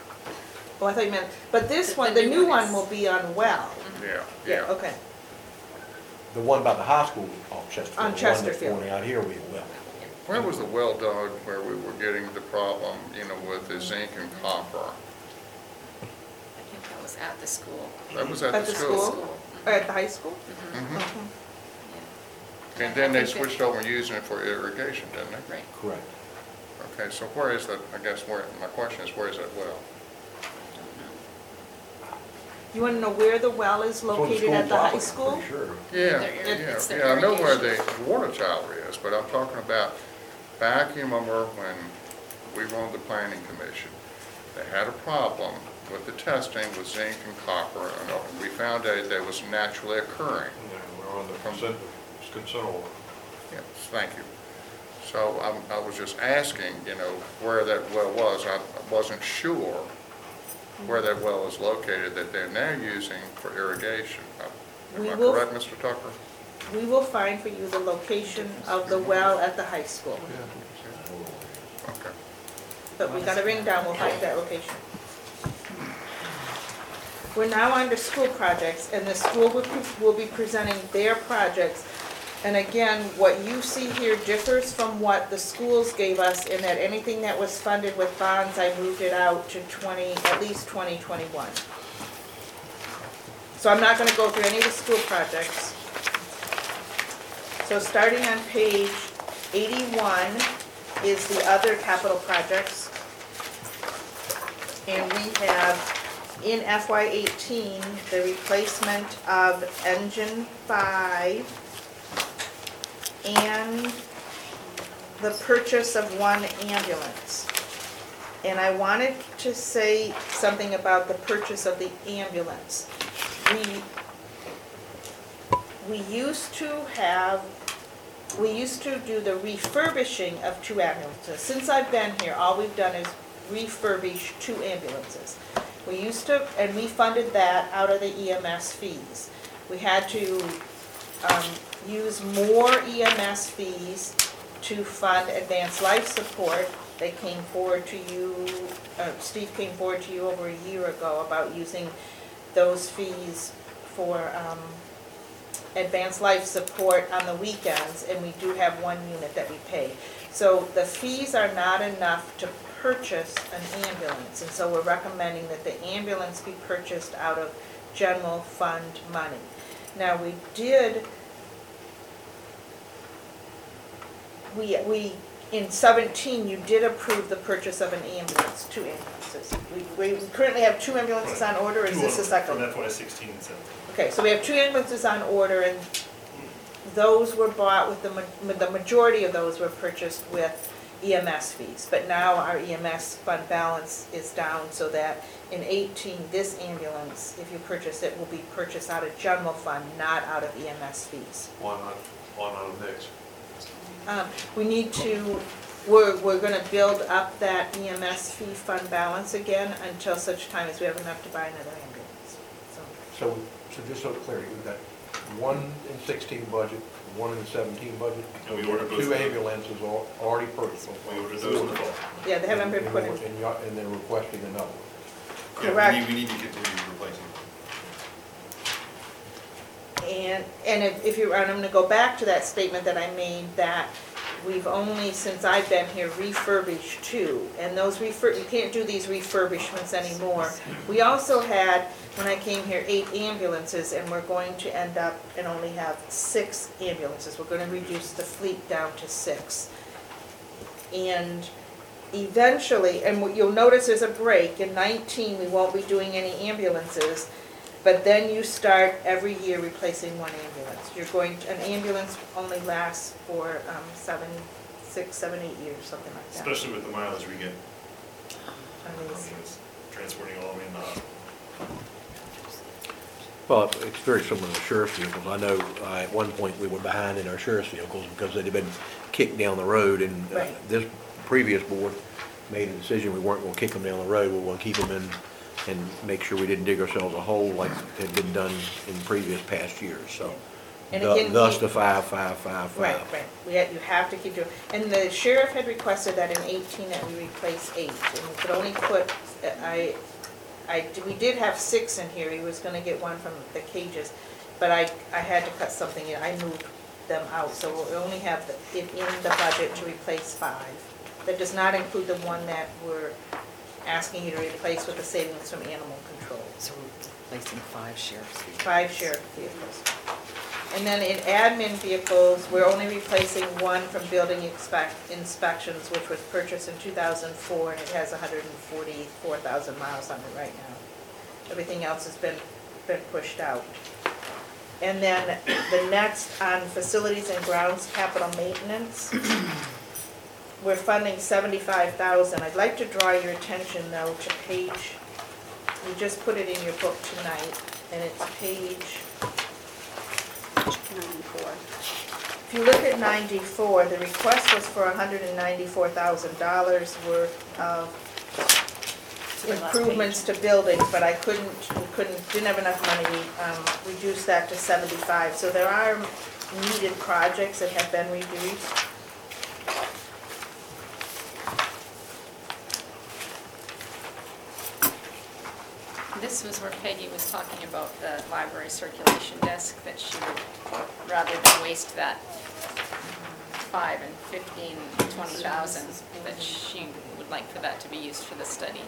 S10: Oh, I thought you meant, but this
S16: The-
S10: one,
S16: the
S10: the
S16: new
S10: new
S16: one
S10: one
S16: is-
S10: will be on well.
S2: Yeah,
S10: Yeah,
S2: yeah.
S10: okay.
S1: The one by the high school on Chesterfield.
S10: On
S1: the one that's
S10: Chesterfield.
S1: going out here, we will.
S2: Where was the well dug where we were getting the problem, you know, with the zinc and copper?
S16: I think that was at the school.
S2: That was at
S10: At
S2: the
S10: the
S2: school.
S10: school? Or at the high school?
S2: Mhm.
S10: Okay.
S16: Yeah.
S2: And then they
S16: I think that-
S2: switched over and using it for irrigation, didn't they?
S16: Right.
S1: Correct.
S2: Okay, so where is that, I guess where, my question is, where is that well?
S10: You want to know where the well is
S1: It's the
S10: located
S1: school
S10: at the high
S1: property,
S10: school?
S1: Pretty sure.
S2: Yeah,
S16: Their ir-
S2: yeah,
S16: it's their
S2: yeah, I know where the water tower is, but I'm talking about back, you remember when we were on the planning commission, they had a problem with the testing with zinc and copper, and uh, we found out that was naturally occurring.
S4: Yeah, We're on the consent, consent order.
S2: Yes, thank you. So I'm, I was just asking, you know, where that well was. I wasn't sure where that well is located that they're now using for irrigation. Am
S10: We
S2: I
S10: will-
S2: correct, Mr. Tucker?
S10: We will find for you the location of the well at the high school.
S2: Okay.
S10: But we got it ring down, we'll find that location. We're now under school projects, and the school will, will be presenting their projects. And again, what you see here differs from what the schools gave us in that anything that was funded with bonds, I moved it out to twenty, at least twenty twenty-one. So I'm not gonna go through any of the school projects. So starting on page eighty-one is the other capital projects. And we have in FY eighteen, the replacement of engine five and the purchase of one ambulance. And I wanted to say something about the purchase of the ambulance. We, we used to have, we used to do the refurbishing of two ambulances. Since I've been here, all we've done is refurbish two ambulances. We used to, and we funded that out of the EMS fees. We had to um, use more EMS fees to fund advanced life support. They came forward to you, uh, Steve came forward to you over a year ago about using those fees for um, advanced life support on the weekends, and we do have one unit that we pay. So the fees are not enough to purchase an ambulance, and so we're recommending that the ambulance be purchased out of general fund money. Now, we did, we, we, in seventeen, you did approve the purchase of an ambulance, two ambulances. We, we currently have two ambulances on order, is this the second?
S18: From FY sixteen and seventeen.
S10: Okay, so we have two ambulances on order, and those were bought with the, ma- the majority of those were purchased with EMS fees. But now our EMS fund balance is down, so that in eighteen, this ambulance, if you purchase it, will be purchased out of general fund, not out of EMS fees.
S4: Why not, why not a mix?
S10: Um, We need to, we're, we're gonna build up that EMS fee fund balance again until such time as we have enough to buy another ambulance, so.
S1: So, so just so clear, you've got one in sixteen budget, one in seventeen budget.
S18: And we ordered both
S1: Two ambulances al- already purchased.
S18: We ordered those in the fall.
S10: Yeah, they haven't been
S1: And
S10: put in.
S1: we're- And you- and then requesting another one.
S18: Yeah, we
S10: Correct.
S18: need- We need to continue replacing.
S10: And, and if if you, and I'm gonna go back to that statement that I made, that we've only, since I've been here, refurbished two. And those refurb, you can't do these refurbishments anymore. We also had, when I came here, eight ambulances, and we're going to end up and only have six ambulances. We're gonna reduce the fleet down to six. And eventually, and what you'll notice there's a break, in nineteen, we won't be doing any ambulances, but then you start every year replacing one ambulance. You're going, an ambulance only lasts for um, seven, six, seven, eight years, something like that.
S18: Especially with the mileage we get,
S10: I mean, it's-
S18: it's transporting all the way in the hospital.
S1: Well, it's- it's very similar to sheriff's vehicles. I know uh, at one point we were behind in our sheriff's vehicles because they'd been kicked down the road and uh,
S5: Right.
S1: this previous board made a decision, we weren't gonna kick them down the road, we were gonna keep them in and make sure we didn't dig ourselves a hole like had been done in previous past years, so.
S10: And again,
S1: Thus
S10: we-
S1: the five, five, five, five.
S10: Right, right. We had, you have to keep doing, and the sheriff had requested that in eighteen that we replace eight, and we could only put, I, I, we did have six in here, he was gonna get one from the cages, but I, I had to cut something in, I moved them out, so we only have the- it in the budget to replace five. That does not include the one that we're asking you to replace with the savings from animal control.
S3: So we're replacing five sheriff's vehicles.
S10: Five sheriff vehicles. And then in admin vehicles, we're only replacing one from building expect, inspections, which was purchased in two thousand four, and it has hundred and forty-four thousand miles on it right now. Everything else has been, been pushed out. And then the next on facilities and grounds capital maintenance, we're funding seventy-five thousand. I'd like to draw your attention though to page, we just put it in your book tonight, and it's page Ninety-four. If you look at 94, the request was for $194,000 worth of improvements to buildings, but I couldn't, we couldn't, didn't have enough money, we um, reduced that to 75. So there are needed projects that have been reduced.
S16: This was where Peggy was talking about the library circulation desk, that she would, rather than waste that five and fifteen, twenty thousand, that she would like for that to be used for the study.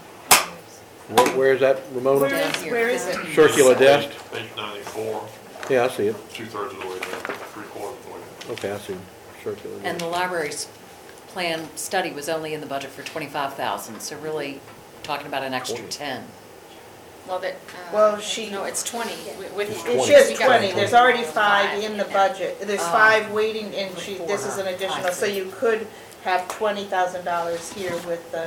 S1: Where, where is that, Ramona?
S10: Where is, where is it?
S1: Circular desk?
S4: Page ninety-four,
S1: Yeah, I see it.
S4: two-thirds of the way there, three-quarters of the way there.
S1: Okay, I see circular
S3: And
S1: desk.
S3: the library's plan study was only in the budget for twenty-five thousand, so really talking about an extra ten.
S16: Well, that,
S10: Well,
S16: uh,
S10: she-
S16: no, it's twenty wi- with.
S1: It's
S10: It
S1: 20.
S10: says
S16: she got
S10: 20, there's already five
S16: five
S10: in the budget, there's
S3: Oh.
S10: five waiting, and she, this is an additional, so you could have twenty thousand dollars here with the,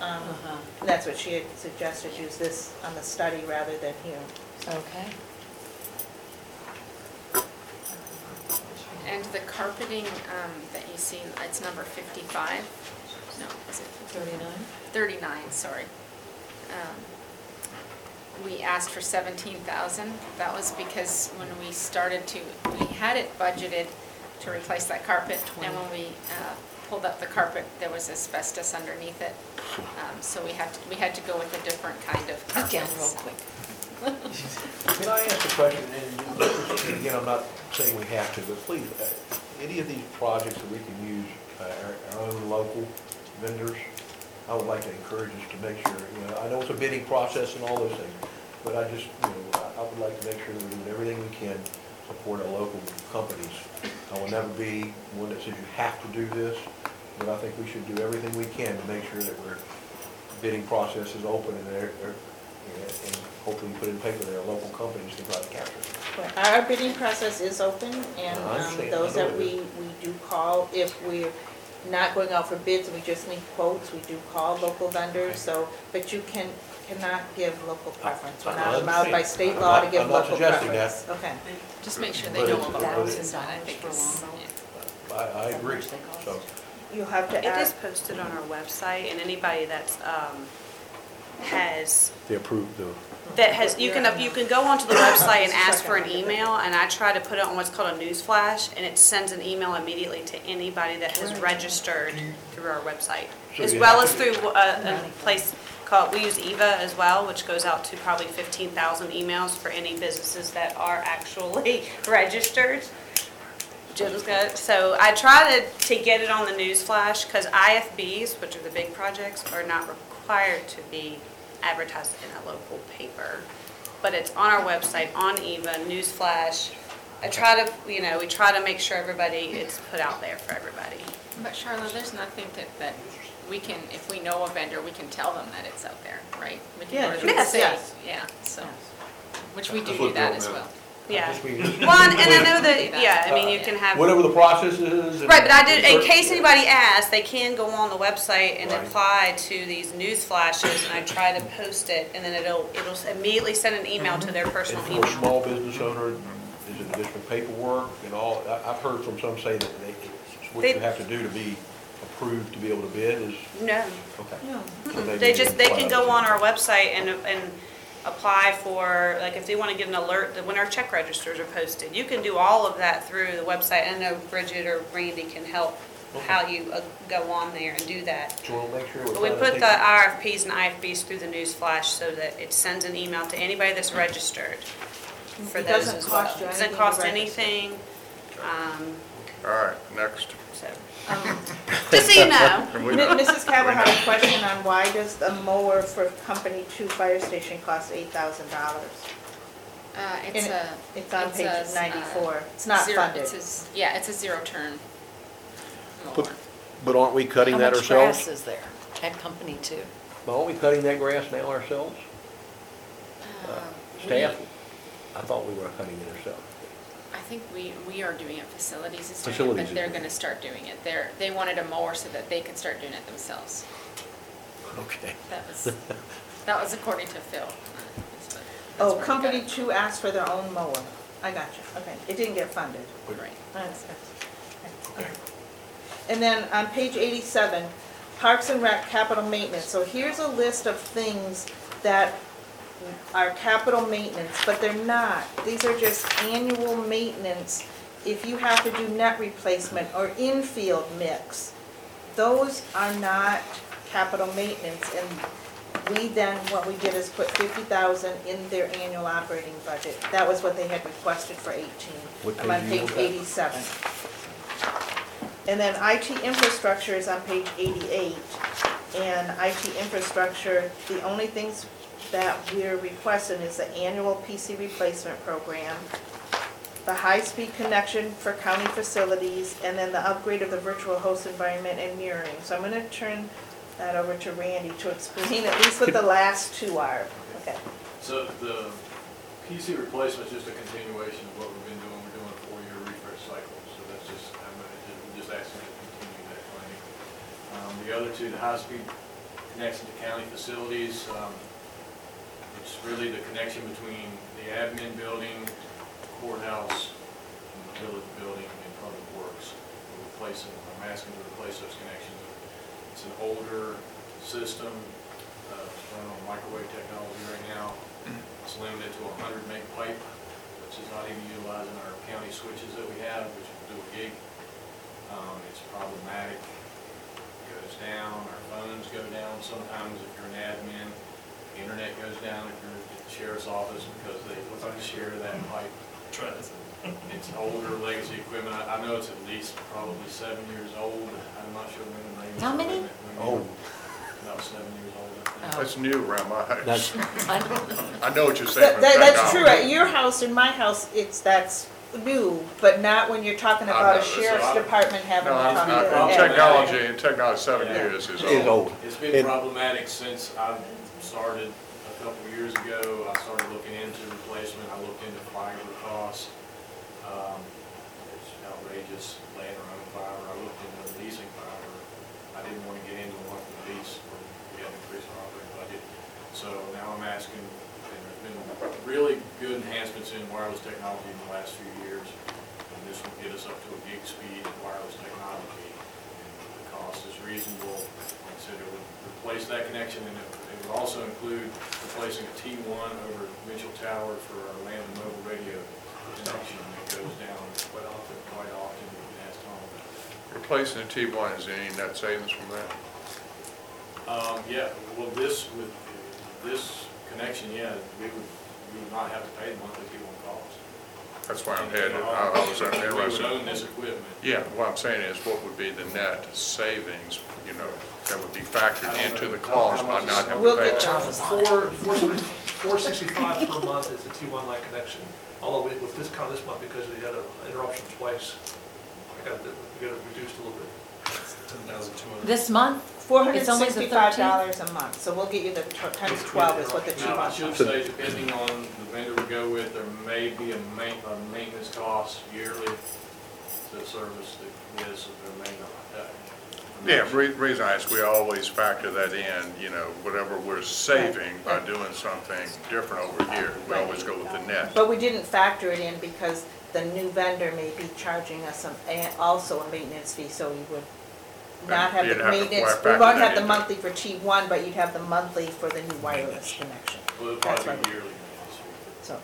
S10: um,
S3: Uh-huh.
S10: that's what she had suggested, use this on the study rather than here.
S3: Okay.
S16: And the carpeting, um, that you see, it's number fifty-five, no, is it?
S3: Thirty-nine?
S16: Thirty-nine, sorry. Um, We asked for seventeen thousand, that was because when we started to, we had it budgeted to replace that carpet, and when we, uh, pulled up the carpet, there was asbestos underneath it. Um, so we had to, we had to go with a different kind of
S3: Get down real quick.
S1: Can I ask a question, and again, I'm not saying we have to, but please, uh, any of these projects that we can use uh, our our own local vendors, I would like to encourage us to make sure, you know, I know it's a bidding process and all those things, but I just, you know, I I would like to make sure that we're doing everything we can to support our local companies. I will never be one that says you have to do this, but I think we should do everything we can to make sure that we're bidding process is open and they're, they're, and hopefully put in paper that our local companies can try to capture it.
S10: Our bidding process is open, and
S1: I
S10: um,
S1: understand.
S10: those that we, we do call, if we're not going out for bids, and we just need quotes, we do call local vendors, so, but you can, cannot give local preference. We're
S1: I
S10: not allowed by
S1: understand.
S10: state
S1: I'm
S10: law
S1: not-
S10: to give
S1: I'm not
S10: local
S1: suggesting
S10: preference. Okay.
S16: Just make sure they
S1: But
S16: know
S1: it's-
S16: about
S1: but
S16: those,
S1: it's-
S16: and I think it's, yeah.
S1: I, I agree, so.
S10: You have to
S20: It is
S10: add,
S20: posted on our website, and anybody that's, um, has,
S1: They approve the,
S20: that has, you can, you can go onto the [COUGHS] website and ask for an email, and I try to put it on what's called a news flash, and it sends an email immediately to anybody that has registered through our website.
S1: So
S20: As
S1: you
S20: well
S1: have
S20: as through uh, a, a place called, we use eVA as well, which goes out to probably fifteen thousand emails for any businesses that are actually [LAUGHS] registered. Jim's got, so I try to, to get it on the news flash, because IFBs, which are the big projects, are not required to be advertised in a local paper. But it's on our website, on eVA, news flash. I try to, you know, we try to make sure everybody, it's put out there for everybody.
S16: But Charlotte, there's nothing that, that we can, if we know a vendor, we can tell them that it's out there, right? We can go to them and
S20: Yes,
S16: say,
S20: yes.
S16: Yeah, so, which we do
S4: That's
S16: do that
S4: Bill
S16: as
S4: meant.
S16: well.
S20: Yeah.
S1: Just we-
S20: Well, and and I know that, yeah, I mean, you uh, can have.
S1: Whatever the process is. and-
S20: Right, but I did, in case anybody asks, they can go on the website and
S1: Right.
S20: apply to these news flashes, and I try to post it, and then it'll, it'll immediately send an email to mm-hmm. their personal
S1: And for a
S20: email.
S1: small business owner, is it additional paperwork and all? I, I've heard from some say that they, what
S20: They-
S1: you have to do to be approved to be able to bid is,
S20: No,
S1: okay. So
S20: Mm-mm. they just, they can go on our website and, and apply for, like, if they wanna get an alert that when our check registers are posted. You can do all of that through the website. I know Bridget or Randy can help how you uh, go on there and do that.
S1: So we'll make sure.
S20: But we put the RFPs and IFBs through the news flash so that it sends an email to anybody that's registered for
S10: It
S20: those
S10: doesn't
S20: as well.
S10: cost you
S20: Doesn't
S10: anything to
S20: cost
S10: register.
S20: anything, um,
S2: All right, next.
S20: So, just so you know.
S2: And we
S10: Mi-
S2: know.
S10: Mrs. Cabot had a question on why does the mower for Company Two Fire Station cost eight thousand dollars?
S16: Uh, it's
S10: And
S16: a.
S10: it's on page
S16: says, uh,
S10: 94. It's not
S16: zero-
S10: funded.
S16: it says- Yeah, it's a zero turn
S1: But-
S16: mower.
S1: But aren't we cutting that
S3: How much grass
S1: ourselves?
S3: is there at Company Two?
S1: But Aren't we cutting that grass now ourselves?
S16: Uh,
S1: Staff? I thought we were cutting it ourselves.
S16: I think we, we are doing it, facilities is doing it,
S1: Facilities
S16: but
S1: is
S16: they're
S1: doing
S16: gonna start doing it. They're, they wanted a mower so that they could start doing it themselves.
S1: Okay.
S16: That was, that was according to Phil. That's what- that's
S10: Oh,
S16: we got
S10: Company
S16: it.
S10: Two asked for their own mower. I got you, okay. It didn't get funded.
S16: Right.
S10: That's- okay. And then on page eighty-seven, Parks and Rec capital maintenance. So here's a list of things that are capital maintenance, but they're not. These are just annual maintenance. If you have to do net replacement or infield mix, those are not capital maintenance. And we then, what we did is put fifty thousand in their annual operating budget. That was what they had requested for eighteen.
S1: What
S10: I'm on
S1: page you
S10: page
S1: looking at?
S10: eighty-seven. And then IT infrastructure is on page eighty-eight. And IT infrastructure, the only things that we're requesting is the annual PC replacement program, the high-speed connection for county facilities, and then the upgrade of the virtual host environment and mirroring. So I'm gonna turn that over to Randy to explain at least what the last two are. Okay.
S11: So the PC replacement is just a continuation of what we've been doing. We're doing a four-year refresh cycle, so that's just, I'm gonna, we're just asking to continue that planning. Um, the other two, the high-speed connection to county facilities, um, it's really the connection between the admin building, courthouse, and the village building and public works. We're replacing, I'm asking to replace those connections. It's an older system, uh, it's running on microwave technology right now. It's limited to hundred meg pipe, which is not even utilizing our county switches that we have, which do a gig. Um, it's problematic, It goes down, our phones go down sometimes if you're an admin. The Internet goes down if you're at the sheriff's office because they share that pipe.
S18: Try this.
S11: It's older legacy equipment. I, I know it's at least probably seven years old. I'm not sure when the name.
S3: How many?
S1: Oh. oh.
S11: About seven years old, I think.
S2: That's new around my
S1: That's,
S2: house. [LAUGHS] I [LAUGHS] know what you're saying.
S10: That,
S2: but
S10: that- that's true, at your house, in my house, it's, that's new, but not when you're talking
S2: I
S10: about
S2: know,
S10: a
S2: so
S10: sheriff's
S11: I-
S10: department having
S2: No,
S10: to
S2: I'm-
S10: come
S2: I-
S10: to.
S2: in
S10: Yeah.
S2: technology, in technology, seven
S11: Yeah.
S2: years is
S1: is
S2: old.
S1: old.
S11: It's been
S1: And-
S11: problematic since I started a couple years ago. I started looking into replacement. I looked into fiber costs. Um, It's outrageous laying own fiber. I looked into leasing fiber. I didn't want to get into a monthly lease when we had to increase our operating budget. So now I'm asking, and there's been really good enhancements in wireless technology in the last few years. And this will get us up to a gig speed in wireless technology. And the cost is reasonable. Like I said, replace that connection and it would also include replacing a T1 over Mitchell Tower for our land and mobile radio connection that goes down quite often, quite often.
S2: Replacing the T1, is there any net savings from that?
S11: Um, yeah, well, this, with this connection, yeah, we would, we would not have to pay the monthly T1 cost.
S2: That's why I'm headed, I I was
S11: We would
S2: interested.
S11: own this equipment.
S2: Yeah, what I'm saying is, what would be the net savings, you know, that would be factored into the cost by not having
S10: We'll
S2: to pay?
S10: get you.
S17: Four, four, four sixty-five per month is the T1 line connection. Although we, with this count this month, because we had an interruption twice, I got, it- we got it reduced a little bit.
S3: This month?
S10: Four hundred
S3: It's only the
S10: sixty-five
S3: 13th?
S10: dollars a month, so we'll get you the tw- times twelve is what the cheap
S11: Now, I should
S10: is.
S11: say, depending on the vendor we go with, there may be a ma, a maintenance cost yearly to service the, this, or there may not. Uh,
S2: Yeah, re- reason I ask, we always factor that in, you know, whatever we're saving by doing something different over here, we always go with the net.
S10: But we didn't factor it in because the new vendor may be charging us some, a- also a maintenance fee, so we would not have
S2: You'd
S10: the
S2: have to
S10: maintenance, we
S2: factor
S10: won't
S2: that
S10: have the
S2: into-
S10: monthly for T one, but you'd have the monthly for the new wireless connection.
S11: Well, it'll
S10: That's
S11: probably be yearly maintenance fee.
S10: so,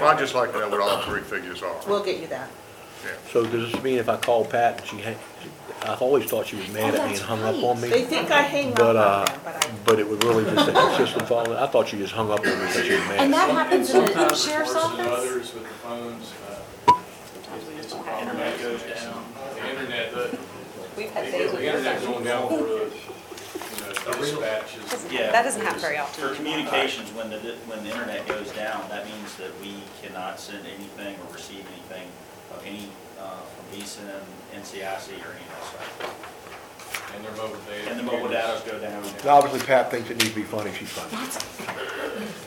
S2: Well, I'd just like to know what all three figures are.
S10: we'll get you that.
S1: So does this mean if I call Pat and she, hang- I've always thought she was mad at me and hung up on me?
S10: They think I hang up
S1: But,
S10: on
S1: uh,
S10: them, but I,
S1: but it was really just a system fault. I thought she just hung up on me because she was mad.
S3: And that happens in the
S11: Sometimes it's
S3: sheriff's
S11: worse than
S3: office?
S11: others with the phones. uh, it's- It's a problem. Internet goes down. The internet, the,
S20: We've had
S11: the
S20: with
S11: internet going down for, the, you know, dispatch.
S21: Yeah.
S20: That doesn't happen very often.
S21: For communications, when the, when the internet goes down, that means that we cannot send anything or receive anything of any, uh, from VCIN, NCIC, or any of that stuff.
S11: And their mobile data.
S21: And the mobile data go down.
S1: Obviously Pat thinks it needs to be funny, she's funny.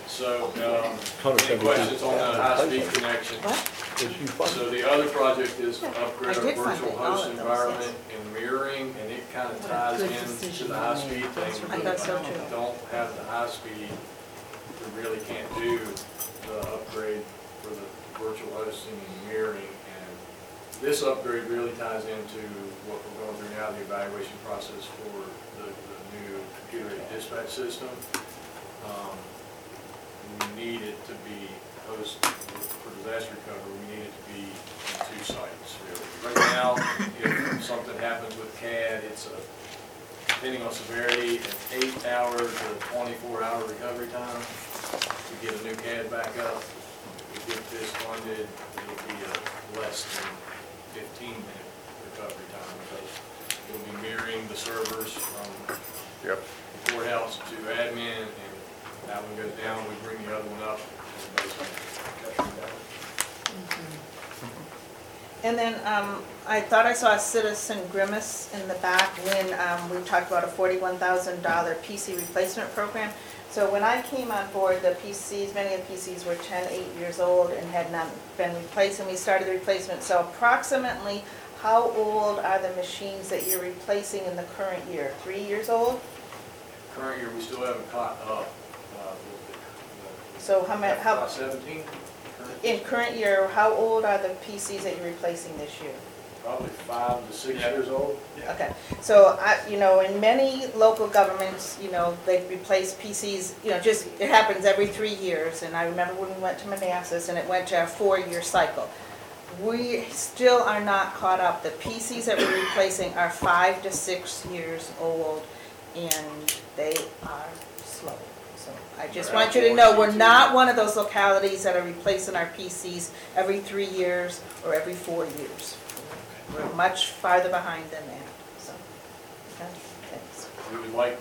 S11: So, um, any
S1: seventy-two.
S11: questions on the high-speed connection?
S1: Is she funny?
S11: So the other project is to upgrade
S10: I
S11: our
S10: did find
S11: virtual
S10: all
S11: host
S10: of those,
S11: environment and mirroring, and it kind of ties
S10: good
S11: in to
S10: decision
S11: the
S10: you
S11: high-speed
S10: made.
S11: thing.
S10: I thought so
S11: If you
S10: too.
S11: Don't have the high-speed, you really can't do the upgrade for the virtual hosting and mirroring. This upgrade really ties into what we're going through now, the evaluation process for the, the new computer-aided dispatch system. Um, we need it to be host, for disaster recovery, we need it to be in two sites, really. Right now, if something happens with CAD, it's a, depending on severity, an eight hour to twenty-four hour recovery time to get a new CAD back up. If we get this funded, it'll be a less than fifteen minute recovery time, because it'll be mirroring the servers from
S2: Yep.
S11: the courthouse to admin, and that one goes down, we bring the other one up, and basically cut through that.
S10: And then, um, I thought I saw a citizen grimace in the back when, um, we talked about a forty-one thousand dollar PC replacement program. So when I came on board, the PCs, many of the PCs were 10, 8 years old and had not been replaced, and we started the replacement. So approximately, how old are the machines that you're replacing in the current year? Three years old?
S11: Current year, we still haven't caught up, uh, with the- the.
S10: So how many, how,
S11: About seventeen? current?
S10: in current year, how old are the PCs that you're replacing this year?
S11: Probably five to six years old.
S10: Okay, so I, you know, in many local governments, you know, they replace PCs, you know, just, it happens every three years. And I remember when we went to Manassas and it went to a four-year cycle. We still are not caught up. The PCs that we're replacing are five to six years old and they are slow. So I just want you to know, we're not one of those localities that are replacing our PCs every three years or every four years. We're much farther behind than that, so, okay, thanks.
S11: We would like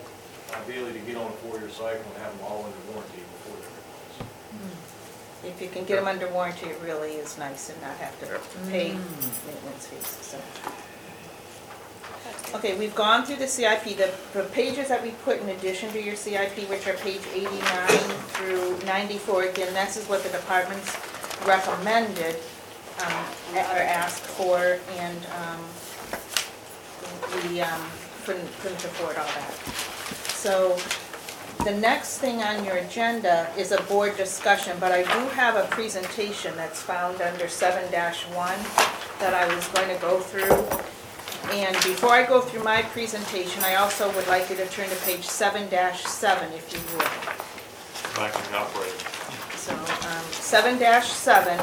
S11: ideally to get on a four-year cycle and have them all under warranty before they're replaced. Hmm.
S10: If you can get them under warranty, it really is nice and not have to pay hmm. maintenance fees, so. Okay, we've gone through the CIP, the, the pages that we put in addition to your CIP, which are page eighty-nine through ninety-four, again, this is what the departments recommended, um, or asked for, and, um, we, um, couldn't, couldn't afford all that. So, the next thing on your agenda is a board discussion, but I do have a presentation that's found under seven one that I was going to go through. And before I go through my presentation, I also would like you to turn to page seven seven if you would.
S4: Back in the operator.
S10: So, um, seven seven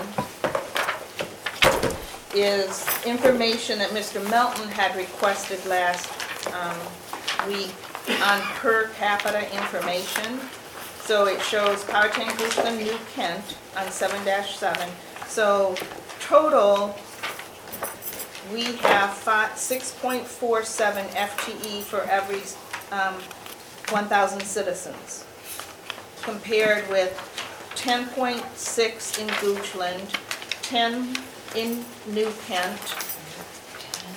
S10: is information that Mr. Melton had requested last, um, week on per capita information. So it shows Powhatan, Goochland, New Kent on seven seven. So total, we have five, six point four seven FTE for every, um, one thousand citizens. Compared with ten point six in Goochland, ten in New Kent,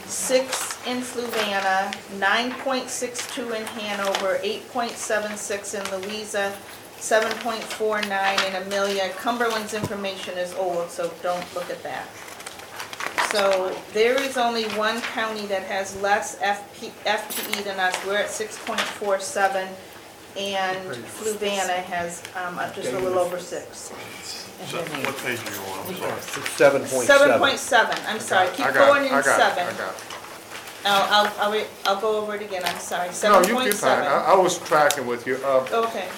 S10: six in Fluvanna, nine point six two in Hanover, eight point seven six in Louisa, seven point four nine in Amelia. Cumberland's information is old, so don't look at that. So there is only one county that has less FP, FTE than us. We're at six point four seven, and Fluvanna has, um, just a little over six.
S2: So what page are you on? I'm sorry.
S1: Seven point
S10: Seven
S1: seven.
S10: point seven, I'm sorry, keep
S2: got it,
S10: going in
S2: I got it,
S10: seven.
S2: I got it.
S10: I'll, I'll, I'll, re- I'll go over it again, I'm sorry,
S2: No,
S10: seven
S2: you
S10: point
S2: keep fine. I,
S10: seven.
S2: I was tracking with you. Uh,
S10: Okay,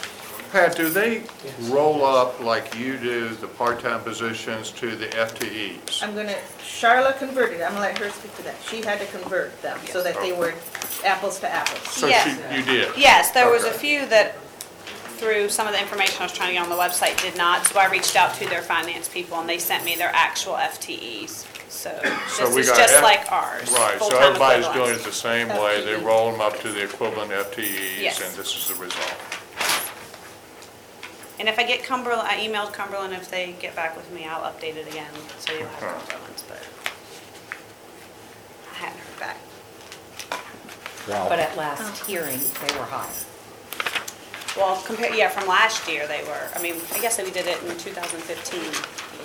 S2: Pat, do they roll up like you do the part-time positions to the FTEs?
S10: I'm gonna, Charlotte converted, I'm gonna let her speak to that. She had to convert them so that they were apples to apples.
S2: So
S20: Yes.
S2: she, you did?
S20: Yes, there was a
S2: Okay.
S20: few that, through some of the information I was trying to get on the website, did not. So I reached out to their finance people, and they sent me their actual FTEs. So
S2: So
S20: this
S2: we
S20: is
S2: got
S20: just
S2: F-
S20: like ours.
S2: Right, so
S20: full-time
S2: everybody's doing
S20: equivalents.
S2: it the same way. They roll them up to the equivalent FTEs,
S20: Yes.
S2: and this is the result.
S20: And if I get Cumberland, I emailed Cumberland, if they get back with me, I'll update it again, so you'll have
S2: Huh.
S20: Cumberland's, but I hadn't heard back.
S1: Wow.
S3: But at oh. last hearing, they were high.
S20: Well, compare, yeah, from last year they were, I mean, I guess that we did it in 2015, I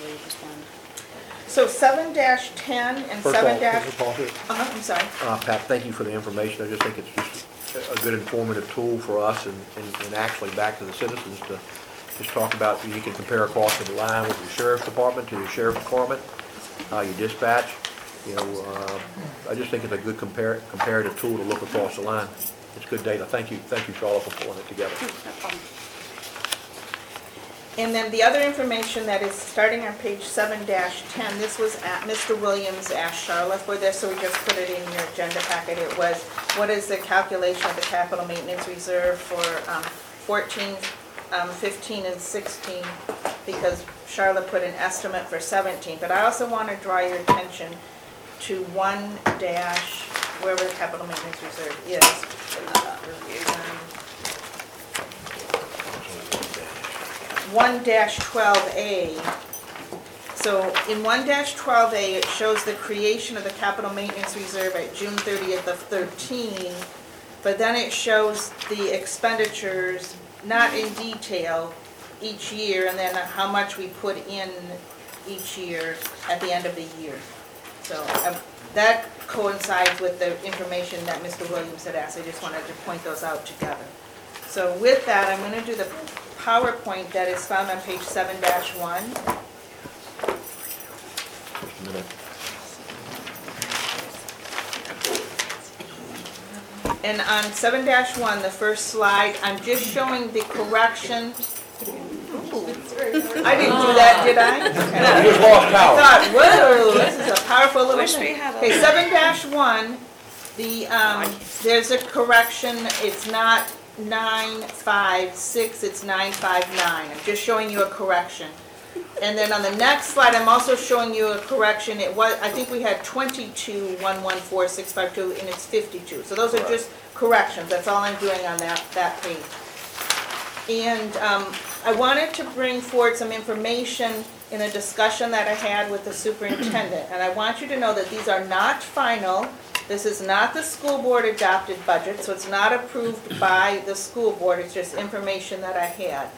S20: believe was when.
S10: So seven dash ten and
S1: First of all,
S10: seven dash,
S1: can we pause here?
S10: uh-huh, I'm sorry.
S1: Uh, Pat, thank you for the information. I just think it's just a- a good informative tool for us and, and- and actually back to the citizens to just talk about, you can compare across the line with your sheriff's department to your sheriff's department, uh, your dispatch. You know, uh, I just think it's a good compar- comparative tool to look across the line. Good data. Thank you, thank you, Charlotte, for pulling it together.
S10: And then the other information that is starting on page seven dash ten, this was at, Mr. Williams asked Charlotte for this, so we just put it in your agenda packet. It was, what is the calculation of the capital maintenance reserve for, um, fourteen, um, fifteen and sixteen? Because Charlotte put an estimate for seventeen, but I also want to draw your attention to one dash, wherever the capital maintenance reserve is. One twelve A. So in one twelve A, it shows the creation of the capital maintenance reserve at June thirtieth of thirteen, but then it shows the expenditures, not in detail, each year, and then how much we put in each year at the end of the year. So um, that coincides with the information that Mr. Williams had asked, I just wanted to point those out together. So with that, I'm gonna do the PowerPoint that is found on page seven one.
S1: Just a minute.
S10: And on seven one, the first slide, I'm just showing the correction. I didn't do that, did I? [LAUGHS]
S1: You just lost
S10: I
S1: power.
S10: thought, whoa, this is a powerful little
S20: Wish we
S10: thing.
S20: had a-
S10: Okay, seven one, the, um, there's a correction, it's not nine five six, it's nine five nine. I'm just showing you a correction. And then on the next slide, I'm also showing you a correction, it was, I think we had twenty-two one one four six five two, and it's fifty-two. So those are just corrections, that's all I'm doing on that, that page. And um, I wanted to bring forward some information in a discussion that I had with the superintendent. And I want you to know that these are not final. This is not the school board adopted budget, so it's not approved by the school board. It's just information that I had.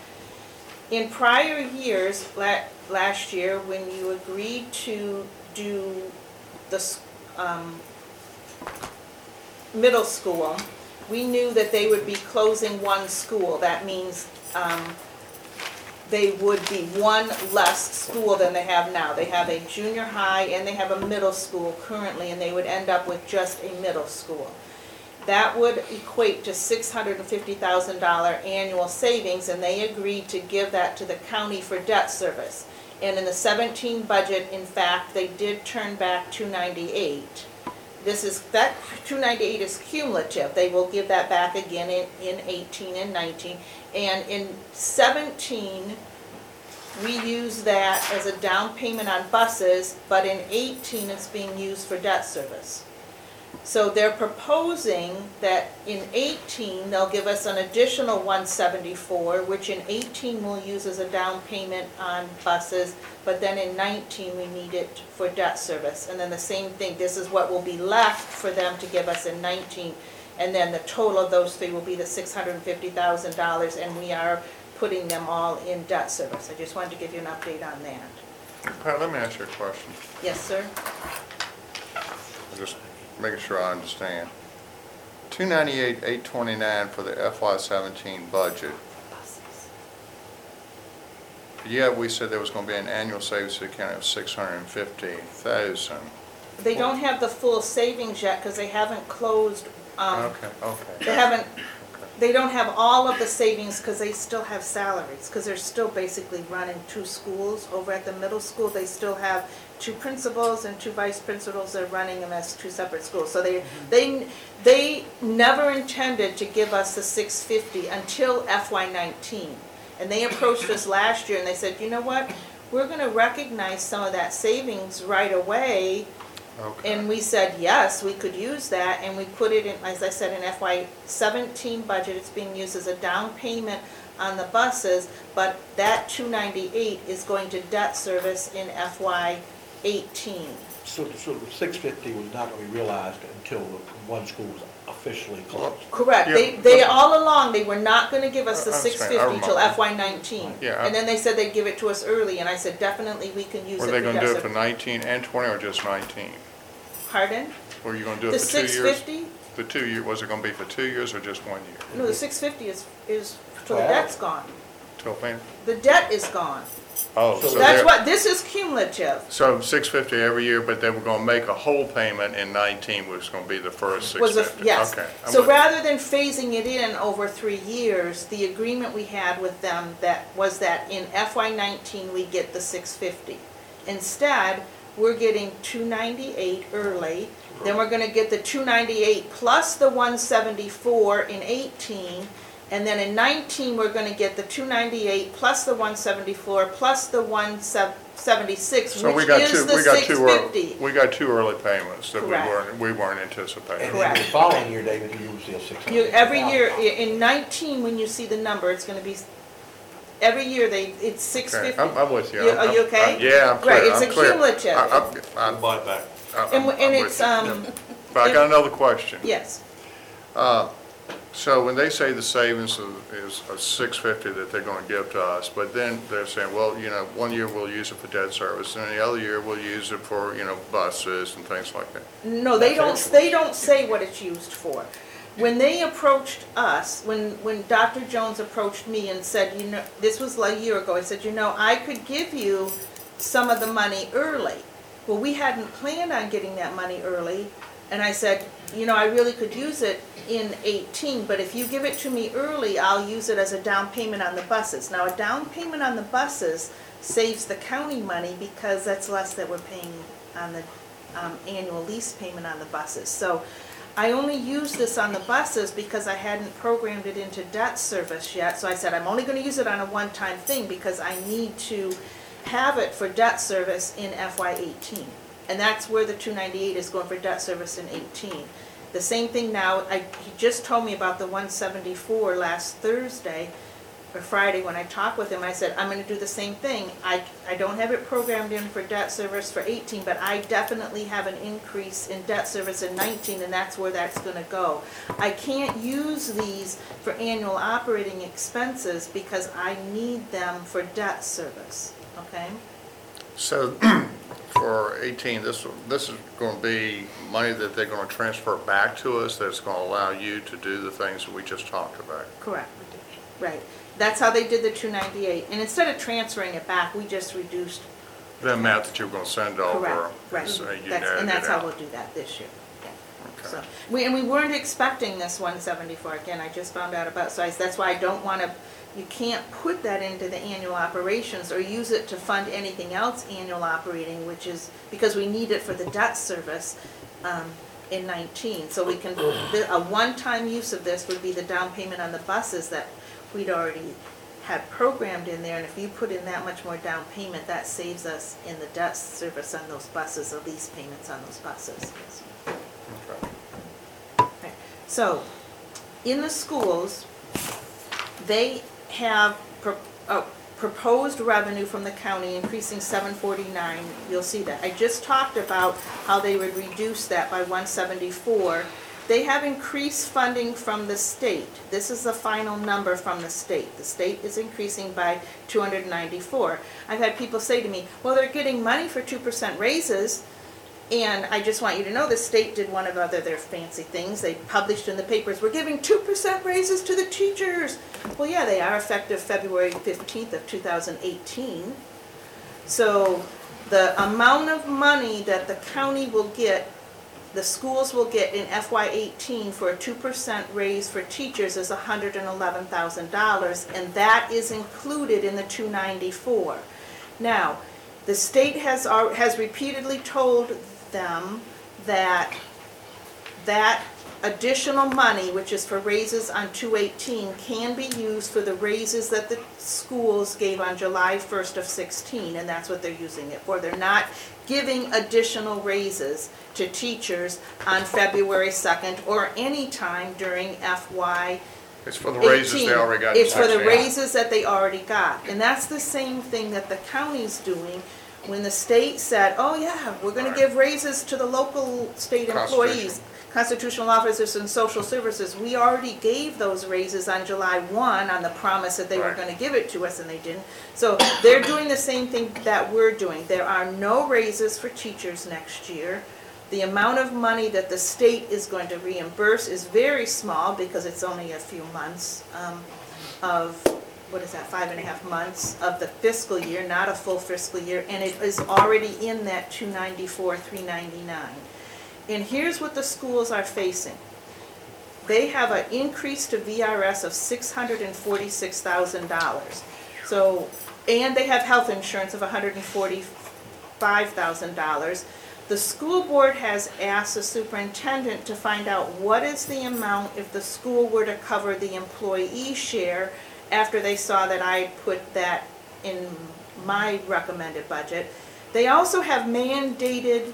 S10: In prior years, la- last year, when you agreed to do the um, middle school, we knew that they would be closing one school. That means um, they would be one less school than they have now. They have a junior high and they have a middle school currently, and they would end up with just a middle school. That would equate to six hundred and fifty thousand dollar annual savings, and they agreed to give that to the county for debt service. And in the seventeen budget, in fact, they did turn back two ninety-eight. This is, that two ninety-eight is cumulative, they will give that back again in, in eighteen and nineteen. And in seventeen, we use that as a down payment on buses, but in eighteen, it's being used for debt service. So they're proposing that in 18, they'll give us an additional 174, which in 18 we'll use as a down payment on buses, but then in 19, we need it for debt service. And then the same thing, this is what will be left for them to give us in 19. And then the total of those three will be the $650,000, and we are putting them all in debt service. I just wanted to give you an update on that.
S2: Pat, let me ask you a question.
S10: Yes, sir?
S2: I'm Just making sure I understand. Two ninety-eight, eight twenty-nine for the FY seventeen budget. Yeah, we said there was gonna be an annual savings to the county of six hundred and fifty thousand.
S10: They don't have the full savings yet because they haven't closed, um,
S2: Okay, okay.
S10: they haven't, they don't have all of the savings because they still have salaries, because they're still basically running two schools. Over at the middle school, they still have two principals and two vice principals, they're running them as two separate schools. So they, they, they never intended to give us the six fifty until FY nineteen. And they approached us last year and they said, you know what, we're gonna recognize some of that savings right away.
S2: Okay.
S10: And we said, yes, we could use that, and we put it in, as I said, in FY seventeen budget, it's being used as a down payment on the buses, but that two ninety-eight is going to debt service in FY eighteen.
S1: So, so the six fifty was not gonna be realized until the one school was officially closed.
S10: Correct,
S2: Yeah,
S10: they, they, all along, they were not gonna give us the
S2: I
S10: six
S2: understand. I
S10: fifty till
S2: remember.
S10: FY nineteen.
S2: Yeah, I-
S10: And then they said they'd give it to us early, and I said, definitely, we can use it
S2: Were they gonna
S10: debt
S2: do it for
S10: service.
S2: nineteen and twenty or just nineteen?
S10: Pardon?
S2: Were you gonna do
S10: The
S2: it for two years?
S10: six fifty?
S2: The two year, was it gonna be for two years or just one year?
S10: No, the six fifty is, is, till the
S1: Wow.
S10: debt's gone.
S2: Till when?
S10: The debt is gone.
S2: Oh,
S1: So
S2: so
S10: That's
S2: they're,
S10: what, this is cumulative.
S2: so six fifty every year, but they were gonna make a whole payment in nineteen, was gonna be the first six
S10: Was a,
S2: fifty?
S10: yes.
S2: Okay. I'm
S10: So
S2: with-
S10: rather than phasing it in over three years, the agreement we had with them that, was that in FY nineteen, we get the six fifty. Instead, we're getting two ninety-eight early, then we're gonna get the two ninety-eight plus the one seventy-four in eighteen, and then in nineteen, we're gonna get the two ninety-eight plus the one seventy-four plus the one seventy-six,
S2: So we
S10: which
S2: got
S10: is
S2: two,
S10: the
S2: we got
S10: six
S2: two early,
S10: fifty.
S2: we got two early payments that we
S10: Correct.
S2: weren't, we weren't
S1: And
S2: anticipating.
S1: then the
S10: Correct.
S1: following year, David, you will see a six hundred.
S10: You, every year, i- in nineteen, when you see the number, it's gonna be, every year they, it's six
S2: Okay,
S10: fifty.
S2: I'm, I'm with you.
S10: You-
S2: I'm-
S10: are you
S2: I'm-
S10: okay?
S2: I'm- Yeah, I'm clear,
S10: Right, it's
S2: I'm
S10: a
S2: clear.
S10: cumulative.
S2: I- I'm-
S4: We'll
S2: I'm-
S4: buy it back.
S2: I'm-
S10: And,
S2: I'm
S10: and
S2: with
S10: it's,
S2: you.
S10: um,
S2: But I got another question.
S10: yes,
S2: Uh, So when they say the savings of- is of six fifty that they're gonna give to us, but then they're saying, well, you know, one year we'll use it for debt service, and the other year we'll use it for, you know, buses and things like that.
S10: no, they don't, they don't say what it's used for. When they approached us, when, when Dr. Jones approached me and said, you know, this was like a year ago, I said, you know, I could give you some of the money early. Well, we hadn't planned on getting that money early, and I said, you know, I really could use it in eighteen, but if you give it to me early, I'll use it as a down payment on the buses. Now, a down payment on the buses saves the county money because that's less that we're paying on the, um, annual lease payment on the buses. So I only use this on the buses because I hadn't programmed it into debt service yet. So I said, I'm only gonna use it on a one-time thing because I need to have it for debt service in FY eighteen. And that's where the two ninety-eight is going for debt service in eighteen. The same thing now, I, he just told me about the one seventy-four last Thursday, or Friday, when I talked with him, I said, I'm gonna do the same thing. I, I don't have it programmed in for debt service for eighteen, but I definitely have an increase in debt service in nineteen, and that's where that's gonna go. I can't use these for annual operating expenses because I need them for debt service, okay?
S2: So for eighteen, this, this is gonna be money that they're gonna transfer back to us, that's gonna allow you to do the things that we just talked about.
S10: Correct, right. That's how they did the two ninety-eight, and instead of transferring it back, we just reduced,
S2: The amount that you're gonna send over.
S10: correct, right.
S2: uh, you
S10: That's- And
S2: it
S10: that's how
S2: out.
S10: we'll do that this year. Yeah.
S2: Okay.
S10: So, we, and we weren't expecting this one seventy-four, again, I just found out about, so I, that's why I don't wanna, you can't put that into the annual operations or use it to fund anything else annual operating, which is, because we need it for the debt service, um, in nineteen. So we can, a one-time use of this would be the down payment on the buses that we'd already had programmed in there, and if you put in that much more down payment, that saves us in the debt service on those buses, the lease payments on those buses. So, in the schools, they have pro- uh, proposed revenue from the county increasing seven forty-nine, you'll see that. I just talked about how they would reduce that by one seventy-four. They have increased funding from the state. This is the final number from the state. The state is increasing by two hundred ninety-four. I've had people say to me, well, they're getting money for two percent raises, and I just want you to know, the state did one of other their fancy things. They published in the papers, we're giving two percent raises to the teachers. Well, yeah, they are effective February fifteenth of two thousand eighteen. So the amount of money that the county will get, the schools will get in FY eighteen for a two percent raise for teachers is hundred and that is included in the two ninety-four. Now, the state has, has repeatedly told them that that additional money, which is for raises on two eighteen, can be used for the raises that the schools gave on July first of sixteen, and that's what they're using it for. They're not giving additional raises to teachers on February second or any time during FY
S2: It's for the raises they
S10: 18.
S2: already got in
S10: It's for the
S2: 16.
S10: raises that they already got. And that's the same thing that the county's doing. When the state said, oh yeah, we're gonna
S2: Right.
S10: give raises to the local state employees, constitutional officers and social services, we already gave those raises on July one on the promise that they were
S2: Right.
S10: gonna give it to us and they didn't. So they're doing the same thing that we're doing. There are no raises for teachers next year. The amount of money that the state is going to reimburse is very small because it's only a few months um, of, what is that, five and a half months of the fiscal year, not a full fiscal year, and it is already in that two ninety-four, three ninety-nine. And here's what the schools are facing. They have an increase to VRS of six hundred and forty-six thousand dollars. So, and they have health insurance of hundred and forty-five thousand dollars. The school board has asked the superintendent to find out what is the amount if the school were to cover the employee share after they saw that I put that in my recommended budget. They also have mandated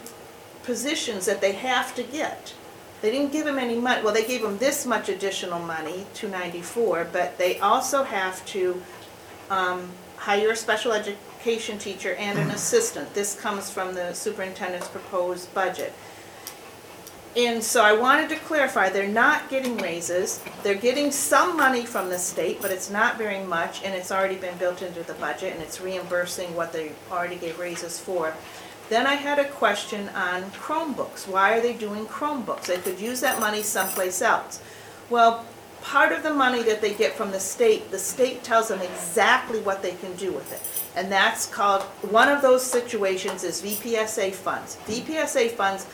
S10: positions that they have to get. They didn't give them any money, well, they gave them this much additional money, two ninety-four, but they also have to, um, hire a special education teacher and an [CLEARS THROAT] assistant. This comes from the superintendent's proposed budget. And so I wanted to clarify, they're not getting raises, they're getting some money from the state, but it's not very much, and it's already been built into the budget, and it's reimbursing what they already gave raises for. Then I had a question on Chromebooks, why are they doing Chromebooks? They could use that money someplace else. Well, part of the money that they get from the state, the state tells them exactly what they can do with it. And that's called, one of those situations is VPSA funds. VPSA funds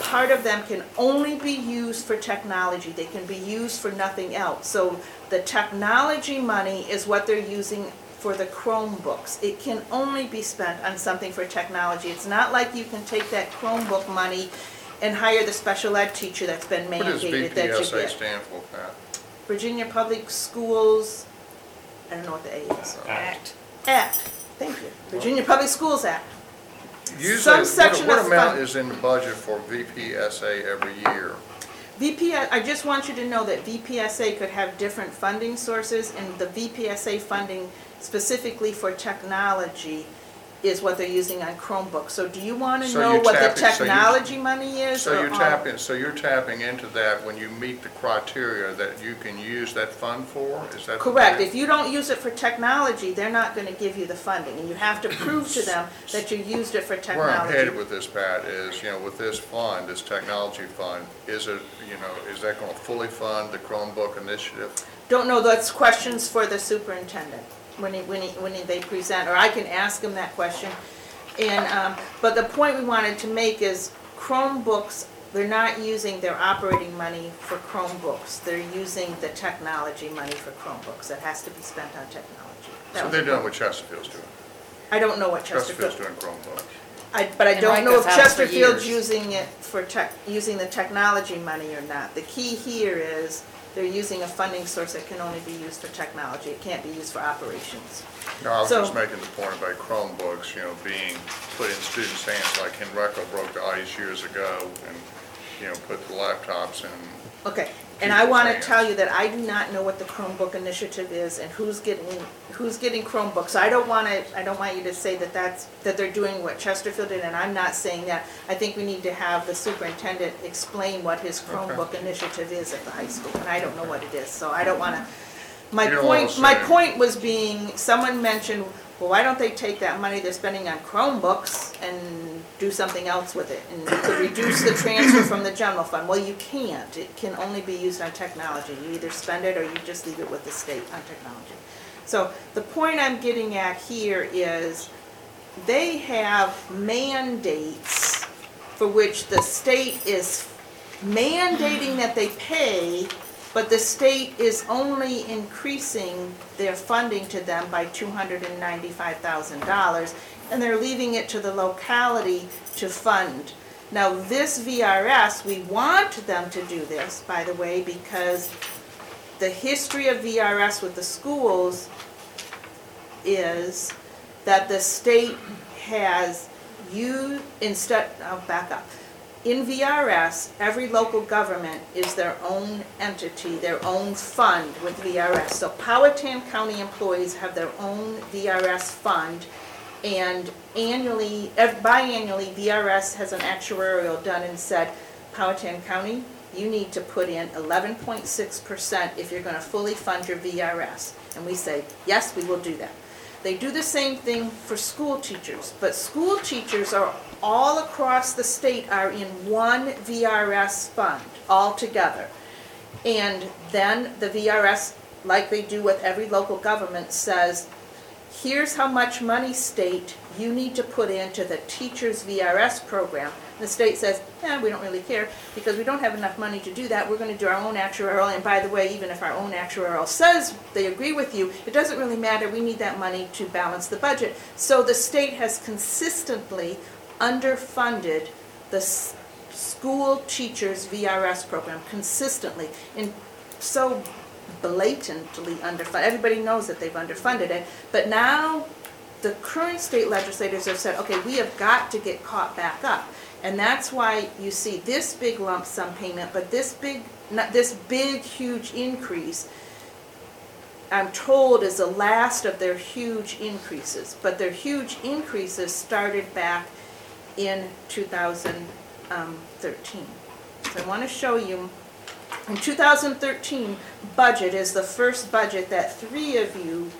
S10: part of them can only be used for technology. They can be used for nothing else. So the technology money is what they're using for the Chromebooks. It can only be spent on something for technology. It's not like you can take that Chromebook money and hire the special ed teacher that's been
S2: What does
S10: mandated that you
S2: VPSA
S10: get.
S2: stand for, Pat?
S10: Virginia Public Schools, I don't know what the A is.
S5: Act.
S10: Act, thank you. Virginia Public Schools Act.
S2: Usually,
S10: Some
S2: what
S10: section
S2: what
S10: of
S2: amount
S10: fund-
S2: is in the budget for VPSA every year?
S10: VP, I just want you to know that VPSA could have different funding sources, and the VPSA funding specifically for technology is what they're using on Chromebooks. So do you want to
S2: So
S10: know what the
S2: so you-
S10: technology money is?
S2: So
S10: or
S2: you're tapping, so you're tapping into that when you meet the criteria that you can use that fund for? Is that? the
S10: Correct. If you don't use it for technology, they're not going to give you the funding, and you have to prove to them [COUGHS] that you used it for
S2: Where I'm headed
S10: technology.
S2: with this, Pat, is, you know, with this fund, this technology fund, is it, you know, is that gonna fully fund the Chromebook initiative?
S10: Don't know, that's questions for the superintendent, when he, when he, when he- they present, or I can ask him that question. And, um, but the point we wanted to make is Chromebooks, they're not using their operating money for Chromebooks. They're using the technology money for Chromebooks. That has to be spent on technology. That
S2: So
S10: was
S2: they're doing
S10: point.
S2: what Chesterfield's doing.
S10: I don't know what
S2: Chesterfield's
S10: Chesterfield,
S2: doing Chromebooks.
S10: I, but I
S3: And
S10: don't know if
S3: has for
S10: Chesterfield's
S3: years.
S10: using it for tech, using the technology money or not. The key here is they're using a funding source that can only be used for technology. It can't be used for operations.
S2: No, I was
S10: So-
S2: just making the point about Chromebooks, you know, being put in students' hands, like Henrico broke the ice years ago, and you know, put the laptops in.
S10: Okay, and I want to tell you that I do not know what the Chromebook initiative is and who's getting, who's getting Chromebooks. I don't want to, I don't want you to say that that's, that they're doing what Chesterfield did, and I'm not saying that. I think we need to have the superintendent explain what his Chromebook initiative is at the high school, and I don't know what it is, so I don't want to. My
S2: You don't wanna
S10: point, my
S2: say.
S10: point was being, someone mentioned, well, why don't they take that money they're spending on Chromebooks and do something else with it? And could reduce the transfer from the general fund. Well, you can't. It can only be used on technology. You either spend it or you just leave it with the state on technology. So the point I'm getting at here is they have mandates for which the state is mandating that they pay, but the state is only increasing their funding to them by two hundred and they're leaving it to the locality to fund. Now, this VRS, we want them to do this, by the way, because the history of VRS with the schools is that the state has you, instead, I'll back up. In VRS, every local government is their own entity, their own fund with VRS. So Powhatan County employees have their own VRS fund, and annually, biannually, VRS has an actuarial done and said, Powhatan County, you need to put in eleven point six percent if you're gonna fully fund your VRS. And we say, yes, we will do that. They do the same thing for school teachers, but school teachers are all across the state are in one VRS fund altogether. And then the VRS, like they do with every local government, says, here's how much money, state, you need to put into the teacher's VRS program. The state says, eh, we don't really care, because we don't have enough money to do that, we're gonna do our own actuarial, and by the way, even if our own actuarial says they agree with you, it doesn't really matter, we need that money to balance the budget. So the state has consistently underfunded the school teachers VRS program, consistently, and so blatantly underfunded. Everybody knows that they've underfunded it, but now the current state legislators have said, okay, we have got to get caught back up. And that's why you see this big lump sum payment, but this big, not this big, huge increase, I'm told is the last of their huge increases. But their huge increases started back in 2013. So I want to show you in 2013, budget is the first budget that three of you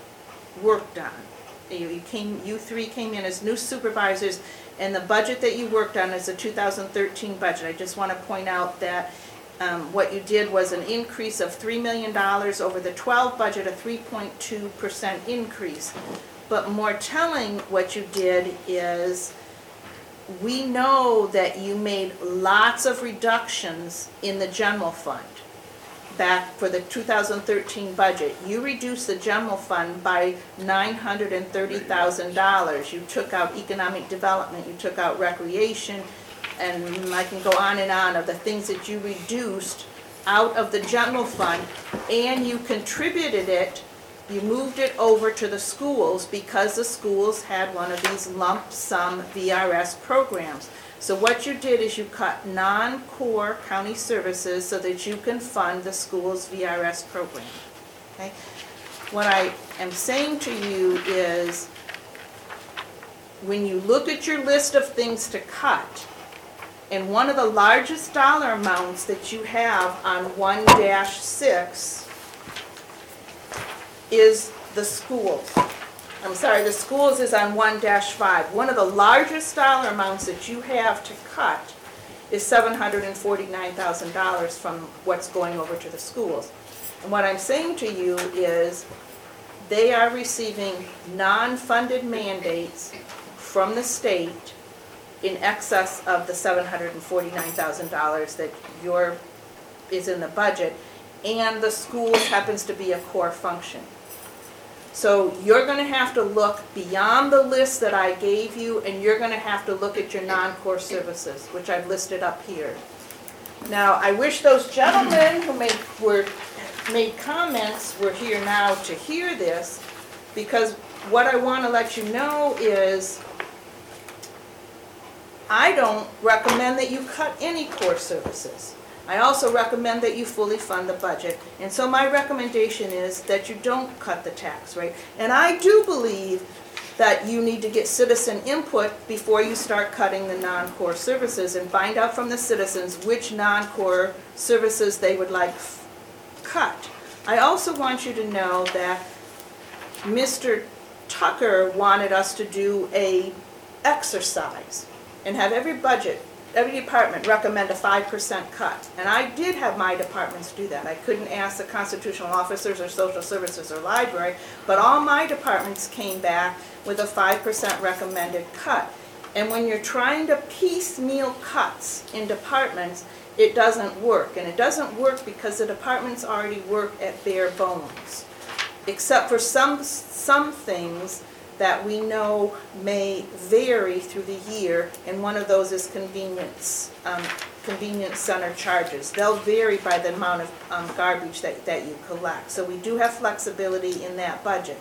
S10: worked on. You you came, you three came in as new supervisors, and the budget that you worked on is the 2013 budget. I just want to point out that um, what you did was an increase of $3 million over the 12 budget, a 3.2% increase. But more telling, what you did is, we know that you made lots of reductions in the general fund. Back for the 2013 budget, you reduced the general fund by $930,000. You took out economic development, you took out recreation, and I can go on and on of the things that you reduced out of the general fund, and you contributed it you moved it over to the schools because the schools had one of these lump sum VRS programs. So what you did is you cut non-core county services so that you can fund the school's VRS program. Okay? What I am saying to you is, when you look at your list of things to cut, and one of the largest dollar amounts that you have on one dash six is the schools. I'm sorry, the schools is on one five. One of the largest dollar amounts that you have to cut is seven hundred and forty-nine thousand dollars from what's going over to the schools. And what I'm saying to you is, they are receiving non-funded mandates from the state in excess of the seven hundred and forty-nine thousand dollars that your, is in the budget, and the schools happens to be a core function. So you're gonna have to look beyond the list that I gave you, and you're gonna have to look at your non-core services, which I've listed up here. Now, I wish those gentlemen who made, were, made comments were here now to hear this, because what I wanna let you know is, I don't recommend that you cut any core services. I also recommend that you fully fund the budget. And so my recommendation is that you don't cut the tax rate. And I do believe that you need to get citizen input before you start cutting the non-core services and find out from the citizens which non-core services they would like cut. I also want you to know that Mr. Tucker wanted us to do a exercise and have every budget, every department recommend a five percent cut. And I did have my departments do that. I couldn't ask the constitutional officers or social services or library, but all my departments came back with a five percent recommended cut. And when you're trying to piecemeal cuts in departments, it doesn't work. And it doesn't work because the departments already work at bare bones except for some, some things that we know may vary through the year, and one of those is convenience, um, convenience center charges. They'll vary by the amount of um, garbage that, that you collect. So we do have flexibility in that budget.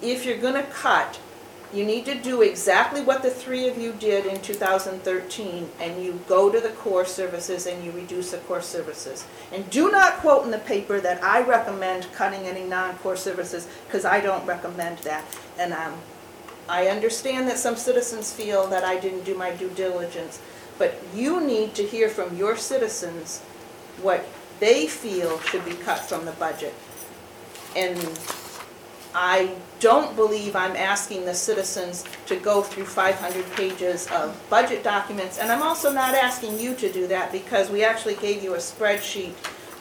S10: If you're gonna cut, you need to do exactly what the three of you did in 2013, and you go to the core services and you reduce the core services. And do not quote in the paper that I recommend cutting any non-core services, because I don't recommend that. And um, I understand that some citizens feel that I didn't do my due diligence, but you need to hear from your citizens what they feel should be cut from the budget. And I don't believe I'm asking the citizens to go through 500 pages of budget documents, and I'm also not asking you to do that because we actually gave you a spreadsheet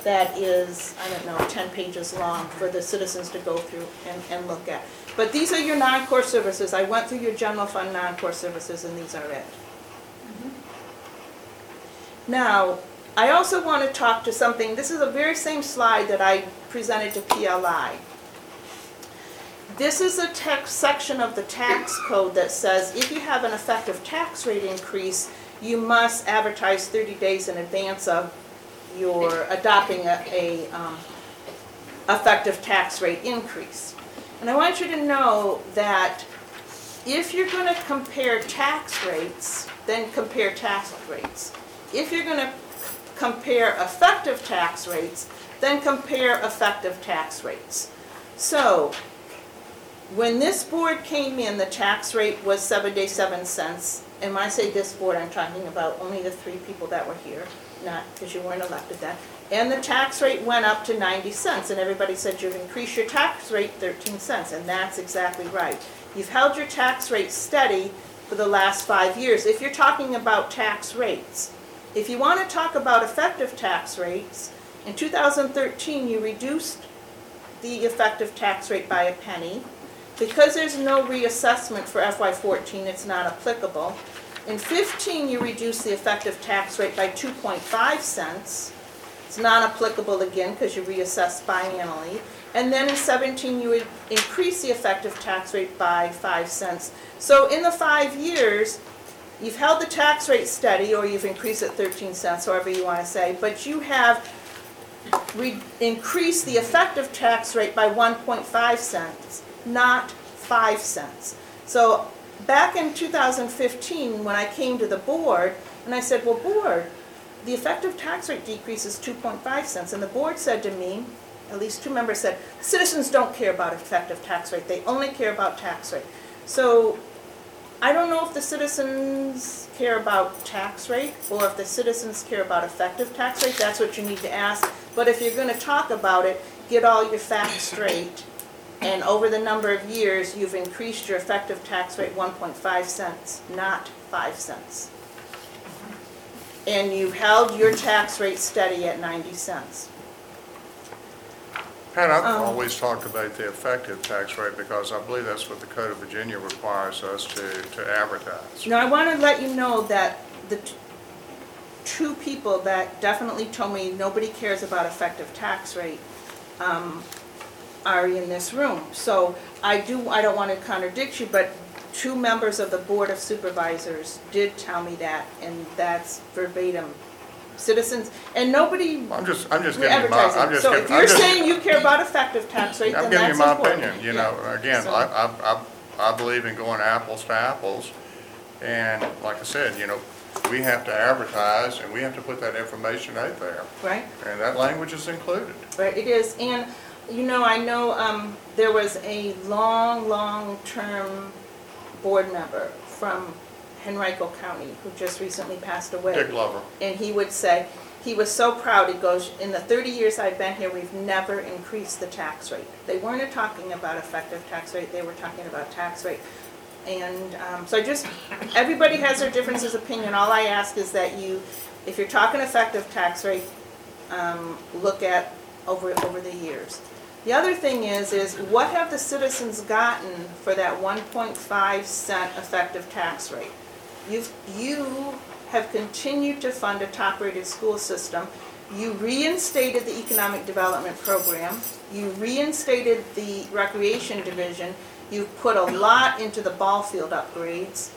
S10: that is, I don't know, 10 pages long for the citizens to go through and, and look at. But these are your non-core services. I went through your general fund non-core services, and these are it. Mm-hmm. Now, I also want to talk to something, this is the very same slide that I presented to PLI. This is a text section of the tax code that says if you have an effective tax rate increase, you must advertise 30 days in advance of your adopting a, a um, effective tax rate increase. And I want you to know that if you're going to compare tax rates, then compare tax rates. If you're going to compare effective tax rates, then compare effective tax rates. So, when this board came in, the tax rate was seventy-seven cents. And when I say this board, I'm talking about only the three people that were here, not, because you weren't elected then. And the tax rate went up to ninety cents, and everybody said you've increased your tax rate thirteen cents, and that's exactly right. You've held your tax rate steady for the last five years, if you're talking about tax rates. If you want to talk about effective tax rates, in 2013, you reduced the effective tax rate by a penny. Because there's no reassessment for FY14, it's not applicable. In 15, you reduce the effective tax rate by 2.5 cents. It's not applicable again because you reassess biannually. And then in 17, you would increase the effective tax rate by 5 cents. So in the five years, you've held the tax rate steady, or you've increased it 13 cents, however you want to say, but you have re- increased the effective tax rate by 1.5 cents, not 5 cents. So back in 2015, when I came to the board, and I said, well, board, the effective tax rate decrease is 2.5 cents, and the board said to me, at least two members said, citizens don't care about effective tax rate, they only care about tax rate. So I don't know if the citizens care about tax rate or if the citizens care about effective tax rate, that's what you need to ask. But if you're gonna talk about it, get all your facts straight. And over the number of years, you've increased your effective tax rate one point five cents, not five cents. And you've held your tax rate steady at ninety cents.
S2: Pat, I've
S10: Um,
S2: always talked about the effective tax rate because I believe that's what the Code of Virginia requires us to, to advertise.
S10: Now, I want to let you know that the t- two people that definitely told me nobody cares about effective tax rate um, are in this room. So I do, I don't want to contradict you, but two members of the Board of Supervisors did tell me that, and that's verbatim. Citizens, and nobody
S2: I'm just, I'm just giving you my, I'm
S10: advertising.
S2: just
S10: So
S2: giving,
S10: if
S2: I'm
S10: you're
S2: just,
S10: saying you care about effective tax rate,
S2: I'm
S10: then
S2: giving you
S10: that's
S2: my
S10: important.
S2: opinion, you
S10: Yeah.
S2: know, again,
S10: So-
S2: I, I, I, I believe in going apples to apples. And like I said, you know, we have to advertise and we have to put that information out there.
S10: Right?
S2: And that language is included.
S10: Right, it is, and, you know, I know, um, there was a long, long-term board member from Henrico County who just recently passed away.
S2: Dick Glover.
S10: And he would say, he was so proud, he goes, in the thirty years I've been here, we've never increased the tax rate. They weren't talking about effective tax rate, they were talking about tax rate. And, um, so I just, everybody has their differences of opinion, all I ask is that you, if you're talking effective tax rate, um, look at over, over the years. The other thing is, is what have the citizens gotten for that one point five cent effective tax rate? You've, you have continued to fund a top-rated school system. You reinstated the economic development program. You reinstated the recreation division. You've put a lot into the ball field upgrades.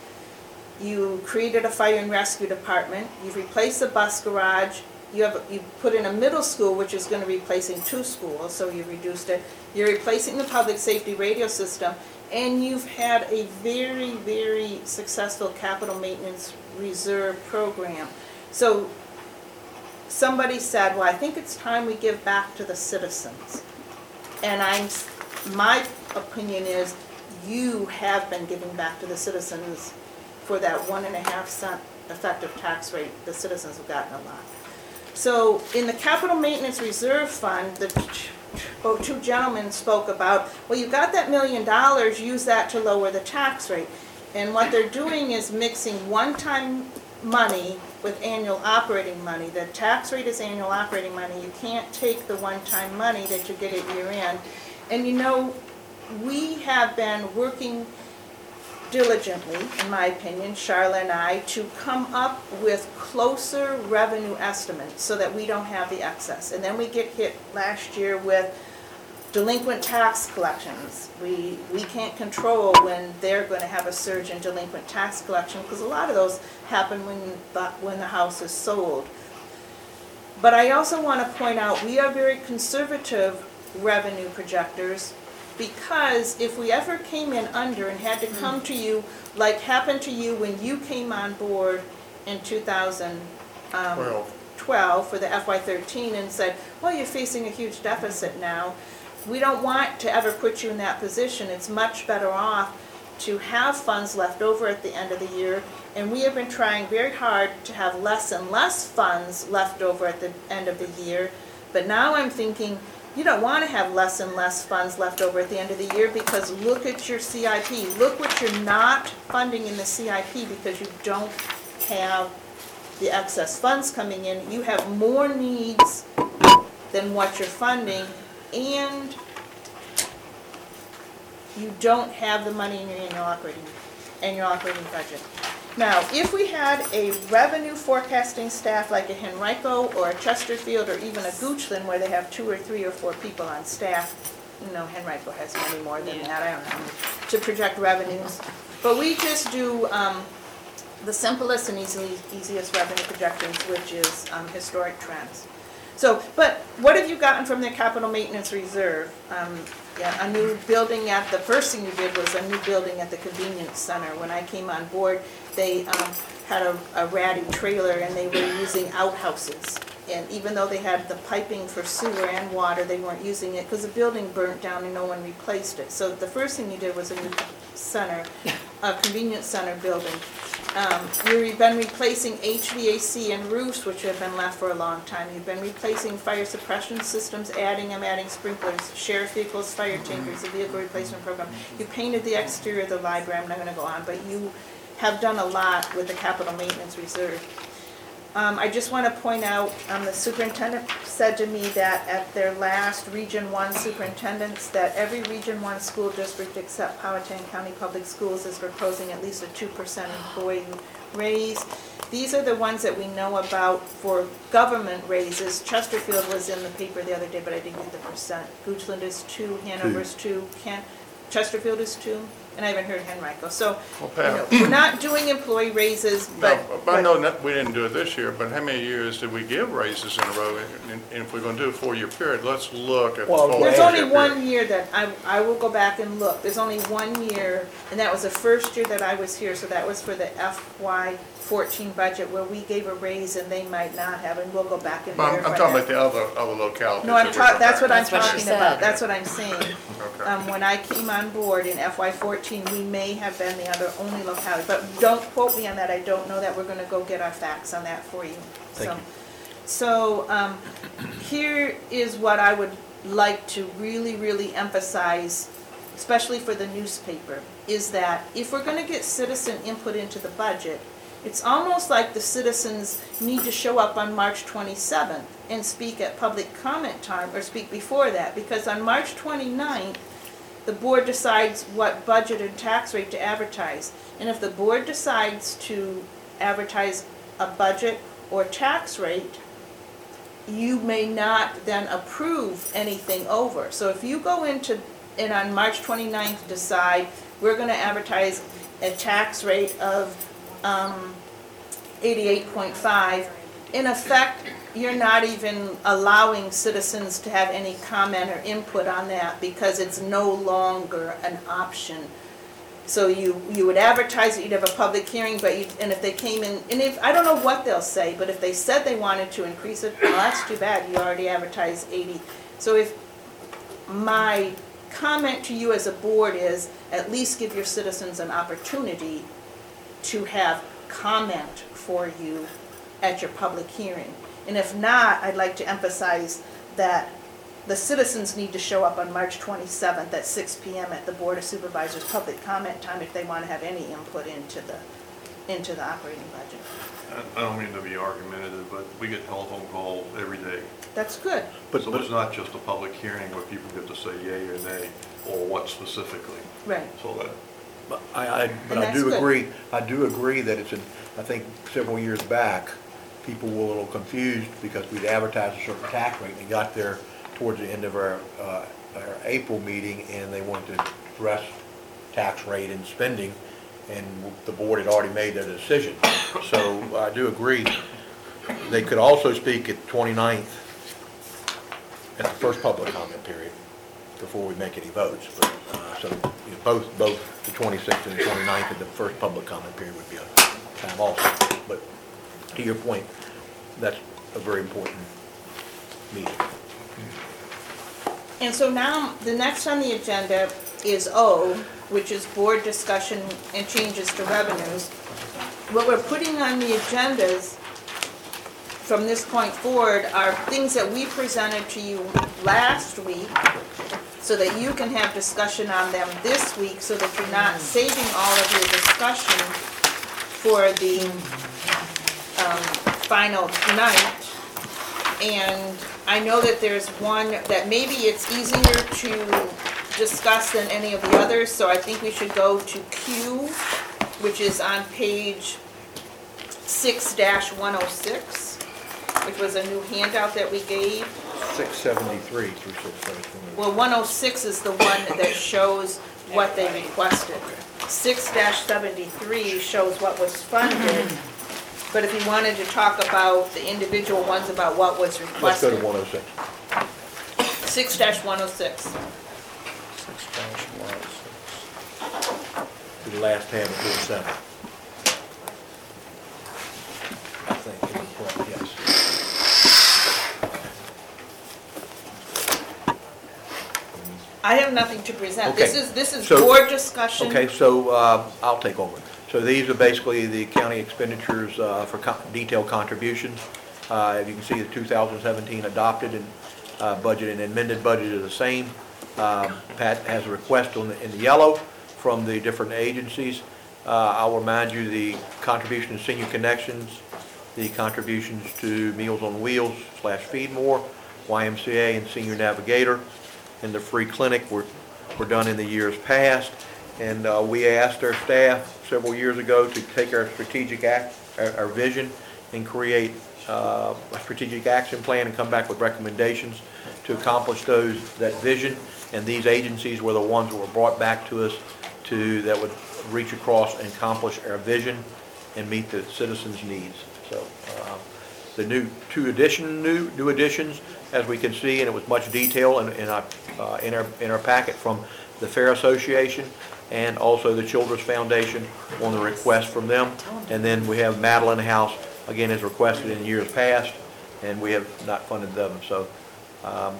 S10: You created a fire and rescue department. You've replaced the bus garage. You have, you put in a middle school, which is gonna be replacing two schools, so you reduced it. You're replacing the public safety radio system, and you've had a very, very successful capital maintenance reserve program. So, somebody said, well, I think it's time we give back to the citizens. And I'm, my opinion is, you have been giving back to the citizens for that one and a half cent effective tax rate, the citizens have gotten a lot. So in the capital maintenance reserve fund, the oh, two gentlemen spoke about, well, you got that million dollars, use that to lower the tax rate. And what they're doing is mixing one-time money with annual operating money. The tax rate is annual operating money. You can't take the one-time money that you get at year end. And you know, we have been working diligently, in my opinion, Charla and I, to come up with closer revenue estimates so that we don't have the excess. And then we get hit last year with delinquent tax collections. We, we can't control when they're gonna have a surge in delinquent tax collection, because a lot of those happen when, the when the house is sold. But I also want to point out, we are very conservative revenue projectors because if we ever came in under and had to hmm. come to you, like happened to you when you came on board in 2012 um,
S2: Twelve.
S10: for the FY13 and said, well, you're facing a huge deficit now, we don't want to ever put you in that position. It's much better off to have funds left over at the end of the year. And we have been trying very hard to have less and less funds left over at the end of the year. But now I'm thinking, you don't want to have less and less funds left over at the end of the year because look at your CIP. Look what you're not funding in the CIP because you don't have the excess funds coming in. You have more needs than what you're funding and you don't have the money in your annual operating, annual operating budget. Now, if we had a revenue forecasting staff like a Henrico or a Chesterfield or even a Goochland where they have two or three or four people on staff, no, Henrico has many more than that, I don't know, to project revenues. But we just do, um, the simplest and easily, easiest revenue projections, which is, um, historic trends. So, but what have you gotten from the capital maintenance reserve? Um, yeah, a new building at, the first thing you did was a new building at the convenience center. When I came on board, they, um, had a, a ratty trailer and they were using outhouses. And even though they had the piping for sewer and water, they weren't using it because the building burnt down and no one replaced it. So the first thing you did was a new center, a convenience center building. Um, You've been replacing HVAC and roofs, which have been left for a long time. You've been replacing fire suppression systems, adding them, adding sprinklers, sheriff vehicles, fire tankers, the vehicle replacement program. You painted the exterior of the library, I'm not gonna go on, but you have done a lot with the capital maintenance reserve. Um, I just want to point out, um, the superintendent said to me that at their last Region One superintendents, that every Region One school district except Powhatan County Public Schools is proposing at least a two percent employee raise. These are the ones that we know about for government raises. Chesterfield was in the paper the other day, but I didn't get the percent. Goochland is two, Hanover is two, Kent, Chesterfield is two. And I haven't heard Henrico. So,
S2: Well,
S10: you know,
S2: Pat-
S10: we're not doing employee raises, but.
S2: No, but I know that we didn't do it this year, but how many years did we give raises in a row? And and if we're gonna do a four-year period, let's look at the
S1: Well,
S2: full
S10: There's
S2: four-year
S10: only
S2: period.
S10: one year that I, I will go back and look. There's only one year, and that was the first year that I was here, so that was for the FY fourteen budget where we gave a raise and they might not have, and we'll go back and
S2: But I'm,
S10: verify
S2: I'm talking
S10: that.
S2: about the other, other localities.
S10: No, I'm
S2: that we're
S10: talking, that's what I'm
S3: That's what she
S10: talking
S3: said.
S10: about, that's what I'm saying.
S2: Okay.
S10: Um, when I came on board in FY fourteen, we may have been the other only locality, but don't quote me on that, I don't know that, we're gonna go get our facts on that for you.
S1: Thank
S10: So-
S1: you.
S10: So, um, here is what I would like to really, really emphasize, especially for the newspaper, is that if we're gonna get citizen input into the budget, it's almost like the citizens need to show up on March 27th and speak at public comment time, or speak before that, because on March 29th, the board decides what budget and tax rate to advertise. And if the board decides to advertise a budget or tax rate, you may not then approve anything over. So if you go into, and on March 29th decide, we're gonna advertise a tax rate of, um, 88.5, in effect, you're not even allowing citizens to have any comment or input on that because it's no longer an option. So you, you would advertise it, you'd have a public hearing, but you, and if they came in, and if, I don't know what they'll say, but if they said they wanted to increase it, well, that's too bad, you already advertised eighty. So if, my comment to you as a board is, at least give your citizens an opportunity to have comment for you at your public hearing. And if not, I'd like to emphasize that the citizens need to show up on March 27th at 6 PM at the Board of Supervisors' public comment time if they want to have any input into the, into the operating budget.
S4: I- I don't mean to be argumentative, but we get telephone calls every day.
S10: That's good.
S1: But,
S4: So
S1: but,
S4: it's not just a public hearing where people get to say yay or nay, or what specifically.
S10: Right.
S4: So that,
S1: but I, I, but
S10: And
S1: I do
S10: good.
S1: agree, I do agree that it's, a- I think several years back, people were a little confused because we'd advertised a certain tax rate and got there towards the end of our, uh, our April meeting and they wanted to address tax rate and spending and the board had already made their decision. So I do agree. They could also speak at 29th at the first public comment period before we make any votes. But, uh, So, you know, both, both the 26th and the 29th and the first public comment period would be a time also. But to your point, that's a very important meeting.
S10: And so now, the next on the agenda is O, which is board discussion and changes to revenues. What we're putting on the agendas from this point forward are things that we presented to you last week, so that you can have discussion on them this week, so that you're not saving all of your discussion for the um, final night. And I know that there's one that maybe it's easier to discuss than any of the others, so I think we should go to Q, which is on page six one hundred six. which was a new handout that we gave.
S1: 673 through 673.
S10: Well, one oh six is the one that shows what they requested. 6-73 shows what was funded, but if you wanted to talk about the individual ones about what was
S1: Let's go
S10: requested.
S1: to 106.
S10: Six oh one oh six.
S1: The last tab of 47. I think, it was correct, yes.
S10: I have nothing to present. This
S1: Okay.
S10: is, this is
S1: So-
S10: board discussion.
S1: Okay, so uh, I'll take over. So these are basically the county expenditures uh, for co- detailed contributions. Uh, As you can see, the 2017 adopted and uh, budget and amended budget are the same. Um, Pat has a request on the- in the yellow from the different agencies. Uh, I'll remind you, the contribution to Senior Connections, the contributions to Meals on Wheels slash Feed More, YMCA and Senior Navigator, and the free clinic were, were done in the years past. And uh, we asked our staff several years ago to take our strategic act, our, our vision, and create uh, a strategic action plan and come back with recommendations to accomplish those, that vision. And these agencies were the ones that were brought back to us to, that would reach across and accomplish our vision and meet the citizens' needs. So, uh, the new, two addition, new, new additions, as we can see, and it was much detail in, in our, uh, in our, in our packet from the Fair Association and also the Children's Foundation on the request from them. And then we have Madeline House, again, as requested in years past, and we have not funded them. So, um,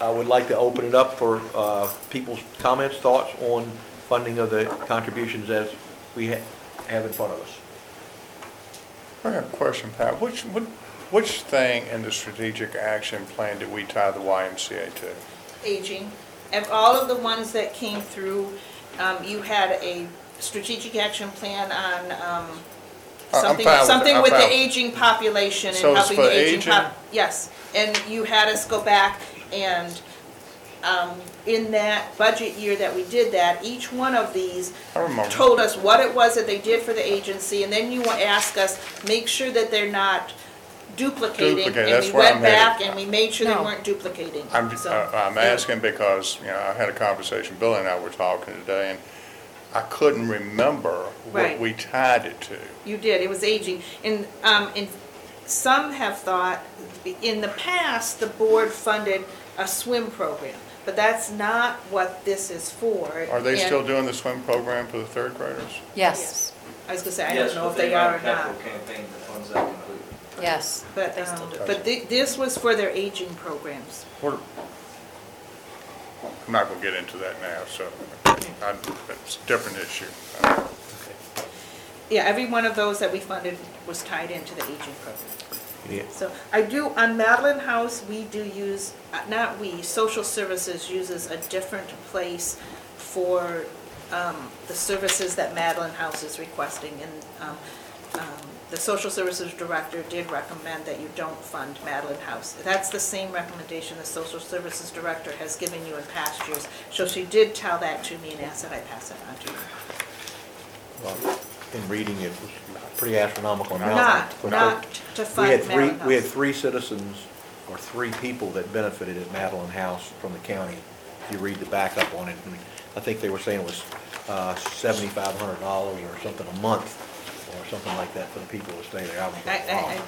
S1: I would like to open it up for, uh, people's comments, thoughts on funding of the contributions as we ha- have in front of us.
S2: I a question, Pat. Which, what- which thing in the strategic action plan did we tie the YMCA to?
S10: aging. Of all of the ones that came through, um, you had a strategic action plan on, um,
S2: I- I'm
S10: something,
S2: fine with it.
S10: something
S2: I'm
S10: with the aging population
S2: So
S10: and
S2: it's
S10: helping
S2: for
S10: the aging
S2: aging?
S10: pop. Yes, and you had us go back and, um, in that budget year that we did that, each one of these
S2: I remember.
S10: told us what it was that they did for the agency, and then you wa- ask us, make sure that they're not duplicating.
S2: Duplicate,
S10: And
S2: that's
S10: we
S2: where
S10: went
S2: I'm headed.
S10: back and we made sure they
S13: No.
S10: weren't duplicating.
S2: I'm,
S10: So-
S2: uh, I'm asking because, you know, I had a conversation, Billy and I were talking today, and I couldn't remember what
S10: Right.
S2: we tied it to.
S10: You did, it was aging. And, um, and some have thought, in the past, the board funded a swim program, but that's not what this is for.
S2: Are they
S10: And-
S2: still doing the swim program for the third graders?
S10: Yes. I was gonna say, I don't know if they are or not.
S22: campaign that funds that completely.
S13: Yes.
S10: But, um, but thi- this was for their aging programs.
S2: What- I'm not gonna get into that now, so, I, it's a different issue.
S10: Yeah, every one of those that we funded was tied into the aging program.
S1: Yeah.
S10: So I do, on Madeline House, we do use, uh, not we, social services uses a different place for um, the services that Madeline House is requesting. And um, um, the social services director did recommend that you don't fund Madeline House. That's the same recommendation the social services director has given you in past years. So she did tell that to me and asked that I pass it on to you.
S1: Well, in reading it, was pretty astronomical amount.
S10: Not,
S1: But
S10: not to
S1: We
S10: fund
S1: had three,
S10: Madeline
S1: we had three citizens, or three people that benefited at Madeline House from the county. If you read the backup on it, and I think they were saying it was uh, seventy-five hundred dollars or something a month, or something like that for the people to stay there. I was
S10: I, I,
S1: wow.
S10: I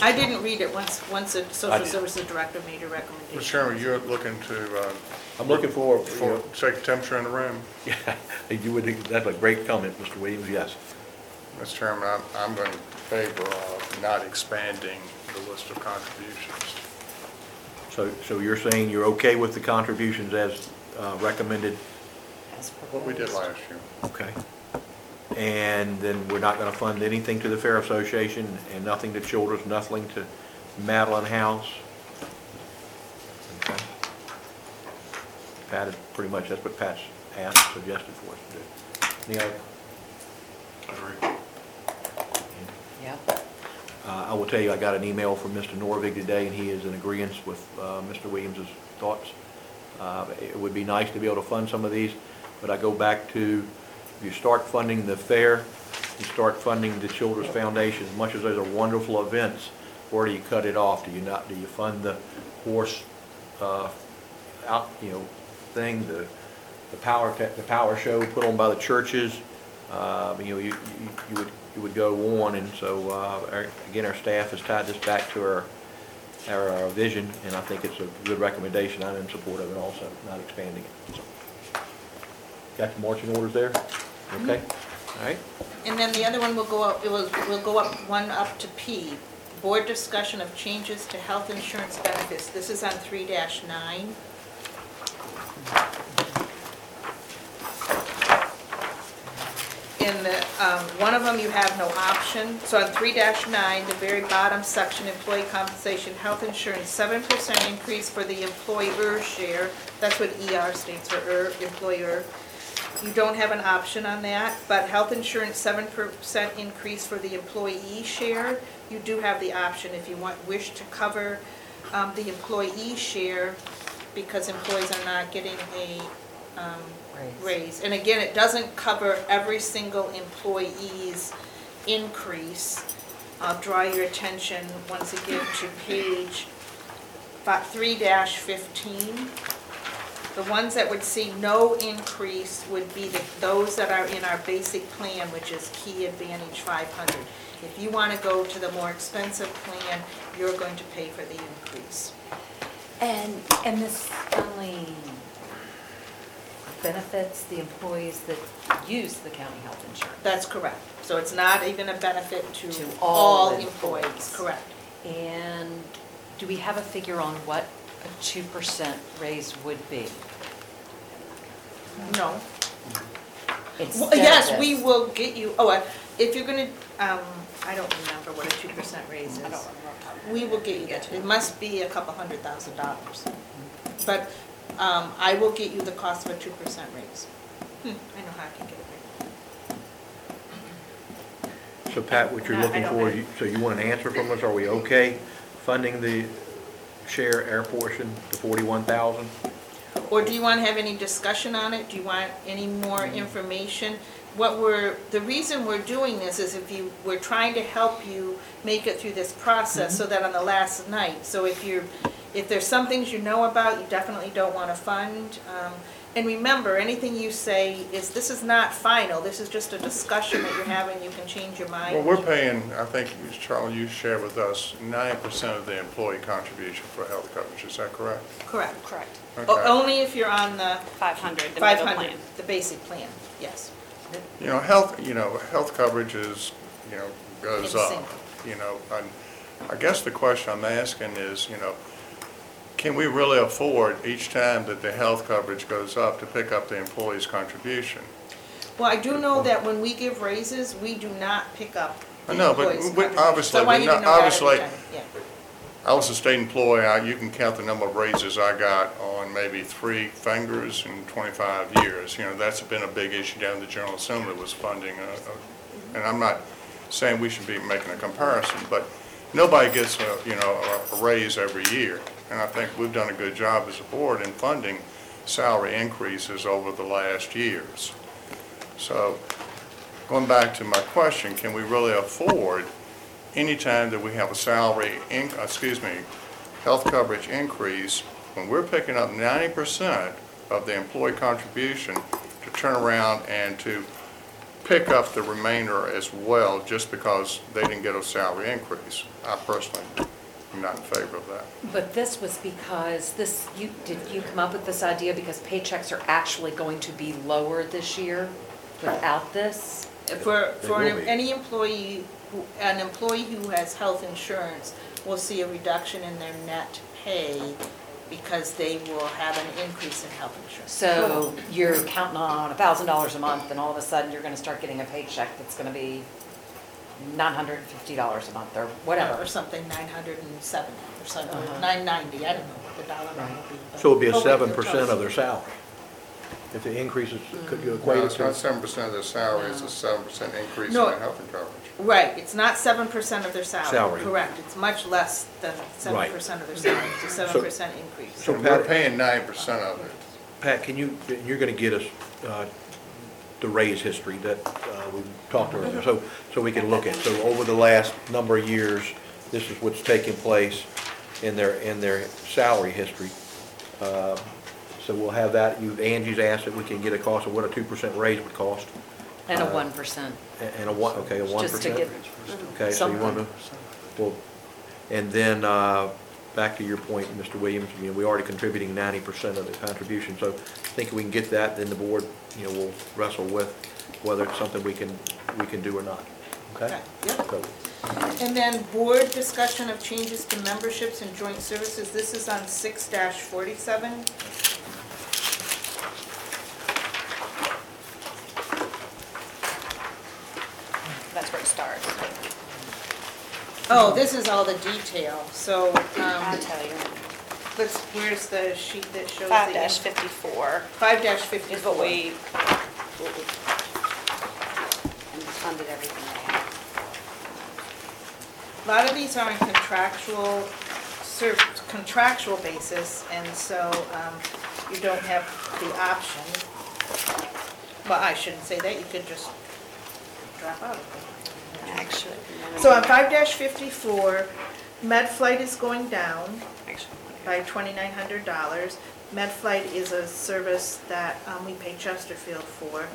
S10: I didn't read it once, once the
S1: I
S10: social
S1: did.
S10: services director made a recommendation.
S2: Mr. Chairman, you're looking to, uh.
S1: I'm looking for, you
S2: For,
S1: know-
S2: check the temperature in the room.
S1: Yeah, [LAUGHS] you would, that's a great comment, Mr. Williams, yes.
S2: Mr. Chairman, I'm, I'm in favor of not expanding the list of contributions.
S1: So, so you're saying you're okay with the contributions as uh, recommended?
S2: As what we did last year.
S1: Okay. And then we're not gonna fund anything to the Fair Association and nothing to Children's, nothing to Madeline House? Okay. Pat, is- pretty much, that's what Pat's asked, suggested for us to do. Any other?
S4: Agree.
S13: Yeah.
S1: Uh, I will tell you, I got an email from Mr. Nordvig today, and he is in agreement with uh, Mr. Williams's thoughts. Uh, It would be nice to be able to fund some of these, but I go back to, you start funding the fair, you start funding the Children's Foundation, as much as those are wonderful events, where do you cut it off? Do you not, do you fund the horse, uh, out, you know, thing, the, the power, the power show put on by the churches? Uh, You know, you, you you would, you would go on, and so, uh, our- again, our staff has tied this back to our, our uh, vision, and I think it's a good recommendation. I'm in support of it also, not expanding it. So, Got your marching orders there? Okay, all right.
S10: And then the other one will go up, it will, will go up, one up to P, board discussion of changes to health insurance benefits. This is on three nine. In the, um, one of them, you have no option. So on three nine, the very bottom section, employee compensation, health insurance, seven percent increase for the employer share. That's what ER stands for, er, employer. You don't have an option on that, but health insurance, seven percent increase for the employee share. You do have the option if you want, wish to cover um, the employee share because employees are not getting a um, raise. And again, it doesn't cover every single employee's increase. I'll draw your attention once again to page fi- three dash fifteen. The ones that would see no increase would be the- those that are in our basic plan, which is Key Advantage 500. If you want to go to the more expensive plan, you're going to pay for the increase.
S3: And, and this only benefits the employees that use the county health insurance?
S10: That's correct. So it's not even a benefit to
S3: To
S10: all
S3: all
S10: employees,
S3: employees.
S10: correct.
S3: And do we have a figure on what a two percent raise would be?
S10: No.
S3: Instead
S10: Well,
S3: of
S10: Yes, we will get you, oh, uh, if you're gonna, um, I don't remember what a two percent raise is. We will get you that, it must be a couple hundred thousand dollars. But, um, I will get you the cost of a two percent raise. Hmm, I know how I can get it right.
S1: So Pat, what you're
S10: No, I
S1: looking
S10: don't
S1: for,
S10: know.
S1: you- so you want an answer from us? Are we okay funding the share air portion, the 41,000?
S10: Or do you want to have any discussion on it? Do you want any more information? What we're, the reason we're doing this is if you, we're trying to help you make it through this process so that on the last night, so if you're, if there's some things you know about, you definitely don't want to fund. um, And remember, anything you say is, this is not final, this is just a discussion that you're having, you can change your mind.
S2: Well, we're paying, I think, Charlie, you shared with us, nine percent of the employee contribution for health coverage, is that correct?
S10: Correct.
S20: Correct.
S10: O- Only if you're on the
S20: 500, the
S10: five
S20: middle
S10: hundred,
S20: plan.
S10: the basic plan, yes.
S2: You know, health, you know, health coverage is, you know, goes
S10: It's
S2: up,
S10: single.
S2: you know, and I guess the question I'm asking is, you know, can we really afford each time that the health coverage goes up to pick up the employee's contribution?
S10: Well, I do know that when we give raises, we do not pick up the
S2: I know, but
S10: employees'
S2: we- obviously,
S10: So I want
S2: we
S10: you to
S2: not-
S10: know that every
S2: obviously-
S10: time, yeah.
S2: I was a state employee, I, you can count the number of raises I got on maybe three fingers in twenty-five years. You know, that's been a big issue down the General Assembly was funding, uh, uh, and I'm not saying we should be making a comparison, but nobody gets a, you know, a- a raise every year. And I think we've done a good job as a board in funding salary increases over the last years. So, going back to my question, can we really afford any time that we have a salary, in- excuse me, health coverage increase, when we're picking up ninety percent of the employee contribution to turn around and to pick up the remainder as well, just because they didn't get a salary increase? I personally am not in favor of that.
S3: But this was because this, you, did you come up with this idea because paychecks are actually going to be lower this year without this?
S10: For,
S1: They
S10: for
S1: will be.
S10: any employee, who an employee who has health insurance will see a reduction in their net pay because they will have an increase in health insurance.
S3: So you're counting on a thousand dollars a month and all of a sudden you're gonna start getting a paycheck that's gonna be nine hundred and fifty dollars a month or whatever.
S10: Or something, nine hundred and seventy, or something,
S3: Uh-huh.
S10: nine ninety, I don't know what the dollar amount will be. but-
S1: So it'd be a
S10: Oh, wait,
S1: seven percent of their salary. If the increases, could you
S2: Well,
S1: equate it
S2: it's not
S1: to?
S2: seven percent of their salary, it's a seven percent increase in
S10: No.
S2: their health coverage.
S10: Right, it's not seven percent of their salary.
S1: Salary.
S10: Correct, it's much less than seven
S1: Right.
S10: percent of their salary, it's a seven percent increase.
S1: So
S2: And we're
S1: Pat-
S2: paying nine percent of it.
S1: Pat, can you, you're gonna get us, uh, the raise history that, uh, we talked earlier, so, so we can look at. So over the last number of years, this is what's taking place in their, in their salary history. Uh, So we'll have that, you, Angie's asked if we can get a cost of what a two percent raise would cost,
S3: And a
S1: Uh,
S3: one percent.
S1: a- and a one, okay, a one
S3: Just to get
S1: Okay, so you want to, well, and then, uh, back to your point, Mr. Williams, you know, we're already contributing ninety percent of the contribution, so I think we can get that, then the board, you know, will wrestle with whether it's something we can, we can do or not, okay?
S10: Okay, yep.
S1: So,
S10: And then board discussion of changes to memberships and joint services, this is on six forty-seven.
S20: That's where it starts.
S10: Oh, this is all the detail, so,
S20: I'll
S10: um,
S20: tell you.
S10: let's, where's the sheet that shows the?
S20: Five dash fifty-four
S10: Five dash fifty-four.
S20: is what we, what we- and funded everything they had.
S10: A lot of these are on contractual, ser- contractual basis, and so um, you don't have the option. Well, I shouldn't say that, you could just drop out of it.
S20: Actually.
S10: So on five fifty-four, med flight is going down
S20: Actually,
S10: by twenty-nine hundred dollars. MedFlight is a service that um, we pay Chesterfield for.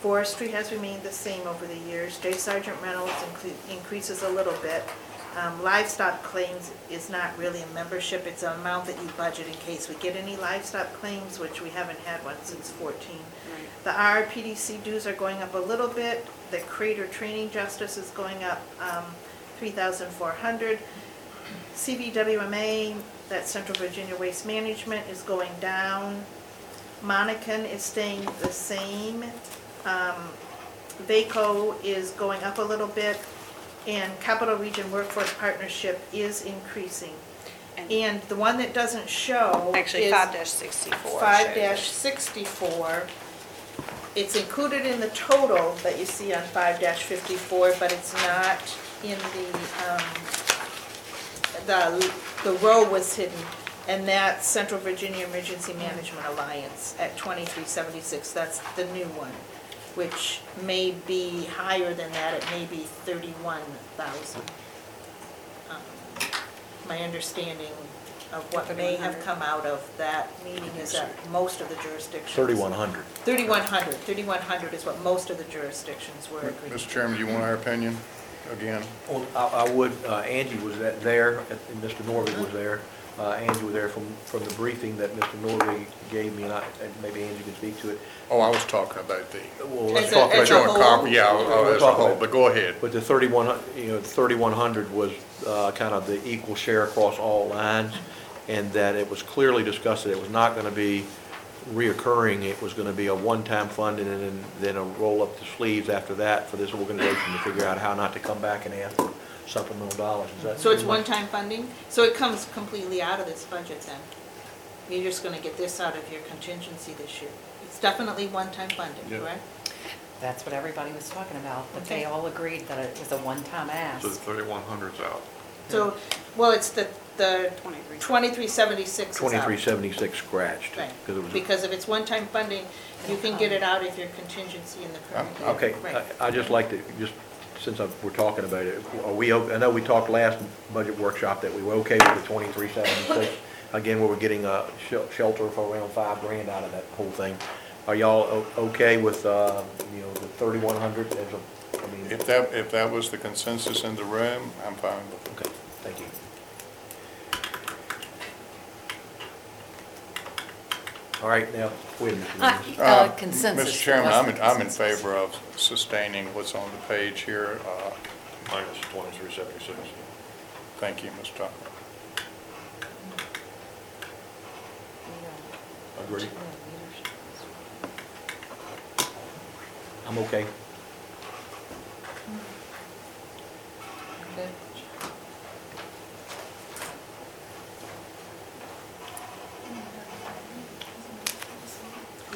S10: Forestry has remained the same over the years. J. Sargent Reynolds incre- increases a little bit. Um, Livestock claims is not really a membership, it's an amount that you budget in case we get any livestock claims, which we haven't had one since 14. The RPDC dues are going up a little bit. The Crater Training Justice is going up um, 3,400. CVWMA, that's Central Virginia Waste Management, is going down. Monacan is staying the same. Um, VACO is going up a little bit, and Capital Region Workforce Partnership is increasing. And the one that doesn't show
S20: Actually,
S10: is
S20: five dash sixty-four.
S10: Five dash sixty-four, it's included in the total that you see on 5-54, but it's not in the, um, the, the row was hidden, and that's Central Virginia Emergency Management Alliance at twenty-three seventy-six, that's the new one, which may be higher than that, it may be thirty-one thousand. Um, My understanding of what may have come out of that meeting is that most of the jurisdictions.
S1: 3,100.
S10: 3,100, 3,100 is what most of the jurisdictions were agreeing.
S2: Mr. Chairman, do you want our opinion again?
S1: Well, I I would, uh, Angie was at- there, and Mr. Nordvig was there. Uh, Angie was there from, from the briefing that Mr. Nordvig gave me, and I, and maybe Angie can speak to it.
S2: Oh, I was talking about the,
S1: Well, let's
S10: As a-
S1: talk about
S10: as a whole?
S2: comp- yeah, uh,
S1: We'll
S2: as a
S1: talk
S2: whole,
S1: about it.
S2: but go ahead.
S1: But the 31, you know, 3,100 was uh, kind of the equal share across all lines, and that it was clearly discussed that it was not going to be reoccurring, it was going to be a one-time fund, and then, then a roll up the sleeves after that for this organization to figure out how not to come back and ask for supplemental dollars. Is that?
S10: So it's one-time funding? So it comes completely out of this budget then? You're just gonna get this out of your contingency this year? It's definitely one-time funding,
S2: Yeah.
S10: correct?
S3: That's what everybody was talking about, but
S10: Okay.
S3: they all agreed that it was a one-time ask.
S4: So the 3,100's out.
S10: So, well, it's the, the
S20: Twenty-three.
S10: twenty-three seventy-six is out.
S1: 2376 scratched.
S10: Right,
S1: because it was a-
S10: because if it's one-time funding, you can get it out of your contingency in the current year.
S1: Okay,
S10: Right.
S1: I- I'd just like to, just, since I- we're talking about it, are we, o- I know we talked last budget workshop that we were okay with the twenty-three seventy-six. Again, we were getting a shel- shelter for around five grand out of that whole thing. Are y'all o- okay with, uh, you know, the thirty-one hundred as a, I mean,
S2: If that, if that was the consensus in the room, I'm fine with it.
S1: okay, thank you. All right, now, wait a minute.
S3: Uh,
S2: Uh,
S3: uh, Consensus.
S2: Mr. Chairman, I'm, in- I'm in favor of sustaining what's on the page here. Uh,
S4: Minus 2376.
S2: Thank you, Mr. Tucker.
S1: Agree. I'm okay.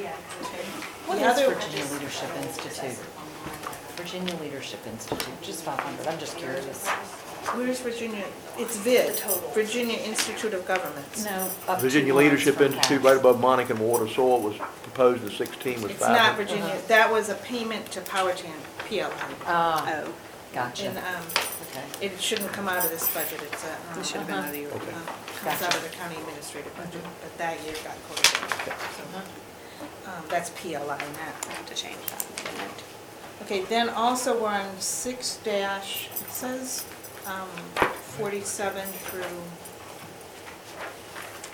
S3: What
S10: The
S3: is
S10: other-
S3: Virginia Leadership Institute? Virginia Leadership Institute, just 500, I'm just curious.
S10: Where's Virginia? It's VID, Virginia Institute of Governments.
S3: No, up two
S1: Virginia
S3: lines
S1: Leadership
S3: from
S1: Institute,
S3: cash.
S1: right above Monica and Water Soil, was proposed at 16 was
S10: It's
S1: 500.
S10: not Virginia, that was a payment to Powhatan, PLI.
S3: Ah,
S20: Oh,
S3: gotcha,
S10: And um,
S3: okay.
S10: it shouldn't come out of this budget, it's a. um,
S20: it should have been out of your.
S1: Okay.
S10: uh, Comes out of the county administrative budget, but that year got coded. So, um, That's PLI, now.
S20: I have to change that.
S10: Okay, then also we're on six dash, it says um, forty-seven through,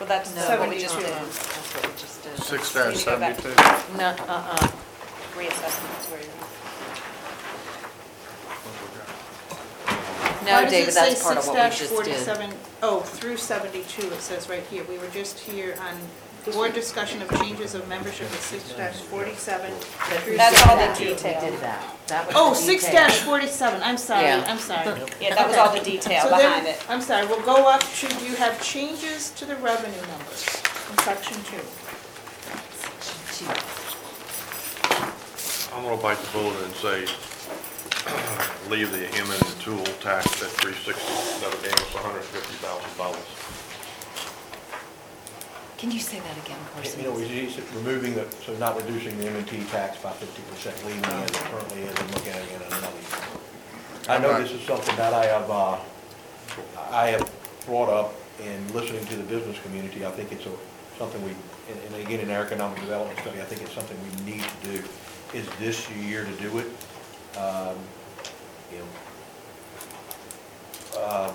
S20: Well, that's
S10: No,
S20: what we just did.
S3: That's what we just did.
S2: Six
S20: You
S2: dash
S20: need to go back.
S2: seventy-two?
S3: No, uh-uh,
S20: Reassessment is where you're.
S10: Why
S3: no,
S10: does it
S3: David,
S10: say
S3: that's part of what we just did.
S10: 6-47 Oh, through seventy-two, it says right here. We were just here on board discussion of changes of membership of six forty-seven through
S20: That's all the
S10: 72.
S3: We
S20: detail.
S3: did that, that was
S10: Oh,
S3: the
S10: six
S3: detail.
S10: forty-seven, I'm sorry,
S3: Yeah.
S10: I'm sorry.
S20: Yeah, that was all the detail
S10: So then,
S20: behind it.
S10: I'm sorry, we'll go up to, do you have changes to the revenue numbers in section two?
S3: Gee,
S4: I'm gonna bite the bullet and say, [CLEARS THROAT] leave the Hammond and Tool tax at 360, that'll gain us $150,000.
S3: Can you say that again,
S1: You know, he's removing the, so not reducing the M and T tax by 50%, leaving it as it currently is and looking at it in another year. I know this is something that I have, uh, I have brought up in listening to the business community. I think it's a, something we and and again, in our economic development study, I think it's something we need to do, is this year to do it. Um, You know, uh,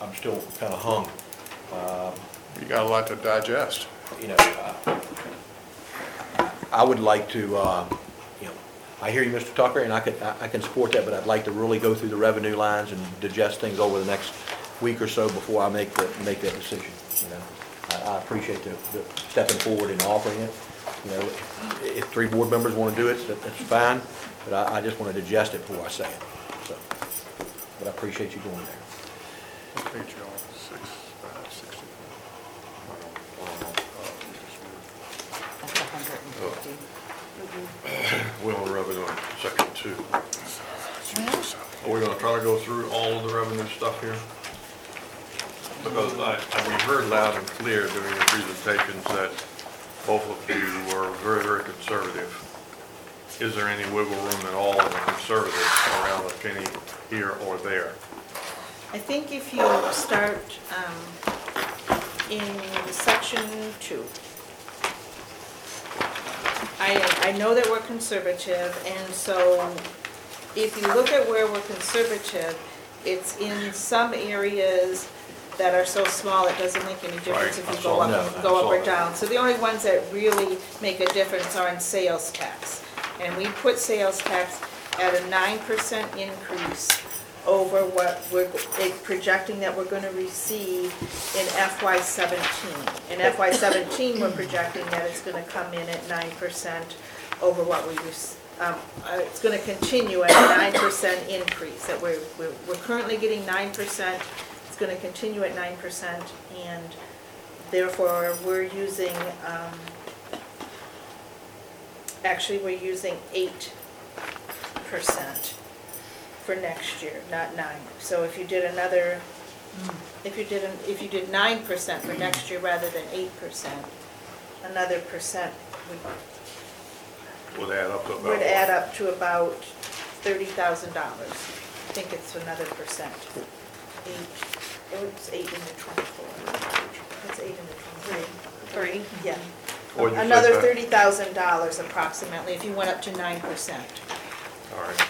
S1: I'm still kind of hung. Um,
S2: You got a lot to digest.
S1: You know, uh, I would like to, uh, you know, I hear you, Mr. Tucker, and I can, I can support that, but I'd like to really go through the revenue lines and digest things over the next week or so before I make the, make that decision, you know? I, I appreciate the, the stepping forward and offering it, you know, if three board members want to do it, that- that's fine, but I, I just want to digest it before I say it, so. But I appreciate you going there.
S2: What page you on? Six, five, sixty?
S4: Will revenue, section two. Are we gonna try to go through all of the revenue stuff here? Because I, I- we heard loud and clear during your presentations that both of you were very, very conservative. Is there any wiggle room at all in the conservative around a penny here or there?
S10: I think if you start um, in section two, I, I know that we're conservative, and so if you look at where we're conservative, it's in some areas that are so small, it doesn't make any difference if you go up. Go up or down. So the only ones that really make a difference are in sales tax. And we put sales tax at a nine percent increase over what we're projecting that we're gonna receive in FY seventeen. In FY seventeen, we're projecting that it's gonna come in at nine percent over what we, um, uh, it's gonna continue at a nine percent increase, that we're, we're we're currently getting nine percent, it's gonna continue at nine percent, and therefore, we're using, um, actually, we're using eight percent for next year, not nine. So if you did another, if you did, an- if you did nine percent for next year rather than eight percent, another percent would
S4: Would add up to about.
S10: would add up to about thirty thousand dollars. I think it's another percent. Eight, it was eight into twenty-four. It's eight into twenty-three. Three? Yeah.
S4: What'd you say,
S10: Another
S4: Pat?
S10: thirty thousand dollars approximately, if you went up to nine percent.
S4: All right.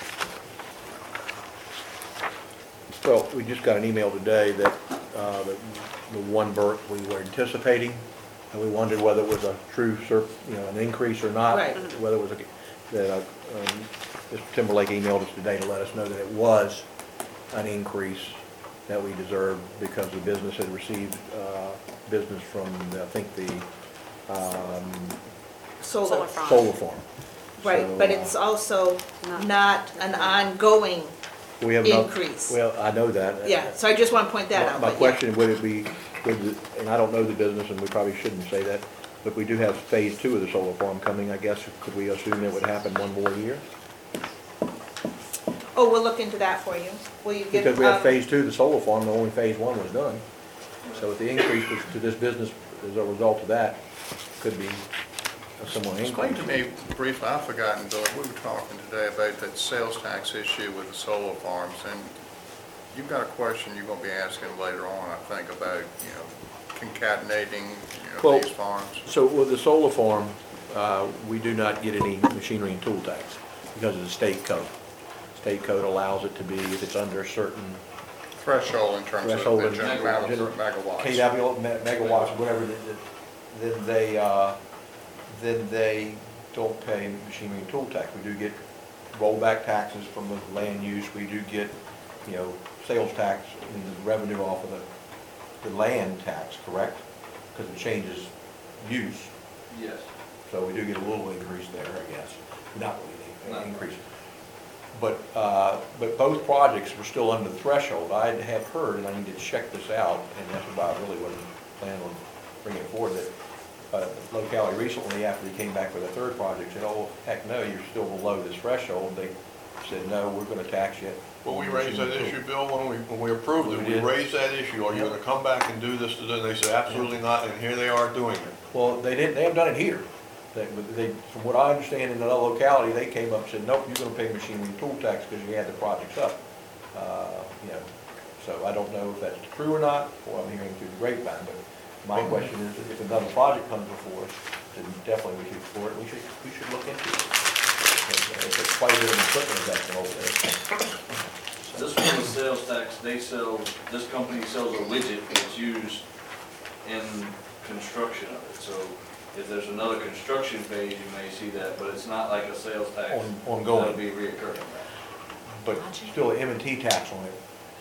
S1: Well, we just got an email today that, uh, the, the one Burt we were anticipating, and we wondered whether it was a true sur, you know, an increase or not.
S10: Right.
S1: Whether it was a, that, uh, um, Mr. Timberlake emailed us today to let us know that it was an increase that we deserved because the business had received, uh, business from, I think, the, um,
S10: Solar
S20: Solar farm.
S1: solar farm.
S10: Right,
S1: So,
S10: but
S1: uh,
S10: it's also not an ongoing,
S1: We have no-
S10: increase.
S1: Well, I know that.
S10: yeah, so I just want to point that out.
S1: My
S10: but yeah.
S1: question, would it be, would, the- and I don't know the business, and we probably shouldn't say that, but we do have phase two of the solar farm coming, I guess, could we assume it would happen one more year?
S10: Oh, we'll look into that for you. Will you get?
S1: Because we have
S10: um,
S1: phase two of the solar farm, and only phase one was done. So if the increase was to this business as a result of that, could be similar
S2: Explain to me briefly, I've forgotten, Bill, we were talking today about that sales tax issue with the solar farms, and you've got a question you're gonna be asking later on, I think, about, you know, concatenating, you know,
S1: Well,
S2: these farms.
S1: So with the solar farm, uh, we do not get any machinery and tool tax because of the state code. State code allows it to be, if it's under a certain
S2: Threshold in terms of
S1: threshold
S2: the general amount
S1: general-
S2: of megawatts.
S1: KW, me- megawatts, whatever, then they, uh, then they don't pay machinery and tool tax. We do get rollback taxes from the land use, we do get, you know, sales tax and the revenue off of the, the land tax, correct? Because it changes use,
S11: Yes.
S1: so we do get a little increase there, I guess. Not really,
S11: Not
S1: an increase. But, uh, but both projects were still under the threshold. I have heard, and I need to check this out, and that's why I really wasn't planning on bringing forward, that locality recently, after they came back with a third project, said, oh, heck no, you're still below this threshold. They said, no, we're gonna tax you.
S4: Well, we raised that issue, Bill, when we, when we approved it,
S1: We
S4: we
S1: did.
S4: raised that issue, are you gonna come back and do this, and they said, absolutely not, and here they are doing it.
S1: Well, they didn't, they haven't done it here. They, but they, from what I understand in another locality, they came up and said, nope, you're gonna pay machinery and tool tax because you had the projects up. Uh, You know, so I don't know if that's true or not, or I'm hearing through the grapevine, but My question is, if another project comes before us, then definitely we should explore it, we should, we should look into it. Because, uh, It's quite a bit of equipment investment over there.
S22: This one, is sales tax, they sell, this company sells a widget that's used in construction of it. So if there's another construction phase, you may see that, but it's not like a sales tax.
S1: On- ongoing.
S22: That'll be reoccurring.
S1: But still, an M and T tax on it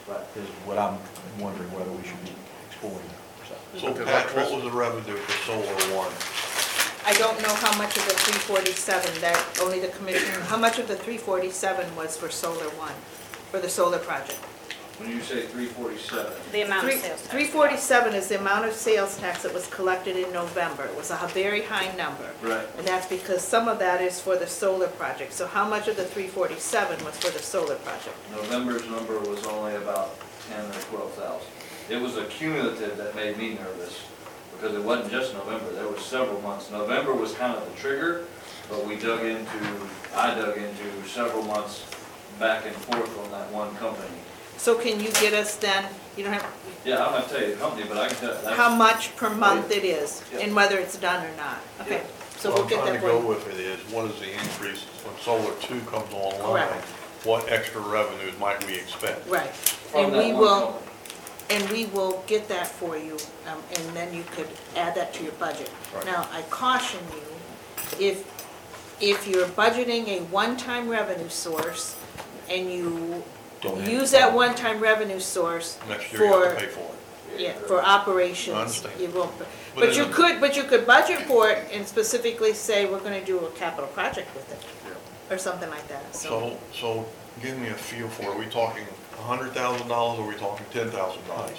S22: Right.
S1: is what I'm wondering whether we should be exploring.
S4: So Pat, what was the revenue for Solar One?
S10: I don't know how much of the 347, that, only the commission, how much of the 347 was for Solar One, for the solar project?
S22: When you say three forty-seven,
S20: The amount of
S10: Three-
S20: sales tax.
S10: 347 is the amount of sales tax that was collected in November. It was a very high number.
S22: right,
S10: And that's because some of that is for the solar project. So how much of the 347 was for the solar project?
S22: November's number was only about ten or twelve thousand. It was a cumulative that made me nervous, because it wasn't just November, there were several months. November was kind of the trigger, but we dug into, I dug into several months back and forth on that one company.
S10: So can you get us then, you don't have,
S22: Yeah, I'm gonna tell you the company, but I can tell, that's.
S10: how much per oh, month it is and whether it's done or not? Okay, so we'll get
S4: What I'm
S10: that
S4: trying to go
S10: you.
S4: with it is, what is the increase when Solar Two comes online?
S10: Correct.
S4: What extra revenues might we expect?
S10: Right.
S22: From
S10: And
S22: that
S10: we
S22: one
S10: will,
S22: company.
S10: And we will get that for you, um, and then you could add that to your budget.
S4: Right.
S10: Now, I caution you, if, if you're budgeting a one-time revenue source and you
S4: Don't have
S10: use that one-time revenue source
S4: Next year you have to
S10: for,
S4: pay for it.
S10: yeah, for operations.
S4: Understand.
S10: You won't,
S4: But
S10: but you
S4: then-
S10: could, but you could budget for it and specifically say, we're gonna do a capital project with it, or something like that, so.
S4: So, so give me a feel for, it. are we talking a hundred thousand dollars or are we talking ten thousand dollars?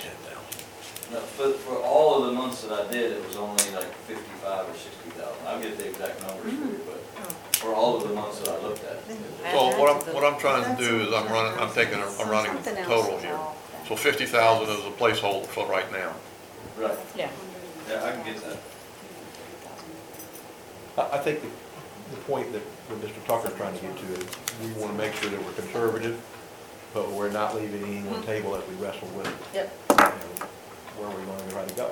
S22: No, for, for all of the months that I did, it was only like fifty-five or sixty thousand. I'll get the exact numbers for you, but for all of the months that I looked at.
S4: So what I'm, what I'm trying to do is I'm running, I'm taking, a- I'm running a total here. So fifty thousand is a placeholder for right now.
S22: Right,
S10: Yeah.
S22: yeah, I can get that.
S1: I, I think the, the point that, what Mr. Tucker's trying to get to is, we wanna make sure that we're conservative, but we're not leaving anything on the table as we wrestle with,
S10: Yep.
S1: you know, where we're going to try to go.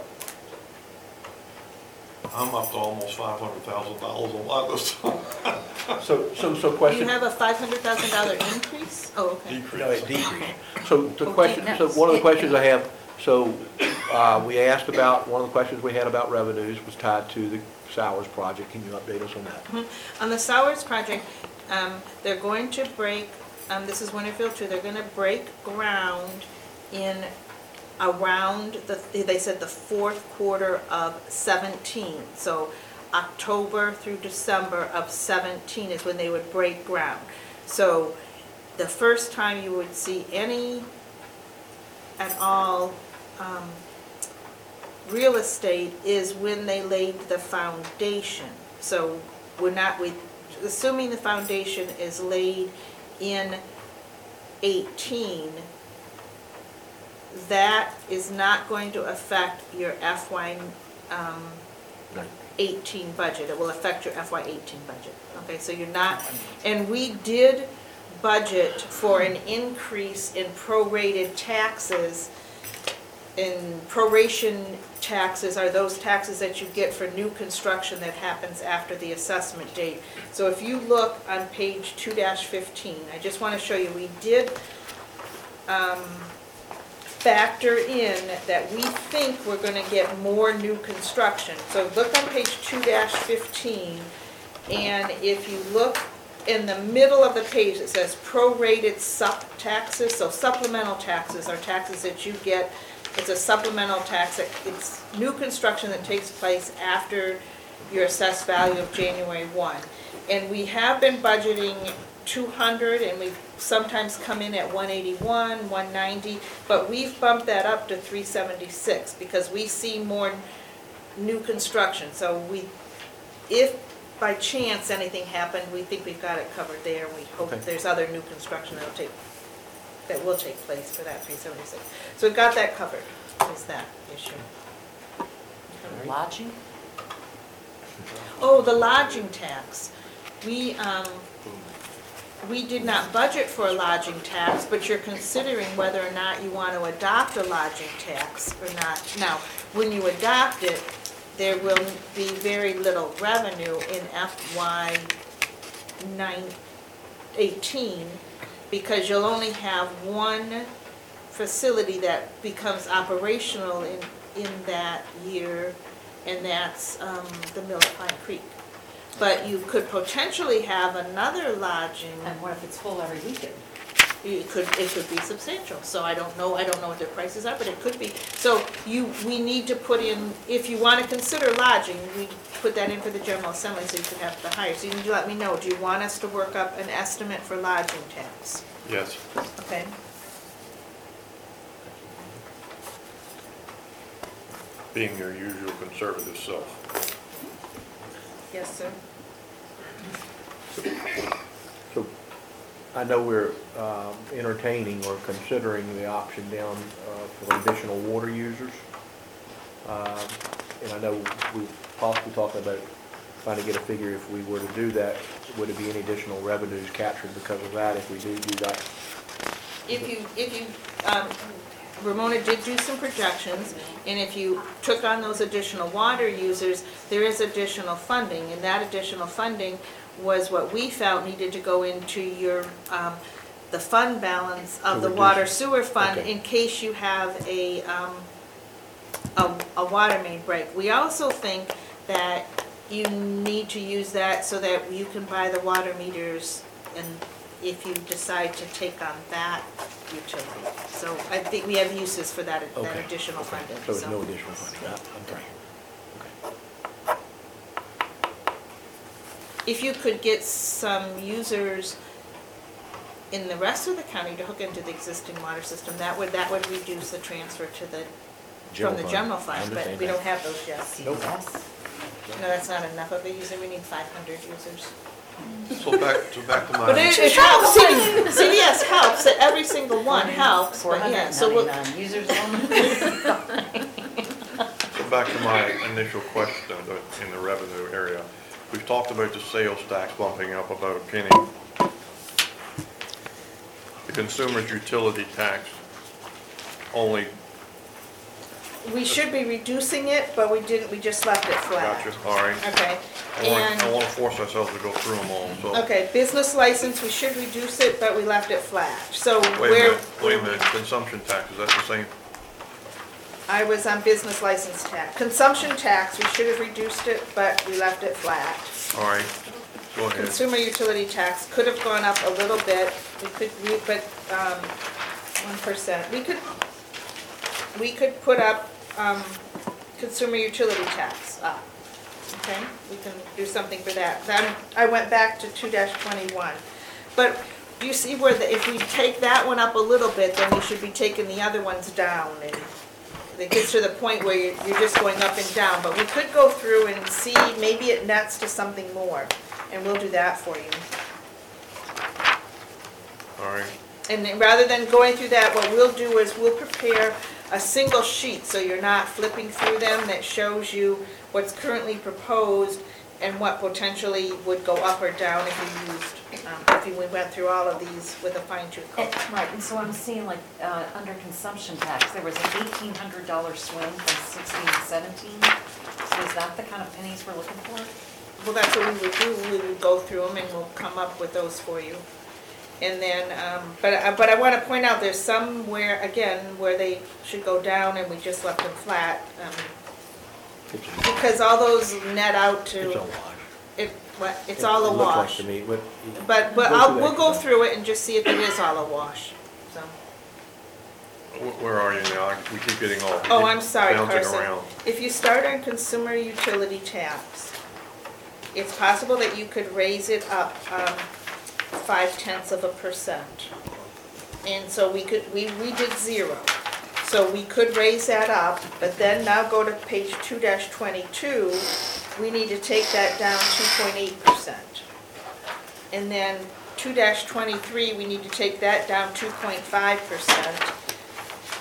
S4: I'm up to almost five hundred thousand dollars on a lot of this stuff.
S1: So, so, so question.
S10: You
S1: question.
S10: have a five hundred thousand dollar increase? Oh, okay.
S1: No, it decreased. So the
S10: Okay,
S1: question, so one of the questions I have, so, uh, we asked about, one of the questions we had about revenues was tied to the Sowers project. Can you update us on that?
S10: Mhm. On the Sowers project, um, they're going to break, um, this is Winterfield too, they're gonna break ground in around the, they said the fourth quarter of seventeen. So October through December of seventeen is when they would break ground. So the first time you would see any at all, um, real estate is when they laid the foundation. So we're not, we, assuming the foundation is laid in 18, that is not going to affect your FY um, 18 budget. It will affect your FY 18 budget. Okay, so you're not, and we did budget for an increase in prorated taxes in proration taxes are those taxes that you get for new construction that happens after the assessment date. So if you look on page two fifteen, I just want to show you, we did um, factor in that we think we're going to get more new construction. So look on page two fifteen, and if you look in the middle of the page, it says prorated sup taxes. So supplemental taxes are taxes that you get, it's a supplemental tax, It- it's new construction that takes place after your assessed value of January one. And we have been budgeting two hundred, and we've sometimes come in at one eighty-one, one ninety, but we've bumped that up to three seventy-six, because we see more new construction. So we, if by chance anything happened, we think we've got it covered there, we hope
S1: Okay.
S10: there's other new construction that'll take, that will take place for that three seventy-six. So we've got that covered, is that issue.
S3: Lodging?
S10: Oh, the lodging tax. We, um, we did not budget for a lodging tax, but you're considering whether or not you want to adopt a lodging tax or not. Now, when you adopt it, there will be very little revenue in FY nine, eighteen, because you'll only have one facility that becomes operational in, in that year, and that's, um, the mill at Fine Creek. But you could potentially have another lodging.
S3: And what if it's full every weekend?
S10: It could, it could be substantial, so I don't know, I don't know what their prices are, but it could be. So you, we need to put in, if you wanna consider lodging, we put that in for the general assembly so you can have the higher. So you need to let me know, do you want us to work up an estimate for lodging tax?
S4: Yes.
S10: Okay?
S4: Being your usual conservative self.
S10: Yes, sir.
S1: So I know we're um, entertaining or considering the option down uh, for additional water users. Um, And I know we possibly talking about trying to get a figure if we were to do that, would it be any additional revenues captured because of that if we do do that?
S10: If you, if you, um, Ramona did do some projections, and if you took on those additional water users, there is additional funding, and that additional funding was what we felt needed to go into your, um, the fund balance of the water sewer fund
S1: okay.
S10: in case you have a, um, a, a water main break. We also think that you need to use that so that you can buy the water meters and if you decide to take on that utility. So I think we have uses for that, that
S1: Okay,
S10: additional funding,
S1: So there's no additional funding, I'm sorry.
S10: If you could get some users in the rest of the county to hook into the existing water system, that would, that would reduce the transfer to the, from the general fund, but
S1: Understand
S10: we
S1: that.
S10: don't have those yet.
S1: Nope.
S10: No, that's not enough of a user, we need five hundred users.
S4: So back, so back to
S10: But
S4: my,
S10: it, it helps, See, CVS helps, that every single one helps,
S3: Four
S10: but yeah,
S3: and
S10: so we'll,
S3: ninety-nine users only?
S4: so back to my initial question of the- in the revenue area. We've talked about the sales tax bumping up about a penny. The consumer's utility tax only,
S10: we should be reducing it, but we didn't, we just left it flat.
S4: gotcha, all right.
S10: Okay,
S4: I want, I
S10: and,
S4: want to force ourselves to go through them all, so.
S10: okay, business license, we should reduce it, but we left it flat, so
S4: Wait a
S10: where.
S4: minute, wait a minute, consumption tax, is that the same?
S10: I was on business license tax. Consumption tax, we should have reduced it, but we left it flat.
S4: All right,
S10: Consumer utility tax could have gone up a little bit. We could, we, but, um, one percent. We could, we could put up, um, consumer utility tax up. Okay? We can do something for that. Then I went back to two twenty-one. But you see where the, if we take that one up a little bit, then we should be taking the other ones down and it gets to the point where you're, you're just going up and down, but we could go through and see, maybe it nets to something more, and we'll do that for you.
S4: All right,
S10: And then rather than going through that, what we'll do is we'll prepare a single sheet, so you're not flipping through them, that shows you what's currently proposed and what potentially would go up or down if you used, um, if we went through all of these with a fine tooth comb.
S3: And- Right, and so I'm seeing like, uh, under consumption tax, there was an eighteen hundred dollar swing from sixteen to seventeen. So is that the kind of pennies we're looking for?
S10: Well, that's what we would do, we would go through them and we'll come up with those for you. And then, um, but, I- but I want to point out, there's somewhere, again, where they should go down and we just left them flat. um, Because all those net out to.
S1: It's a wash.
S10: It, what, it's all a
S1: It looks like
S10: wash.
S1: to me, but.
S10: But, but I'll,
S1: through
S10: we'll
S1: that
S10: go
S1: yourself.
S10: through it and just see if it is all a wash, so.
S4: Wh- where are you now? I- We keep getting off. We
S10: Oh,
S4: keep
S10: I'm sorry,
S4: bouncing
S10: Carson.
S4: around.
S10: If you start on consumer utility tax, it's possible that you could raise it up um, five tenths of a percent. And so we could, we, we did zero. So we could raise that up, but then now go to page two twenty-two, we need to take that down two point eight percent. And then two twenty-three, we need to take that down two point five percent.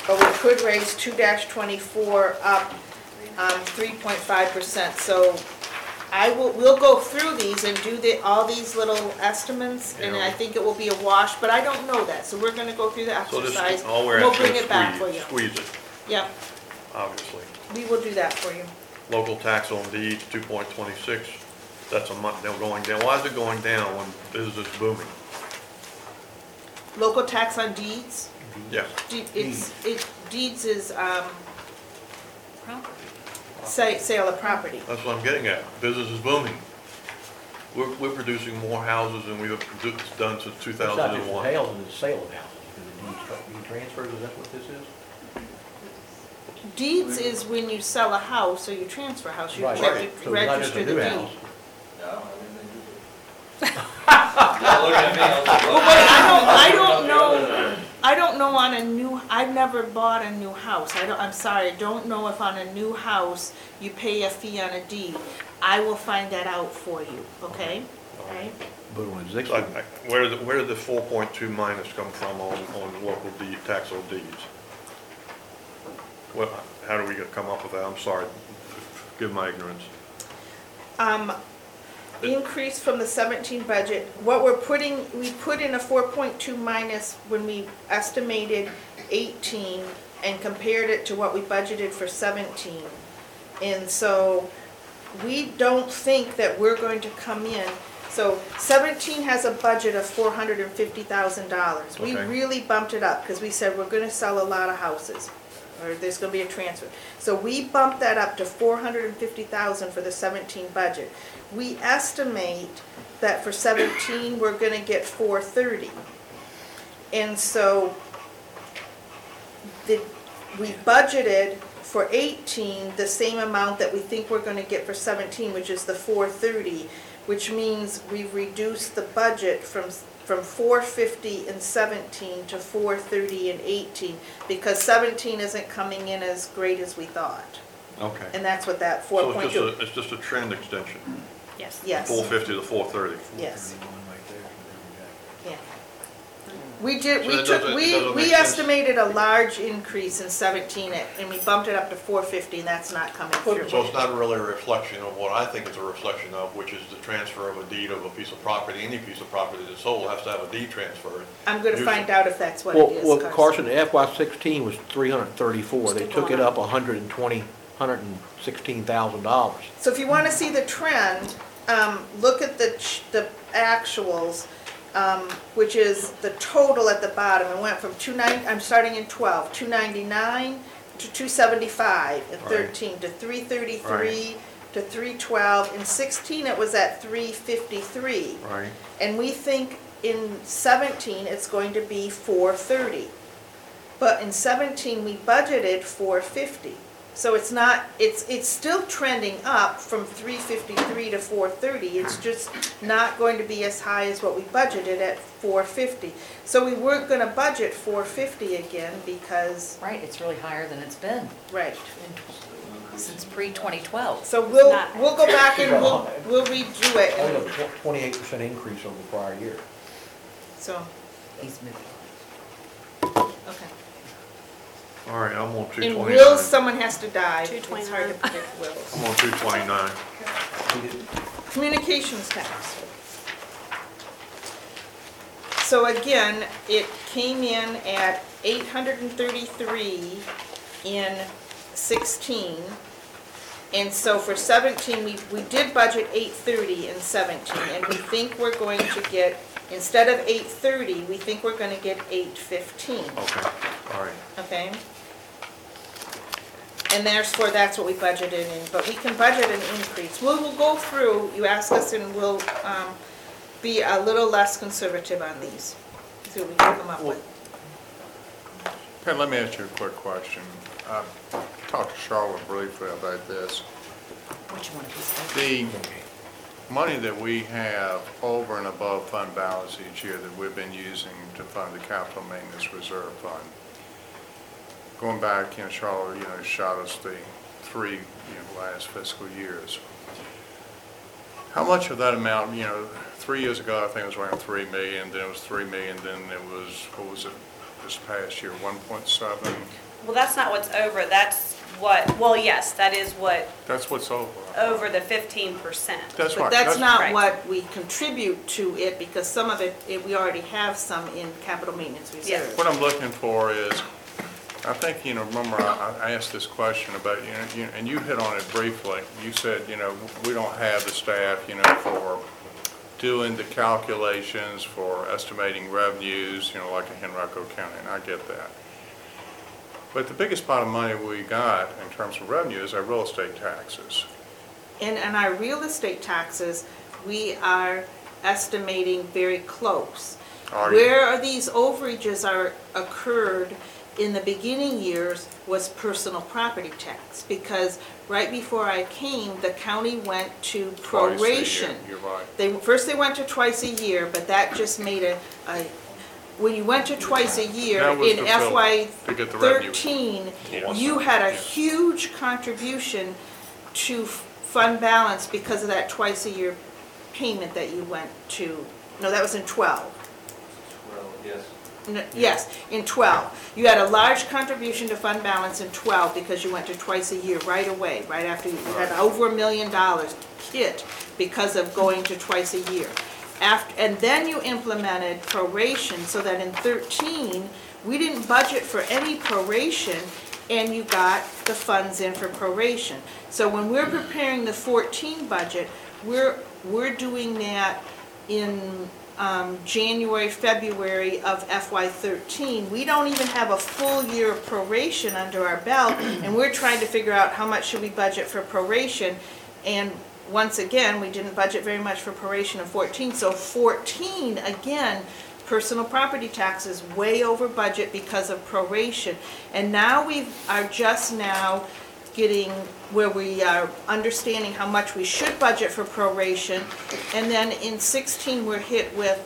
S10: But we could raise two twenty-four up, um, three point five percent, so I will, we'll go through these and do the, all these little estimates, and I think it will be a wash, but I don't know that, so we're gonna go through the
S4: So this,
S10: exercise.
S4: all we're
S10: We'll
S4: asking
S10: bring
S4: is
S10: it back for you.
S4: squeeze, squeeze it,
S10: Yep,
S4: obviously.
S10: we will do that for you.
S4: Local tax on deeds, two point twenty-six, that's a month, they're going down. Why is it going down when business is booming?
S10: Local tax on deeds,
S4: Yes,
S10: De- it's, it, deeds is, um, sa- sale of property.
S4: that's what I'm getting at. Business is booming. We're, we're producing more houses than we've produ- done since two
S1: It's
S4: thousand
S1: not
S4: and
S1: just the
S4: one.
S1: houses, it's sale of houses, because the deed, deed transfers, is that what this is?
S10: Deeds is when you sell a house or you transfer a house, you
S1: Right.
S10: have
S1: Right.
S10: to
S1: So it's not just
S10: register
S1: a
S10: the
S1: new
S10: deed.
S1: house.
S22: Yeah, I don't have anything to do. [LAUGHS] Y'all looking at me, I was like,
S10: But wait, I don't, I don't know, I don't know on a new, I've never bought a new house, I don't, I'm sorry, I don't know if on a new house you pay a fee on a deed. I will find that out for you, okay? Right?
S1: But on
S4: So I- I- Where did, where did the four point two minus come from on, on local deed, tax on deeds? What, how do we get, come up with that? I'm sorry, give my ignorance.
S10: Um, increase from the seventeen budget, what we're putting, we put in a four point two minus when we estimated eighteen and compared it to what we budgeted for seventeen. And so, we don't think that we're going to come in, so seventeen has a budget of four hundred and fifty thousand dollars. We
S4: Okay.
S10: really bumped it up, because we said we're gonna sell a lot of houses, or there's gonna be a transfer. So we bumped that up to four hundred and fifty thousand for the seventeen budget. We estimate that for seventeen, we're gonna get four thirty. And so, the, we budgeted for eighteen, the same amount that we think we're gonna get for seventeen, which is the four thirty, which means we've reduced the budget from, from four fifty in seventeen to four thirty in eighteen, because seventeen isn't coming in as great as we thought.
S4: Okay.
S10: And that's what that
S4: So it's just
S10: two,
S4: a, it's just a trend extension,
S10: yes, yes,
S4: four fifty to four thirty.
S10: yes,
S1: one right there,
S10: yeah. We did,
S4: So
S10: we
S4: that
S10: took,
S4: doesn't-
S10: we,
S4: doesn't
S10: we
S4: sense.
S10: estimated a large increase in seventeen, and we bumped it up to four fifty, and that's not coming through.
S4: So it's not really a reflection of what I think it's a reflection of, which is the transfer of a deed of a piece of property. Any piece of property that's sold has to have a deed transferred.
S10: I'm gonna find out if that's what
S1: Well,
S10: it is,
S1: well,
S10: Carson.
S1: Carson, FY sixteen was three hundred and thirty-four, they took it
S10: going
S1: up a hundred and twenty, hundred and sixteen thousand dollars.
S10: So if you wanna see the trend, um, look at the, ch- the actuals, um, which is the total at the bottom. It went from two nine, I'm starting in twelve, two ninety-nine to two seventy-five, and
S4: Right.
S10: thirteen to three thirty-three to three twelve. In sixteen, it was at three fifty-three.
S4: Right.
S10: And we think in seventeen, it's going to be four thirty. But in seventeen, we budgeted four fifty. So it's not, it's, it's still trending up from three fifty-three to four thirty. It's just not going to be as high as what we budgeted at four fifty. So we weren't gonna budget four fifty again because,
S3: Right, it's really higher than it's been
S10: right.
S3: since pre-2012.
S10: So we'll,
S20: not-
S10: we'll go back and we'll, [LAUGHS] we'll redo it.
S1: Only
S10: and-
S1: a twenty-eight percent increase over the prior year.
S10: So,
S3: He's moving.
S10: okay.
S4: All right, I'm on two
S10: In
S4: twenty-nine.
S10: wills, someone has to die. It's hard to
S20: 229.
S10: predict wills.
S4: I'm on two twenty-nine.
S10: Communications tax. So again, it came in at eight hundred and thirty-three in sixteen. And so for seventeen, we, we did budget eight thirty in seventeen, and we think we're going to get, instead of eight thirty, we think we're gonna get eight fifteen,
S4: Okay, all right.
S10: okay? And therefore, that's what we budgeted in, but we can budget an increase. We will go through, you ask us, and we'll, um, be a little less conservative on these. See what we can come up with.
S2: Pat, let me ask you a quick question. I talked to Charlotte briefly about this.
S3: What Which one of these?
S2: The money that we have over and above fund balance each year that we've been using to fund the capital maintenance reserve fund, going back, you know, Charlotte, you know, shot us the three, you know, last fiscal years. How much of that amount, you know, three years ago, I think it was around 3 million, then it was 3 million, then it was, what was it, this past year, 1.7?
S20: Well, that's not what's over, that's what, well, yes, that is what,
S2: That's what's over.
S20: over the fifteen percent.
S2: That's
S10: But
S2: right.
S10: that's not
S20: Right.
S10: what we contribute to it, because some of it, it- we already have some in capital maintenance reserve.
S2: What I'm looking for is, I think, you know, remember, I I asked this question about, you know, you- and you hit on it briefly. You said, you know, we don't have the staff, you know, for doing the calculations, for estimating revenues, you know, like in Henrico County, and I get that. But the biggest pot of money we got in terms of revenue is our real estate taxes.
S10: And, and our real estate taxes, we are estimating very close.
S2: Are you?
S10: Where are these overages are occurred in the beginning years was personal property tax. Because right before I came, the county went to
S2: Twice a year.
S10: proration.
S2: You're right.
S10: They, first they went to twice a year, but that just made a, a, when you went to twice a year
S2: That was
S10: in
S2: to fill-
S10: FY
S2: to get the revenue.
S10: thirteen,
S2: Yeah.
S10: you had a huge contribution to fund balance because of that twice a year payment that you went to, no, that was in twelve.
S22: Well, yes.
S10: N- Yes, in 12. You had a large contribution to fund balance in 12 because you went to twice a year, right away, right after you you had over a million dollars hit because of going to twice a year. After, and then you implemented proration so that in 13, we didn't budget for any proration and you got the funds in for proration. So when we're preparing the 14 budget, we're, we're doing that in um, January, February of FY '13. We don't even have a full year of proration under our belt, [CLEARS THROAT] and we're trying to figure out how much should we budget for proration. And once again, we didn't budget very much for proration of 14, so 14, again, personal property taxes way over budget because of proration. And now we are just now getting where we are understanding how much we should budget for proration. And then in 16, we're hit with,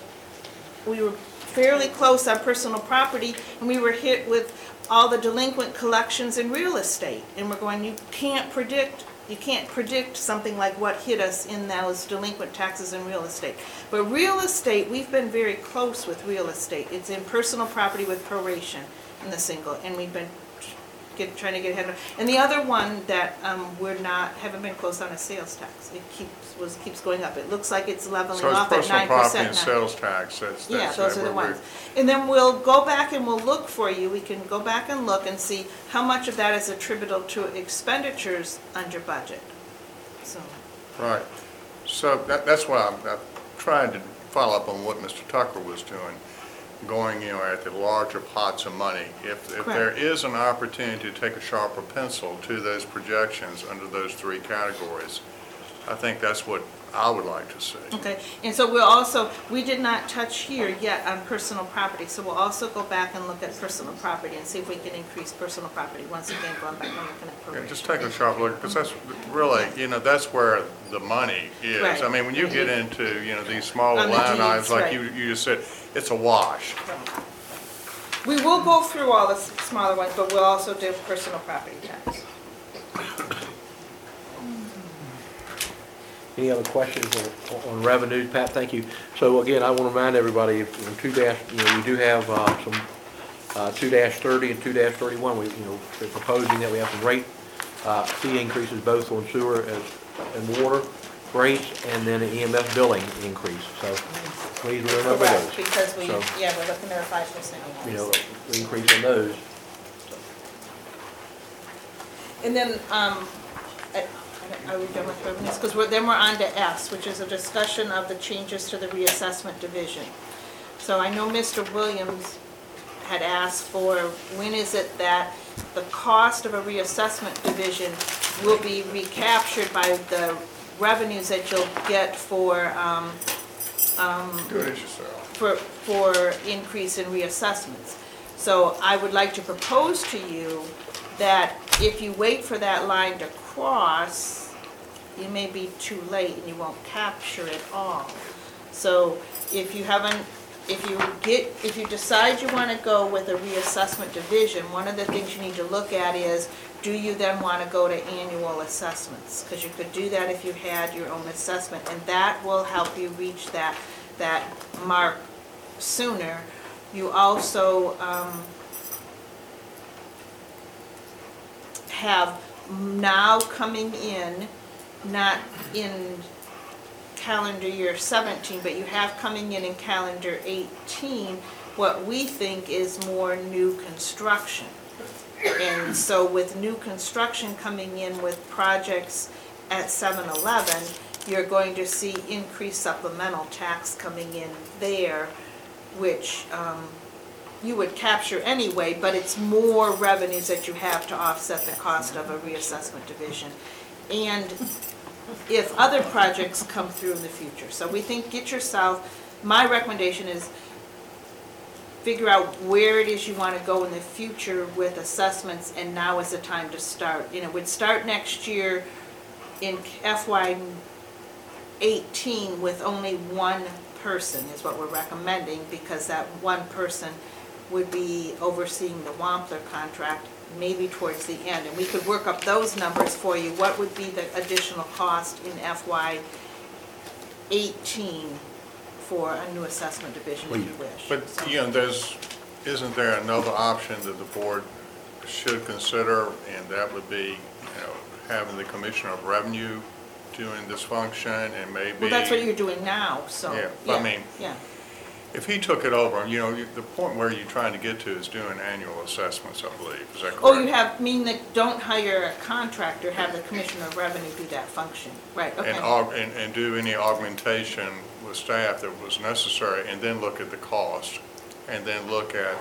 S10: we were fairly close on personal property, and we were hit with all the delinquent collections in real estate. And we're going, you can't predict, you can't predict something like what hit us in those delinquent taxes in real estate. But real estate, we've been very close with real estate. It's in personal property with proration in the single, and we've been get, trying to get ahead of. And the other one that, um, we're not, haven't been close on is sales tax. It keeps, was, keeps going up. It looks like it's leveling
S2: So it's
S10: off at
S2: personal
S10: nine
S2: property
S10: percent
S2: and
S10: now.
S2: sales tax, that's,
S10: Yeah,
S2: that's.
S10: those are the
S2: where we-
S10: ones. And then we'll go back and we'll look for you, we can go back and look and see how much of that is attributable to expenditures under budget. So,
S2: Right. So that, that's why I'm, I'm trying to follow up on what Mr. Tucker was doing, going, you know, at the larger pots of money. If, if there
S10: Correct.
S2: is an opportunity to take a sharper pencil to those projections under those three categories, I think that's what I would like to see.
S10: okay, and so we'll also, we did not touch here yet on personal property, so we'll also go back and look at personal property and see if we can increase personal property, once again, going back and looking at
S2: Yeah,
S10: proration.
S2: just take a sharp look, because that's really, you know, that's where the money is.
S10: Right.
S2: I mean, when you get mm-hmm. into, you know, these smaller
S10: On the
S2: line
S10: deeds,
S2: items, like
S10: right.
S2: you, you just said, it's a wash.
S10: We will go through all the s- smaller ones, but we'll also do personal property tax.
S1: Any other questions on- on revenues? Pat, thank you. So again, I want to remind everybody, if, in two dash, you know, we do have uh, some uh, two thirty and two dash thirty-one. We, you know, they're proposing that we have some rate uh, fee increases both on sewer as- and water rates, and then an EMS billing increase. So please remember those.
S10: Correct, because we,
S1: So,
S10: yeah, we're looking at a five percent.
S1: You know, increase on those.
S10: And then, um, are we done with revenues? Because we're, then we're on to S, which is a discussion of the changes to the reassessment division. So I know Mr. Williams had asked for, when is it that the cost of a reassessment division will be recaptured by the revenues that you'll get for, um, um,
S2: Do it yourself.
S10: for, for increase in reassessments. So I would like to propose to you that if you wait for that line to cross, you may be too late and you won't capture it all. So if you haven't, if you get, if you decide you want to go with a reassessment division, one of the things you need to look at is, do you then want to go to annual assessments? Because you could do that if you had your own assessment, and that will help you reach that, that mark sooner. You also, um, have now coming in, not in calendar year 17, but you have coming in in calendar 18, what we think is more new construction. And so with new construction coming in with projects at 7-Eleven, you're going to see increased supplemental tax coming in there, which um, you would capture anyway, but it's more revenues that you have to offset the cost of a reassessment division. And if other projects come through in the future. So we think, get yourself, my recommendation is figure out where it is you want to go in the future with assessments, and now is the time to start. You know, we'd start next year in FY eighteen with only one person is what we're recommending, because that one person would be overseeing the Wampler contract, maybe towards the end. And we could work up those numbers for you. What would be the additional cost in FY eighteen for a new assessment division if you wish?
S2: But, you know, there's, isn't there another option that the board should consider, and that would be, you know, having the Commissioner of Revenue doing this function and maybe...
S10: Well, that's what you're doing now, so.
S2: Yeah, I mean-
S10: Yeah,
S2: If he took it over, you know, you- the point where you're trying to get to is doing annual assessments, I believe, is that oh, correct?
S10: oh, you have, mean that don't hire a contractor, have the Commissioner of Revenue do that function, right, okay.
S2: And, aug- and, and do any augmentation with staff that was necessary, and then look at the cost, and then look at,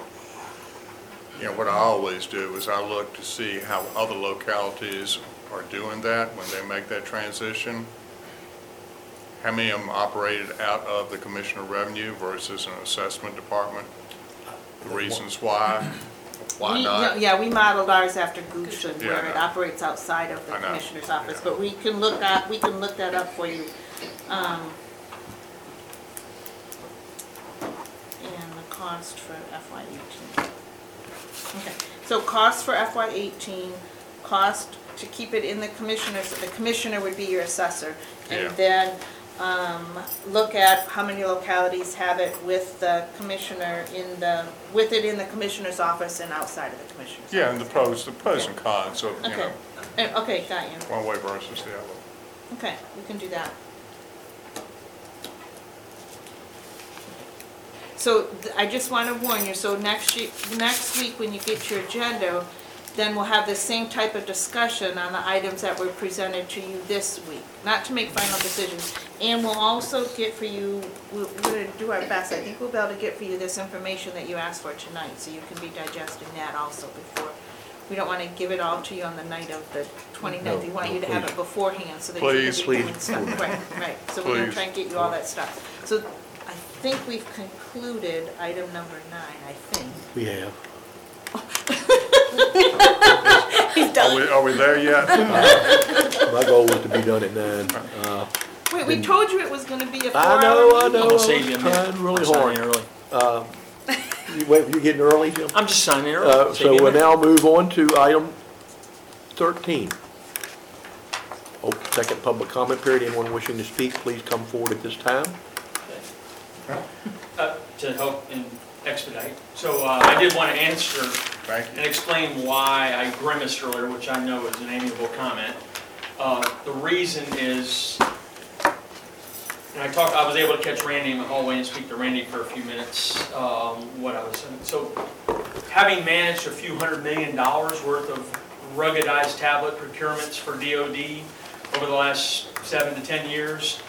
S2: you know, what I always do is I look to see how other localities are doing that when they make that transition. How many of them operated out of the Commissioner of Revenue versus an assessment department? The reasons why, why
S10: We-
S2: not?
S10: Yeah, we modeled ours after Goochland,
S2: Yeah,
S10: where it
S2: know.
S10: operates outside of the
S2: I know,
S10: Commissioner's office, but we can look at, we can look that up for you. Um, And the cost for FY eighteen. Okay, so cost for FY eighteen, cost to keep it in the commissioners, the commissioner would be your assessor. And
S2: Yeah.
S10: then, um, look at how many localities have it with the commissioner in the, with it in the commissioner's office and outside of the commissioner's office.
S2: Yeah, and the pros, the pros and cons of, you
S10: Okay,
S2: know,
S10: Uh, okay, got you.
S2: one way versus the other.
S10: Okay, we can do that. So th- I just want to warn you, so next ye- next week when you get your agenda, then we'll have the same type of discussion on the items that were presented to you this week, not to make final decisions. And we'll also get for you, we're going to do our best, I think we'll be able to get for you this information that you asked for tonight, so you can be digesting that also before. We don't want to give it all to you on the night of the 29th, we want you to have it beforehand, so that you
S2: Please.
S10: can be doing stuff. Right, right, so we're going to try and get you all that stuff. So I think we've concluded item number nine, I think.
S1: We have. [LAUGHS] [LAUGHS]
S2: Are we, are we there yet? [LAUGHS]
S1: My goal was to be done at nine. Uh,
S10: Wait, we told you it was gonna be a
S1: I
S10: four-hour
S1: know, I
S10: meeting.
S1: know,
S8: gonna
S1: I'm
S8: save you a minute.
S1: trying really
S8: I'm signing
S1: hard.
S8: early.
S1: Uh, You wait, you getting early, Jim?
S8: I'm just signing
S1: Uh,
S8: early. Save
S1: So
S8: you a
S1: we'll
S8: minute.
S1: now move on to item 13. Open second public comment period. Anyone wishing to speak, please come forward at this time.
S23: uh, to help and expedite. So uh, I did want to answer
S2: Thank
S23: and explain why I grimaced earlier, which I know is an amiable comment. Uh, The reason is, and I talked, I was able to catch Randy in the hallway and speak to Randy for a few minutes, um, what I was, so having managed a few hundred million dollars worth of ruggedized tablet procurements for DOD over the last seven to 10 years,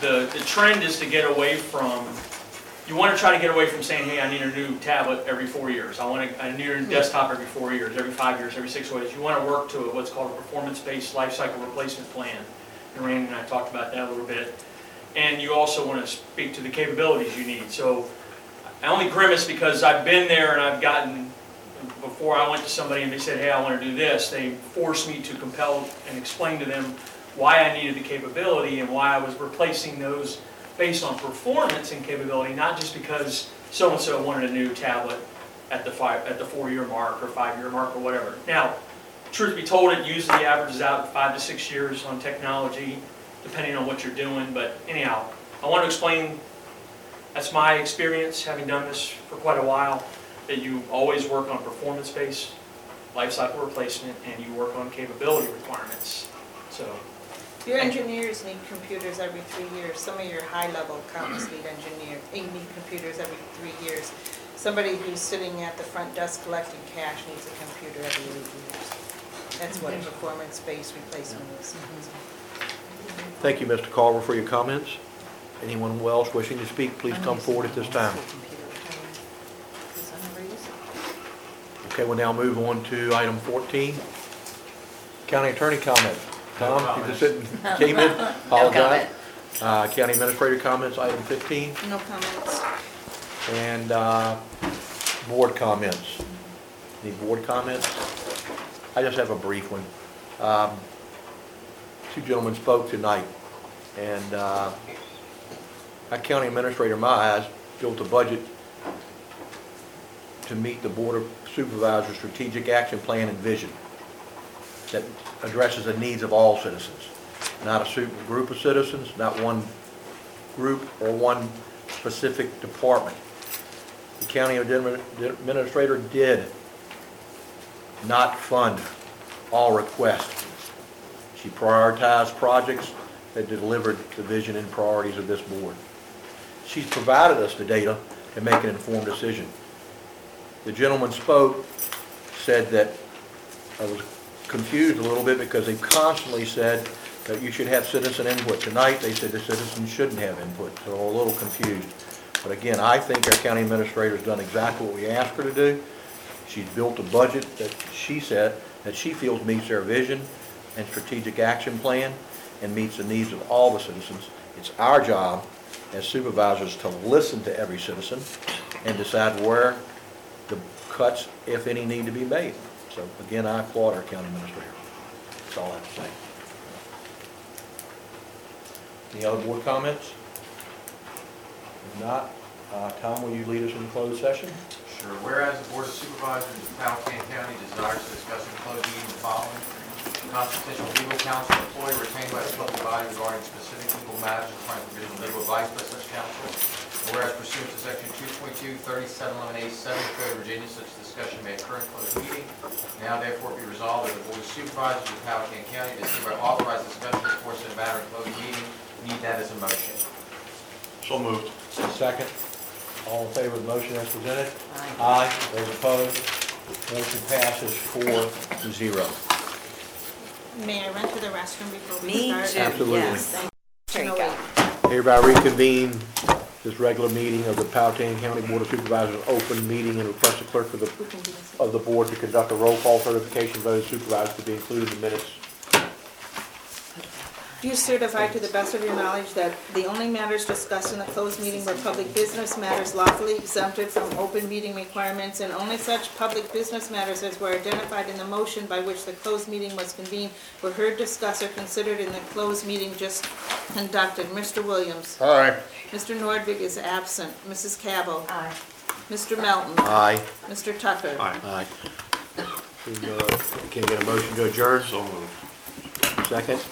S23: the, the trend is to get away from, you want to try to get away from saying, hey, I need a new tablet every four years. I want a new desktop every four years, every five years, every six years. You want to work to what's called a performance-based life cycle replacement plan. And Randy and I talked about that a little bit. And you also want to speak to the capabilities you need. So I only grimace because I've been there and I've gotten, before I went to somebody and they said, hey, I want to do this, they forced me to compel and explain to them why I needed the capability and why I was replacing those based on performance and capability, not just because so-and-so wanted a new tablet at the five, at the four-year mark or five-year mark or whatever. Now, truth be told, it usually averages out five to six years on technology, depending on what you're doing, but anyhow, I want to explain, that's my experience, having done this for quite a while, that you always work on performance-based life cycle replacement, and you work on capability requirements. So,
S10: Your engineers need computers every three years. Some of your high-level accountants need engineer, eh, need computers every three years. Somebody who's sitting at the front desk collecting cash needs a computer every eight years. That's what a performance-based replacement is.
S1: Thank you, Mr. Carver, for your comments. Anyone else wishing to speak, please come forward at this time. Okay, we'll now move on to item 14. County Attorney comment. Tom, you just came in? [LAUGHS] Apologize. Uh, County Administrator comments, item 15.
S10: No comments.
S1: And uh, board comments. Any board comments? I just have a brief one. Um, Two gentlemen spoke tonight, and uh, our county administrator, in my eyes, built a budget to meet the Board of Supervisors' strategic action plan and vision that addresses the needs of all citizens, not a group of citizens, not one group or one specific department. The county administrator did not fund all requests. She prioritized projects that delivered the vision and priorities of this board. She's provided us the data to make an informed decision. The gentleman spoke, said that, I was confused a little bit because they constantly said that you should have citizen input. Tonight, they said the citizens shouldn't have input, so I'm a little confused. But again, I think our county administrator's done exactly what we asked her to do. She's built a budget that she said, that she feels meets their vision and strategic action plan and meets the needs of all the citizens. It's our job as supervisors to listen to every citizen and decide where the cuts, if any, need to be made. So again, I applaud our county administrator. That's all I have to say. Any other board comments? If not, uh, Tom, will you lead us in the closed session?
S24: Sure. Whereas the Board of Supervisors of Powhatan County desires to discuss in closed meeting the following. Constitutional legal counsel employee retained by the public body regarding specific legal matters requiring provision of legal advice by such counsel. Whereas pursuant to section 2.2, 3711A, 7 of the Code of Virginia, such discussion may occur in closed meeting. Now therefore be resolved that the Board of Supervisors of Powhatan County does hereby authorize discussion of the course of the matter in closed meeting. Need that as a motion.
S4: So moved.
S1: Second. All in favor of the motion as presented? Aye. Those opposed? Motion passes four to zero.
S10: May I run to the restroom before we
S3: Me
S10: start?
S3: too,
S1: Absolutely.
S3: yes. There you go.
S1: Hereby reconvene this regular meeting of the Powhatan County Board of Supervisors, open meeting and request the clerk of the, of the board to conduct a roll call certification vote of supervisors to be included in the minutes.
S10: Do you certify to the best of your knowledge that the only matters discussed in the closed meeting were public business matters lawfully exempted from open meeting requirements, and only such public business matters as were identified in the motion by which the closed meeting was convened were heard, discussed, or considered in the closed meeting just conducted? Mr. Williams?
S2: Aye.
S10: Mr. Nordvig is absent. Mrs. Cabell?
S3: Aye.
S10: Mr. Melton?
S1: Aye.
S10: Mr. Tucker?
S1: Aye. And, uh, Can I get a motion to adjourn?
S4: So moved.
S1: Second.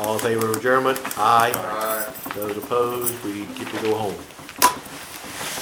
S1: All in favor of adjournment? Aye.
S2: Aye.
S1: Those opposed, we get to go home.